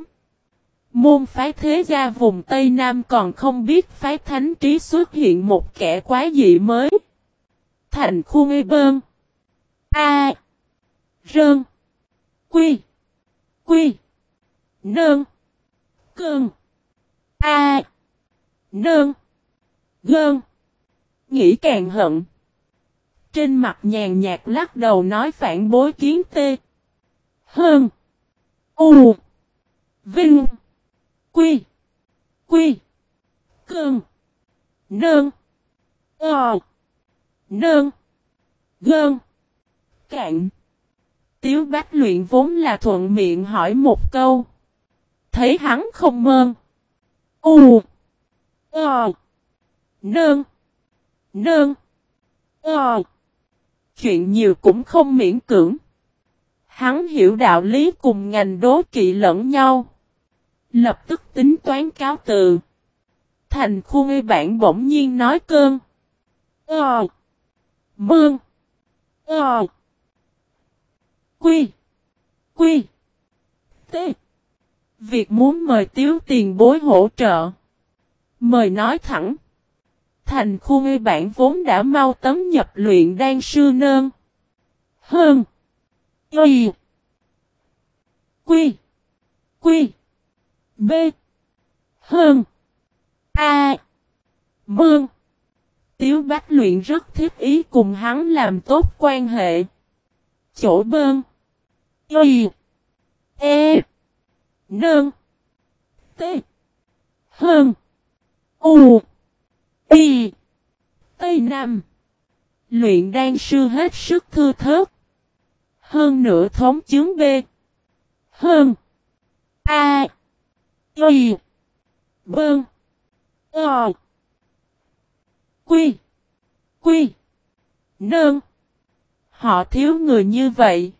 Môn phái thế gia vùng Tây Nam còn không biết phái thánh trí xuất hiện một kẻ quá dị mới. Thành khu ngây bơn. A. Rơn. Quy. Quy. Nơn. Cơn. A. Nơn. Gơn. Nghĩ càng hận. Trên mặt nhàn nhạt lắc đầu nói phản bối kiến tê. Hơn. U. Vinh. Quy. Quy. Cơn. Nơn. Ờ. Nơn. Gơn. Cạn. Tiếu bách luyện vốn là thuận miệng hỏi một câu. Thấy hắn không mơn. U. Ờ. Nơn. Nơn. Ờ. Chuyện nhiều cũng không miễn cưỡng. Hắn hiểu đạo lý cùng ngành đố kỵ lẫn nhau. Lập tức tính toán cáo từ. Thành khu ngư bản bỗng nhiên nói cơn. Ờ. Mương. Ờ. Quy. Quy. T. Việc muốn mời tiếu tiền bối hỗ trợ. Mời nói thẳng. Thành khu ngư bản vốn đã mau tấm nhập luyện đan sư nơn. Hơn. Y. Quy. Quy. B. Hơn. A. Bương. Tiếu Bách luyện rất thiết ý cùng hắn làm tốt quan hệ. Chỗ bơn. Y. E. Nơn. T. Hơn. U. Y. Tây Nam. Luyện đan sư hết sức thư thớt. Hơn nữa thống chứng B. Hơn. A. Y. Bơn. O. Quy. Quy. Nơn. Họ thiếu người như vậy.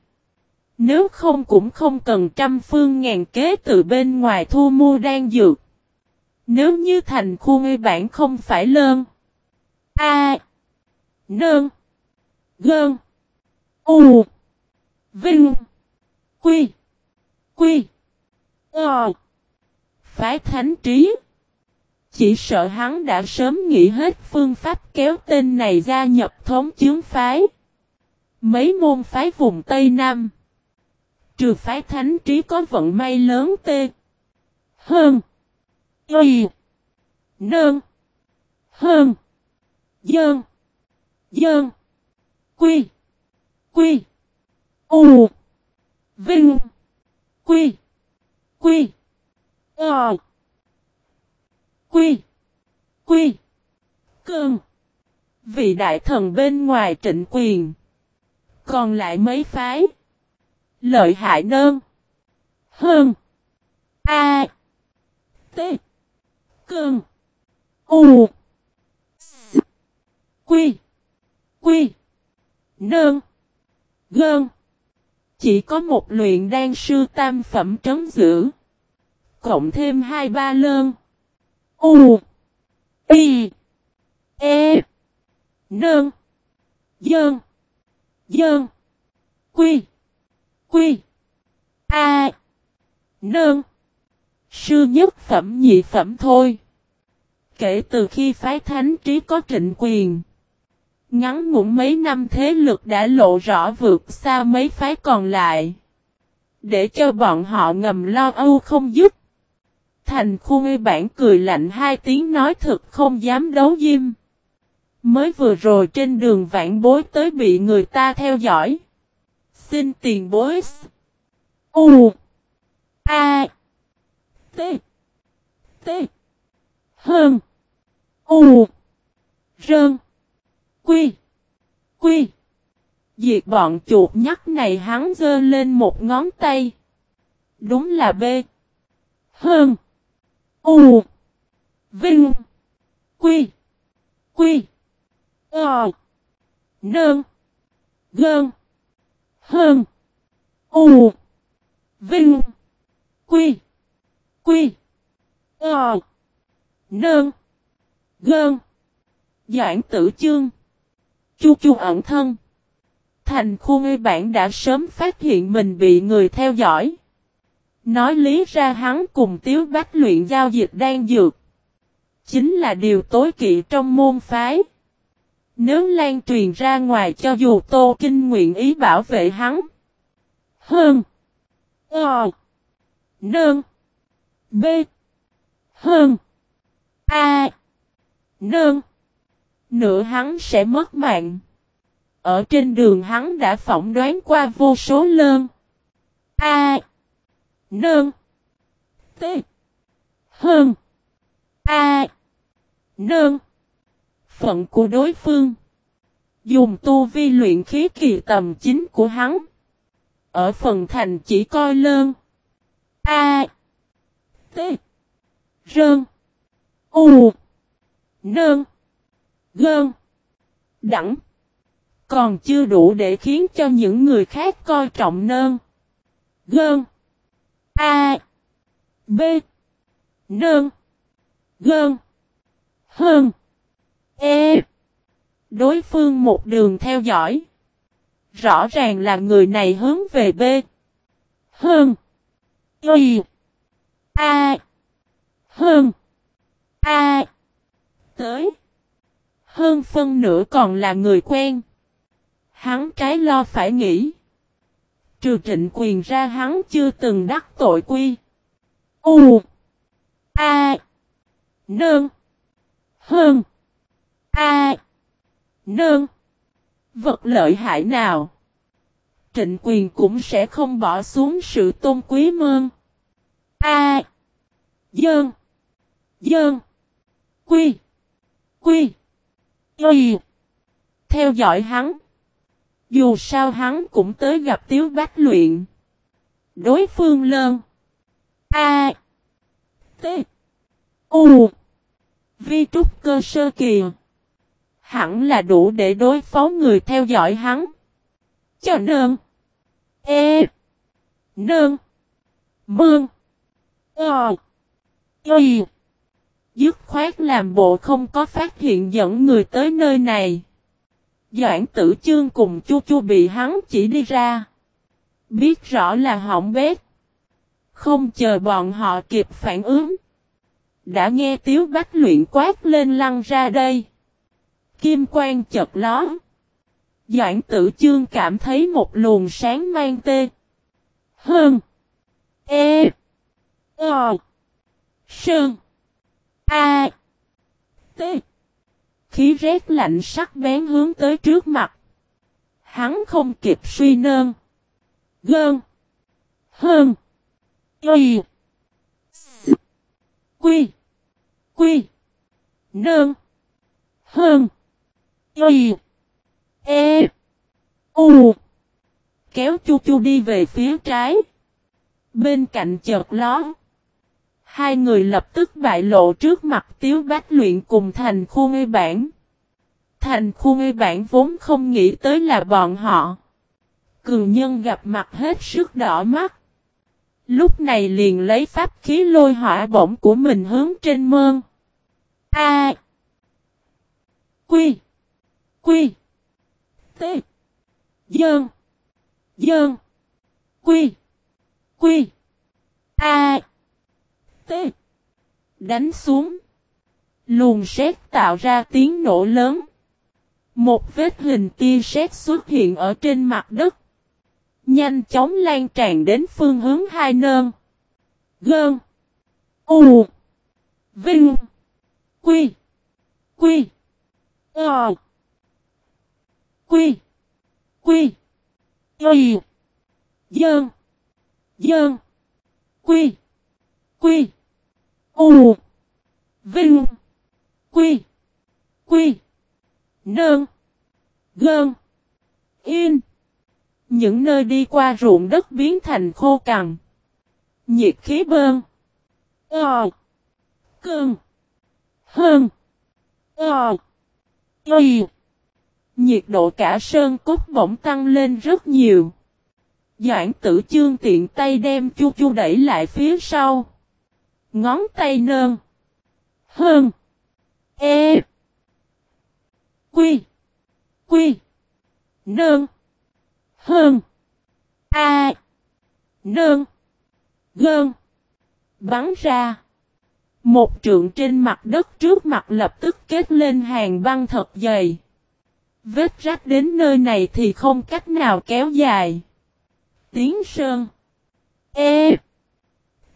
Nếu không cũng không cần trăm phương ngàn kế từ bên ngoài thu mua đang dược. Nếu như thành khu ngây bản không phải lơn. A. Nơn. Gơn. U. Vinh. Quy. Quy. Ờ. Phái thánh trí. Chỉ sợ hắn đã sớm nghĩ hết phương pháp kéo tên này gia nhập thống chướng phái. Mấy môn phái vùng Tây Nam. Trừ phái thánh trí có vận may lớn tê. Hơn. Y. Nơn. Hơn. Dơn. Dơn. Quy. Quy. U. Vinh. Quy. Quy. Ờ. Quy. Quy. Cơn. Vị đại thần bên ngoài trịnh quyền. Còn lại mấy phái. Lợi hại nơn. Hơn. A. T. Cơn. U. S. Quy. Quy. Nơn. Gơn. Chỉ có một luyện đan sư tam phẩm trấn giữ. Cộng thêm hai ba lơn. U. Y. E. Nơn. Dơn. Dơn. Quy. Quy. A. Nơn. Sư nhất phẩm nhị phẩm thôi. Kể từ khi phái thánh trí có trịnh quyền. Ngắn ngủn mấy năm thế lực đã lộ rõ vượt xa mấy phái còn lại. Để cho bọn họ ngầm lo âu không dứt. Thành khu ngây bản cười lạnh hai tiếng nói thật không dám đấu diêm. Mới vừa rồi trên đường vạn bối tới bị người ta theo dõi. Xin tiền bối. U. A. T. T. Hơn. U. Rơn. Quy. Quy. Diệt bọn chuột nhắc này hắn dơ lên một ngón tay. Đúng là B. Hơn. U. Vinh. Quy. Quy. Ờ. Nơn. Gơn. Hơn. U. Vinh. Quy. Quy. Ờ. Nơn. Gơn. Doãn tử chương. Chu chu ẩn thân. Thành khu ngây bản đã sớm phát hiện mình bị người theo dõi. Nói lý ra hắn cùng Tiếu Bách luyện giao dịch đang dược. Chính là điều tối kỵ trong môn phái. Nếu lan truyền ra ngoài cho dù Tô Kinh nguyện ý bảo vệ hắn. Hơn. Ờ. Nơn. B. Hơn. A. Nơn. Nửa hắn sẽ mất mạng. Ở trên đường hắn đã phỏng đoán qua vô số lơn. A. Nơn. T. Hơn. A. Nơn. Phận của đối phương. Dùng tu vi luyện khí kỳ tầm chính của hắn. Ở phần thành chỉ coi lơn. A. T. Rơn. U. Nơn. Gơn. Đẳng. Còn chưa đủ để khiến cho những người khác coi trọng nơn. Gơn. A. B. Nơn. Gơn. Hơn. E. Đối phương một đường theo dõi. Rõ ràng là người này hướng về B. Hơn. Y. A. Hơn. A. Tới. Hơn phân nửa còn là người quen. Hắn trái lo phải nghĩ. Trừ trịnh quyền ra hắn chưa từng đắc tội quy. U. A. Nương. Hơn. A. Nương. Vật lợi hại nào. Trịnh quyền cũng sẽ không bỏ xuống sự tôn quý mương A. Dơn. Dơn. Quy. Quy. Y. Theo dõi hắn. Dù sao hắn cũng tới gặp Tiếu Bách luyện. Đối phương lơn. A. T. U. Vi trúc cơ sơ kỳ. Hẳn là đủ để đối phó người theo dõi hắn. Cho nơn. E. Nơn. Mương. Ờ. Y. Dứt khoát làm bộ không có phát hiện dẫn người tới nơi này. Doãn tử chương cùng chu chu bị hắn chỉ đi ra. Biết rõ là hỏng bét. Không chờ bọn họ kịp phản ứng. Đã nghe tiếu bách luyện quát lên lăn ra đây. Kim quang chật ló. Doãn tử chương cảm thấy một luồng sáng mang tê. Hơn. E. Ờ. Sơn. A. T. Khí rét lạnh sắc bén hướng tới trước mặt. Hắn không kịp suy nơn. Gơn. Hơn. Y. S. Quy. Quy. Nơn. Hơn. Y. E. U. Kéo chu chu đi về phía trái. Bên cạnh chợt ló. Hai người lập tức bại lộ trước mặt Tiếu Bách luyện cùng thành khu ngây bản. Thành khu ngây bản vốn không nghĩ tới là bọn họ. Cường nhân gặp mặt hết sức đỏ mắt. Lúc này liền lấy pháp khí lôi hỏa bổng của mình hướng trên mơn. A. Quy. Quy. T. Dơn. Dơn. Quy. Quy. A tê. Đánh xuống. luồn sét tạo ra tiếng nổ lớn. Một vết hình tia sét xuất hiện ở trên mặt đất. Nhanh chóng lan tràn đến phương hướng hai nơn. Gơn. U. Vinh. Quy. Quy. Ờ. Quy. Quy. Quy. Dơn. Dơn. Quy. Quy. U. Vinh. Quy. Quy. Nơn. Gơn. In. Những nơi đi qua ruộng đất biến thành khô cằn. Nhiệt khí bơn. Ờ. Cơn. Hơn. Ờ. Y. Nhiệt độ cả sơn cốt bỗng tăng lên rất nhiều. Doãn tử chương tiện tay đem chu chu đẩy lại phía sau. Ngón tay nơn. Hơn. E. Quy. Quy. Nơn. Hơn. A. Nơn. Gơn. Bắn ra. Một trượng trên mặt đất trước mặt lập tức kết lên hàng băng thật dày. Vết rách đến nơi này thì không cách nào kéo dài. Tiếng sơn. E.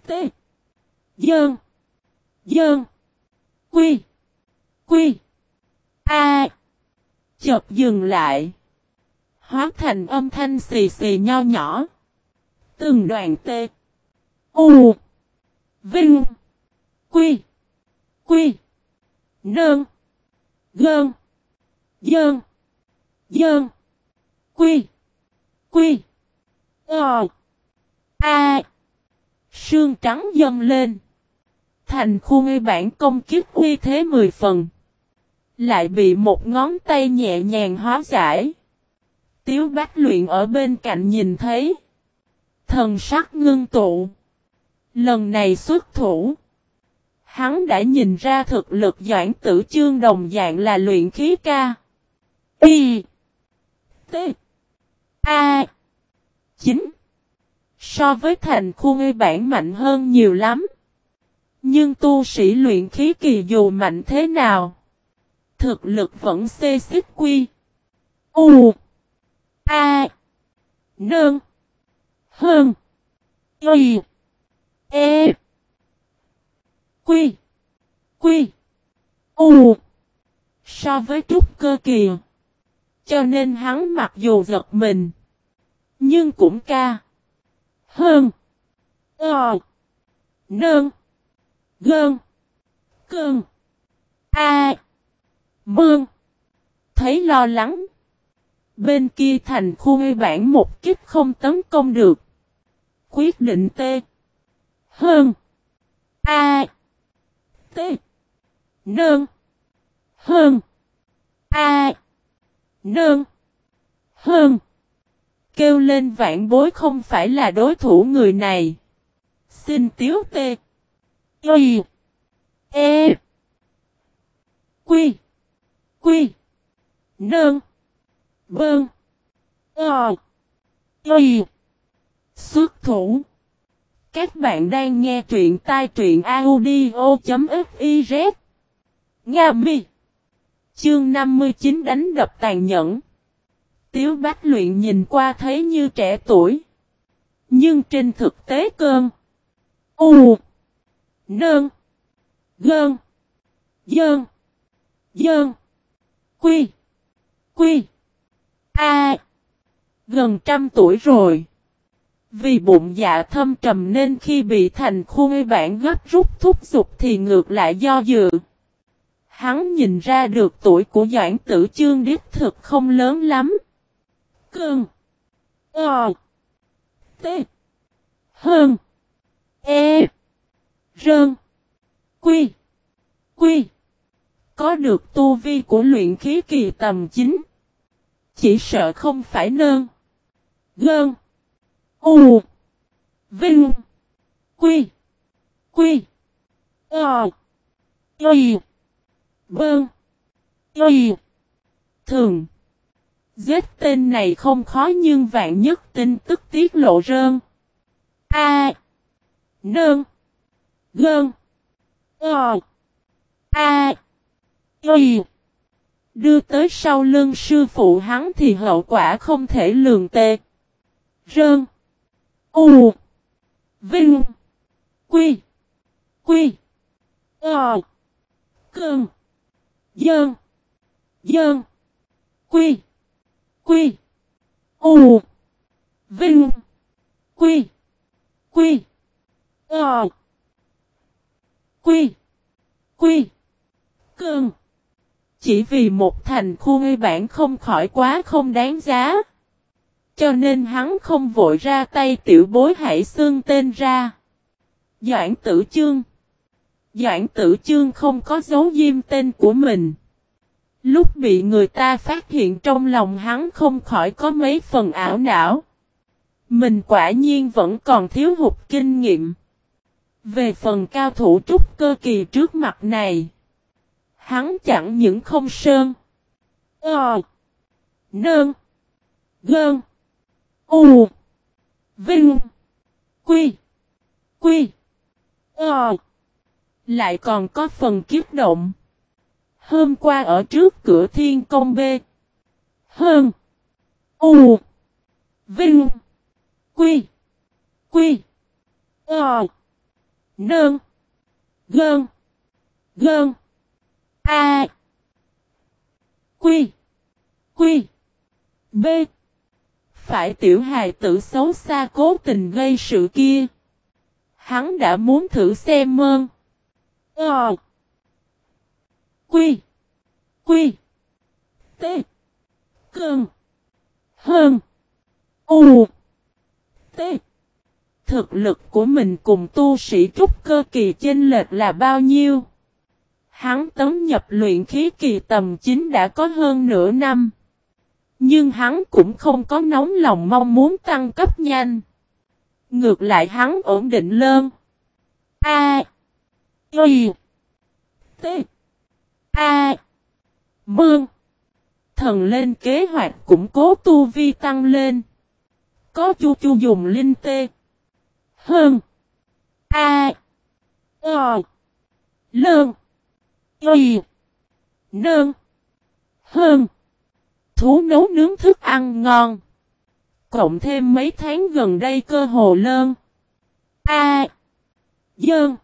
T. Dơn. Dơn. Quy. Quy. A. Chợt dừng lại. Hóa thành âm thanh xì xì nho nhỏ. Từng đoạn tê. U. Vinh. Quy. Quy. Nơn. Gơn. Dơn. Dơn. Quy. Quy. Ờ. A. Sương trắng dâng lên. Thành khu ngây bản công kiếp uy thế mười phần. Lại bị một ngón tay nhẹ nhàng hóa giải. Tiếu bách luyện ở bên cạnh nhìn thấy. Thần sắc ngưng tụ. Lần này xuất thủ. Hắn đã nhìn ra thực lực doãn tử chương đồng dạng là luyện khí ca. Y. T. A. Chính. So với thành khu ngư bản mạnh hơn nhiều lắm. Nhưng tu sĩ luyện khí kỳ dù mạnh thế nào. Thực lực vẫn xê xích quy. U. A. Nương. Hơn. Y. E. Quy. Quy. U. So với trúc cơ kỳ. Cho nên hắn mặc dù giật mình. Nhưng cũng ca. Hơn. Ờ. Nơn. Gơn. Cơn. A. Mương. Thấy lo lắng. Bên kia thành khu ngây bản một kiếp không tấn công được. Quyết định T. Hơn. A. T. Nơn. Hơn. A. Nơn. Hơn. Kêu lên vạn bối không phải là đối thủ người này. Xin tiếu tê. Y. E. Quy. Quy. Nơn. Bơn. Ờ. Y. Xuất thủ. Các bạn đang nghe truyện tai truyện audio.fif Nga mi. Chương 59 đánh đập tàn nhẫn. Tiếu bách luyện nhìn qua thấy như trẻ tuổi. Nhưng trên thực tế cơn. U. Nơn. Gơn. Dơn. Dơn. Quy. Quy. A. Gần trăm tuổi rồi. Vì bụng dạ thâm trầm nên khi bị thành khuê bản gấp rút thúc giục thì ngược lại do dự. Hắn nhìn ra được tuổi của Doãn Tử Chương đích thực không lớn lắm. Cơn. Ờ. T. Hơn. E. Rơn. Quy. Quy. Có được tu vi của luyện khí kỳ tầm chính. Chỉ sợ không phải nơn. Gơn. U. Vinh. Quy. Quy. Ờ. Y. Bơn. Y. Thường. Giết tên này không khó nhưng vạn nhất tin tức tiết lộ rơn. A. Nơn. Gơn. Ờ. A. Y. Đưa tới sau lưng sư phụ hắn thì hậu quả không thể lường tê. Rơn. U. Vinh. Quy. Quy. Ờ. Cơn. Dơn. Dơn. Quy. Quy. U. Vinh. Quy. Quy. Ờ. Quy. Quy. Cường Chỉ vì một thành khu ngây bản không khỏi quá không đáng giá. Cho nên hắn không vội ra tay tiểu bối hãy xương tên ra. Doãn tử chương. Doãn tử chương không có dấu diêm tên của mình. Lúc bị người ta phát hiện trong lòng hắn không khỏi có mấy phần ảo não. Mình quả nhiên vẫn còn thiếu hụt kinh nghiệm. Về phần cao thủ trúc cơ kỳ trước mặt này. Hắn chẳng những không sơn. Ờ. Nơn. Gơn. U. Vinh. Quy. Quy. Ờ. Lại còn có phần kiếp động. Hôm qua ở trước cửa thiên công B. Hơn. U. Vinh. Quy. Quy. Ờ. Nơn. Gơn. Gơn. A. Quy. Quy. B. Phải tiểu hài tử xấu xa cố tình gây sự kia. Hắn đã muốn thử xem mơn. Ờ. Quy. Quy. T. cường, Hơn. U. T. Thực lực của mình cùng tu sĩ trúc cơ kỳ chênh lệch là bao nhiêu? Hắn tấn nhập luyện khí kỳ tầm 9 đã có hơn nửa năm. Nhưng hắn cũng không có nóng lòng mong muốn tăng cấp nhanh. Ngược lại hắn ổn định lơn. A. Y. T. A. Mương. Thần lên kế hoạch củng cố tu vi tăng lên. Có chu chu dùng linh tê. Hơn. A. Ờ. Lơn. Y. Nơn. Hơn. Thú nấu nướng thức ăn ngon. Cộng thêm mấy tháng gần đây cơ hồ lơn. A. Dơn.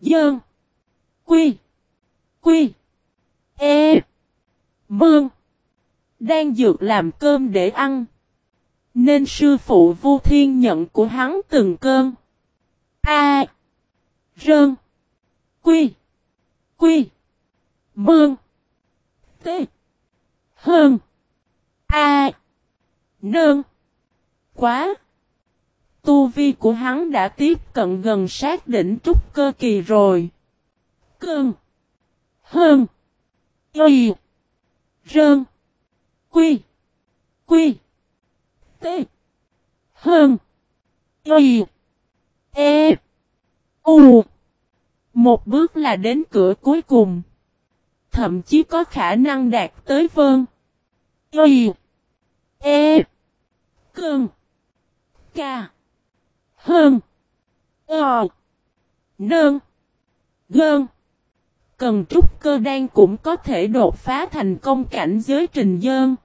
Dơn. Quy. Quy. E. Mương. Đang dược làm cơm để ăn. Nên sư phụ Vu Thiên nhận của hắn từng cơn. A. Rơn. Quy. Quy. Mương. T. Hơn. A. Nương. Quá. Tu vi của hắn đã tiếp cận gần sát đỉnh trúc cơ kỳ rồi. Cơn. Hơn. Y. Rơn. Quy. Quy. T. Hơn. Y. E. U. Một bước là đến cửa cuối cùng. Thậm chí có khả năng đạt tới vơn. Y. E. Cơn. Ca. Hơn. o Nơn. Gơn. Cần trúc cơ đan cũng có thể đột phá thành công cảnh giới trình dơn.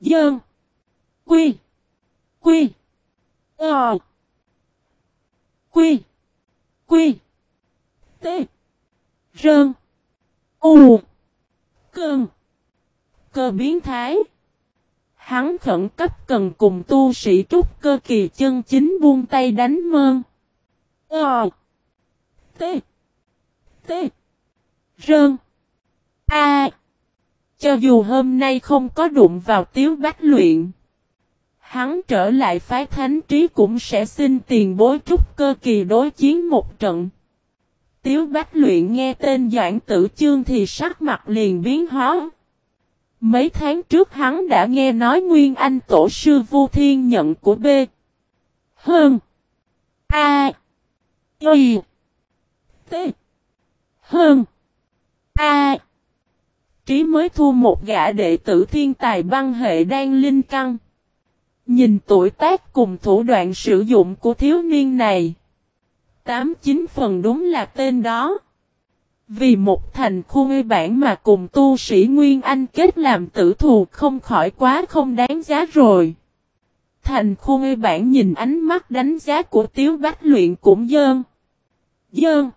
Dơn. Quy. Quy. Ờ. Quy. Quy. T. Rơn. U. Cơn. Cơ biến thái. Hắn khẩn cấp cần cùng tu sĩ trúc cơ kỳ chân chính buông tay đánh mơn. Ờ. T. T. Rơn. A. cho dù hôm nay không có đụng vào tiếu bách luyện. Hắn trở lại phái thánh trí cũng sẽ xin tiền bối trúc cơ kỳ đối chiến một trận. Tiếu bách luyện nghe tên Doãn Tử Chương thì sắc mặt liền biến hóa. Mấy tháng trước hắn đã nghe nói Nguyên Anh Tổ sư Vu Thiên nhận của B. Hơn. A. Y. T. Hơn. A. Trí mới thu một gã đệ tử thiên tài băng hệ đang linh căng. Nhìn tuổi tác cùng thủ đoạn sử dụng của thiếu niên này. Tám chín phần đúng là tên đó. Vì một thành khu ngây bản mà cùng tu sĩ Nguyên Anh kết làm tử thù không khỏi quá không đáng giá rồi. Thành khu ngây bản nhìn ánh mắt đánh giá của Tiếu Bách luyện cũng dơn. Dơn.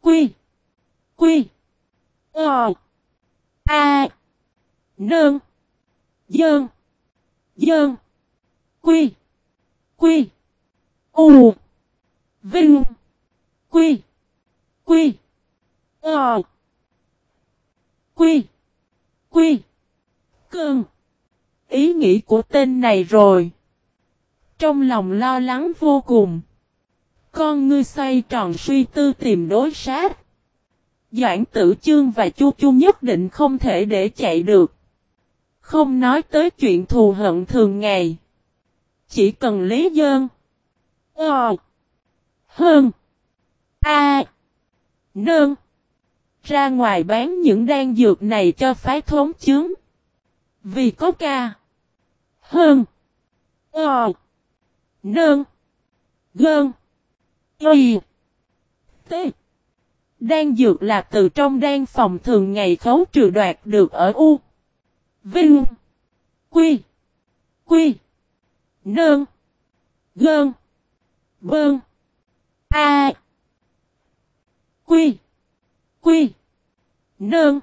Quy. Quy. Ờ. A. Nơn. Dơn. Dơn. Quy. Quy. U. Vinh. Quy. Quy. Ờ. Quy. Quy. Cơn. Ý nghĩ của tên này rồi. Trong lòng lo lắng vô cùng. Con ngươi xoay tròn suy tư tìm đối sát. Doãn tử chương và chu chu nhất định không thể để chạy được. Không nói tới chuyện thù hận thường ngày. Chỉ cần lý dơn. Ờ. Hơn. A. Nương ra ngoài bán những đan dược này cho phái thốn chướng. Vì có ca. Hơn. Ờ. Nơn. Gơn. Y. T. Đan dược là từ trong đan phòng thường ngày khấu trừ đoạt được ở U. Vinh. Quy. Quy. Nơn. Gơn. Bơn. A. Quy. Quy. Nơn.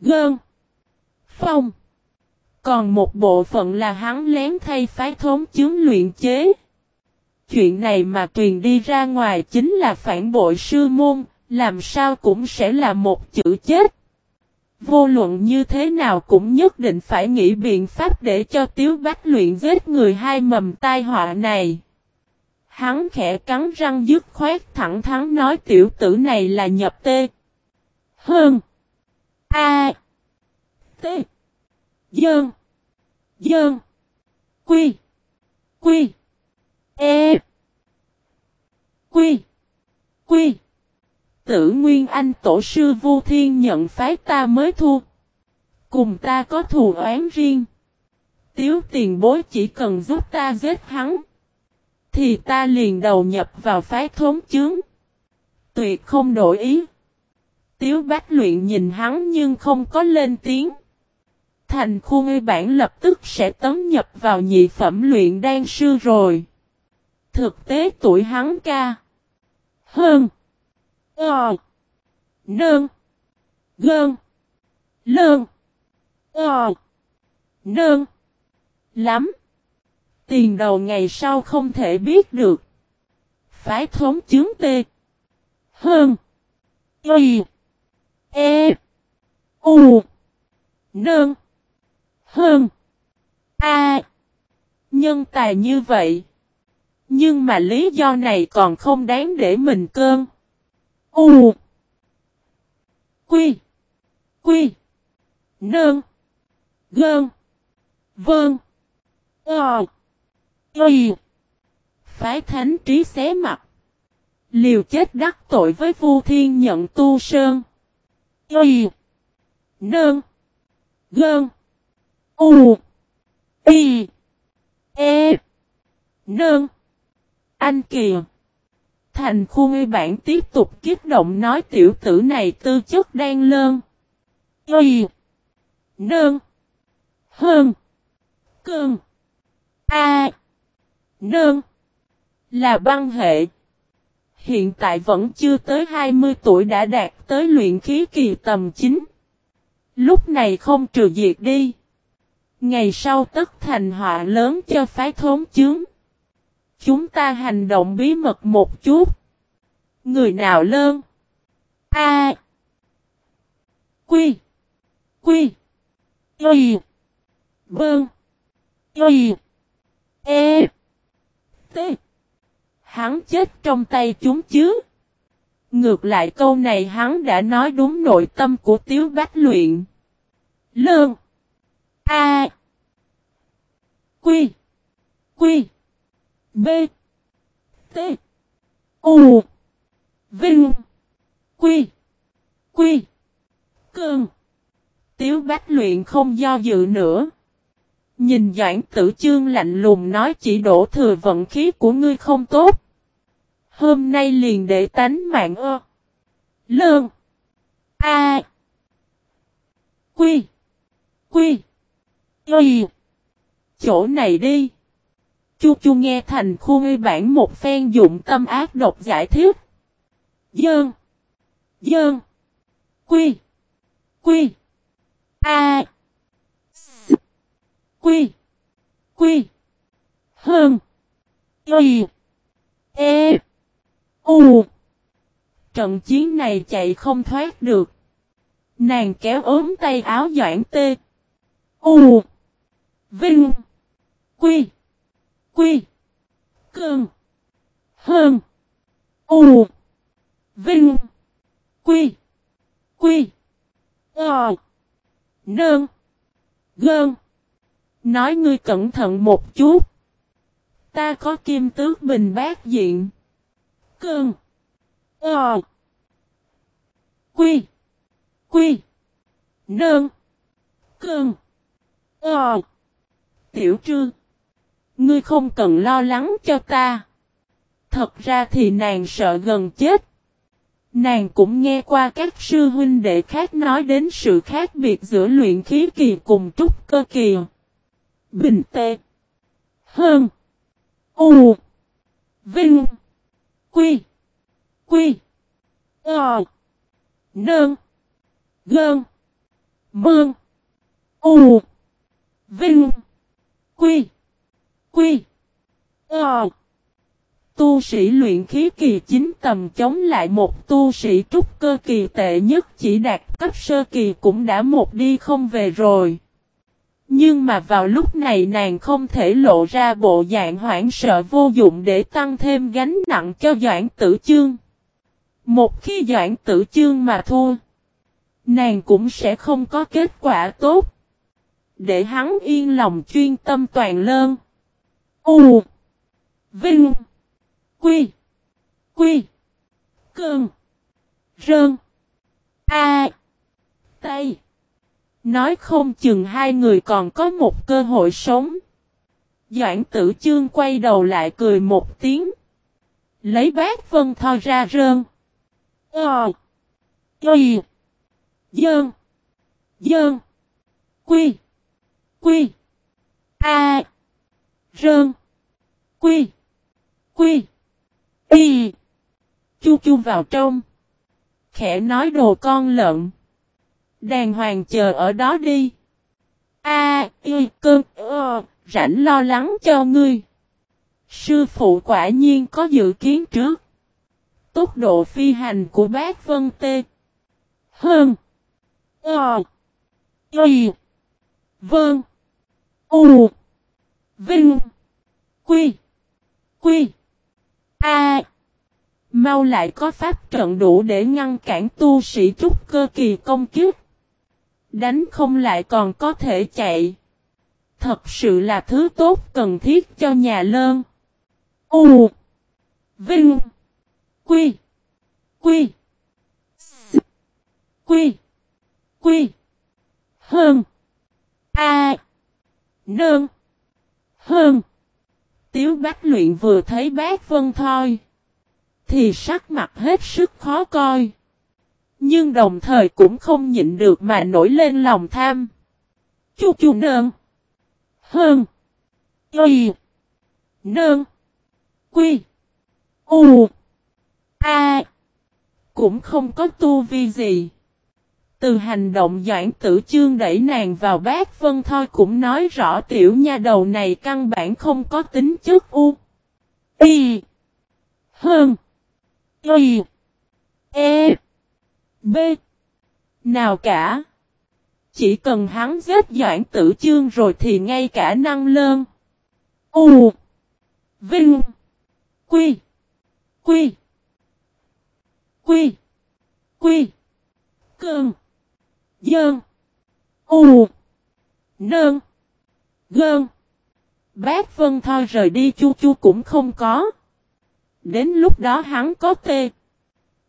Gơn. Phong. Còn một bộ phận là hắn lén thay phái thốn chứng luyện chế. Chuyện này mà truyền đi ra ngoài chính là phản bội sư môn, làm sao cũng sẽ là một chữ chết. Vô luận như thế nào cũng nhất định phải nghĩ biện pháp để cho Tiếu Bách luyện giết người hai mầm tai họa này. Hắn khẽ cắn răng dứt khoát thẳng thắn nói tiểu tử này là nhập tê. Hơn. A. T. Dơn. Dơn. Quy. Quy. E. Quy. Quy. Tử Nguyên Anh Tổ sư Vu Thiên nhận phái ta mới thu. Cùng ta có thù oán riêng. Tiếu tiền bối chỉ cần giúp ta giết hắn. Thì ta liền đầu nhập vào phái thốn chướng. Tuyệt không đổi ý. Tiếu bách luyện nhìn hắn nhưng không có lên tiếng. Thành khu ngây bản lập tức sẽ tấn nhập vào nhị phẩm luyện đan sư rồi. Thực tế tuổi hắn ca. Hơn. Ờ. Nương. Gơn. Lương. Ờ. Nương. Lắm. Tiền đầu ngày sau không thể biết được. Phải thống chứng tê. Hơn. Y. E. U. Nương. Hơn. A. Nhân tài như vậy. Nhưng mà lý do này còn không đáng để mình cơn. U. Quy. Quy. Nơn. Gơn. vơn, Ờ. Y. Phái thánh trí xé mặt. Liều chết đắc tội với Vu Thiên nhận tu sơn. Y. Nơn. Gơn. U. Y. E. Nơn. Anh kìa. Thành khu ngây bản tiếp tục kích động nói tiểu tử này tư chất đang lơn. Y. Nơn. Hơn. Cơn. A. Nơn. Là băng hệ. Hiện tại vẫn chưa tới 20 tuổi đã đạt tới luyện khí kỳ tầm 9. Lúc này không trừ diệt đi. Ngày sau tất thành họa lớn cho phái thốn chướng. Chúng ta hành động bí mật một chút. Người nào lơn? A. Quy. Quy. Y. Bơn. Y. E. T. Hắn chết trong tay chúng chứ. Ngược lại câu này hắn đã nói đúng nội tâm của Tiếu Bách Luyện. Lương. A. Quy. Quy. B. T. U. Vinh. Quy. Quy. Cơn. Tiếu Bách Luyện không do dự nữa. Nhìn Doãn Tử Chương lạnh lùng nói chỉ đổ thừa vận khí của ngươi không tốt. Hôm nay liền để tánh mạng ơ. Lương. A. Quy. Quy. Y. Chỗ này đi. Chu chu nghe thành khu ngư bản một phen dụng tâm ác độc giải thích. Dơn. Dơn. Quy. Quy. A. S. Quy. Quy. Hơn. Y. E. U. Trận chiến này chạy không thoát được. Nàng kéo ốm tay áo doãn tê. U. Vinh. Quy. Quy. cường Hơn. U. Vinh. Quy. Quy. Ờ. Nơn. Gơn. Nói ngươi cẩn thận một chút. Ta có kim tước bình bát diện. cường Ờ. Quy. Quy. Nơn. Cương. Ờ. Tiểu trương. Ngươi không cần lo lắng cho ta. Thật ra thì nàng sợ gần chết. Nàng cũng nghe qua các sư huynh đệ khác nói đến sự khác biệt giữa luyện khí kỳ cùng trúc cơ kỳ. Bình tê. Hơn. U. Vinh. Quy. Quy. Ờ. Nơn. Gơn. Mương. U. Vinh. Quy. Quy. Ờ. Tu sĩ luyện khí kỳ chính tầm chống lại một tu sĩ trúc cơ kỳ tệ nhất chỉ đạt cấp sơ kỳ cũng đã một đi không về rồi. Nhưng mà vào lúc này nàng không thể lộ ra bộ dạng hoảng sợ vô dụng để tăng thêm gánh nặng cho Doãn Tử Chương. Một khi Doãn Tử Chương mà thua, nàng cũng sẽ không có kết quả tốt. Để hắn yên lòng chuyên tâm toàn lơn. U. Vinh. Quy. Quy. cường Rơn. A. Tây. Nói không chừng hai người còn có một cơ hội sống. Doãn tử chương quay đầu lại cười một tiếng. Lấy bát vân tho ra rơn. Ờ. Quy. Dơn. Dơn. Quy. Quy. A. Rơn. Quy. Quy. Y. Chu chu vào trong. Khẽ nói đồ con lợn. Đàng hoàng chờ ở đó đi. A, y, cơn, ơ, rảnh lo lắng cho ngươi. Sư phụ quả nhiên có dự kiến trước. Tốc độ phi hành của bác Vân Tê. Hơn. Ờ. Y. Vâng. U. Vinh. Quy. Quy. A. Mau lại có pháp trận đủ để ngăn cản tu sĩ trúc cơ kỳ công kiếp. Đánh không lại còn có thể chạy. Thật sự là thứ tốt cần thiết cho nhà lơn. U. Vinh. Quy. Quy. S. Quy. Quy. Hơn. A. nương hơn. Tiếu Bách Luyện vừa thấy bác Vân Thoi. Thì sắc mặt hết sức khó coi. Nhưng đồng thời cũng không nhịn được mà nổi lên lòng tham. Chu chu nơn. Hơn. Y. Nơn. Quy. U. A. Cũng không có tu vi gì. Từ hành động doãn tử chương đẩy nàng vào bát vân thôi cũng nói rõ tiểu nha đầu này căn bản không có tính chất u. Y. Hơn. Y. E. B. nào cả. Chỉ cần hắn giết Doãn Tử Chương rồi thì ngay cả năng lơn. U. Vinh. Quy. Quy. Quy. Quy. cường Dơn. U. Nơn. Gơn. Bác Vân Thoi rời đi, chu chu cũng không có. Đến lúc đó hắn có tê.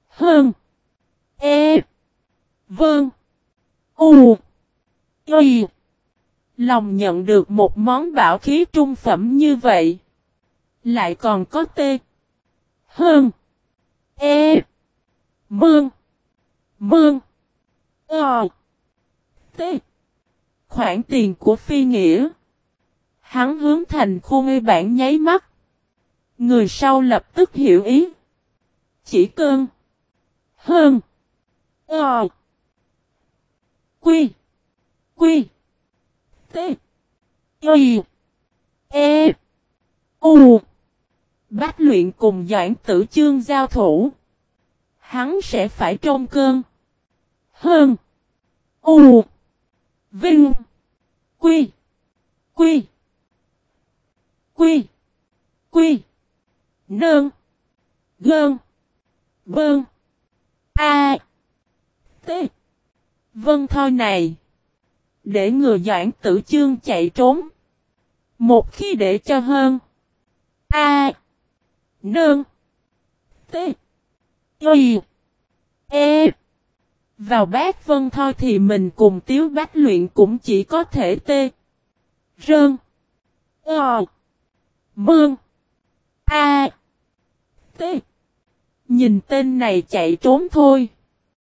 Hơn. E. Vâng. U. Y. Lòng nhận được một món bảo khí trung phẩm như vậy. Lại còn có tê. Hơn. E. Mương. Mương. Ờ. T. Khoản tiền của phi nghĩa. Hắn hướng thành khu ngây bản nháy mắt. Người sau lập tức hiểu ý. Chỉ cơn. Hơn. Ờ. Quy. Quy. T. Y. Ờ. E. U. Bách luyện cùng Doãn tử chương giao thủ. Hắn sẽ phải trông cơn. Hơn. U. Vinh. Quy. Quy. Quy. Quy. Nơn. Gơn. Bơn. A. T. Vân thôi này. Để người doãn tử chương chạy trốn. Một khi để cho hơn. A. Nơn. T. Y. E. Vào bát vân thôi thì mình cùng tiếu bách luyện cũng chỉ có thể tê. Rơn. Ờ. Mương. A. T. Nhìn tên này chạy trốn thôi.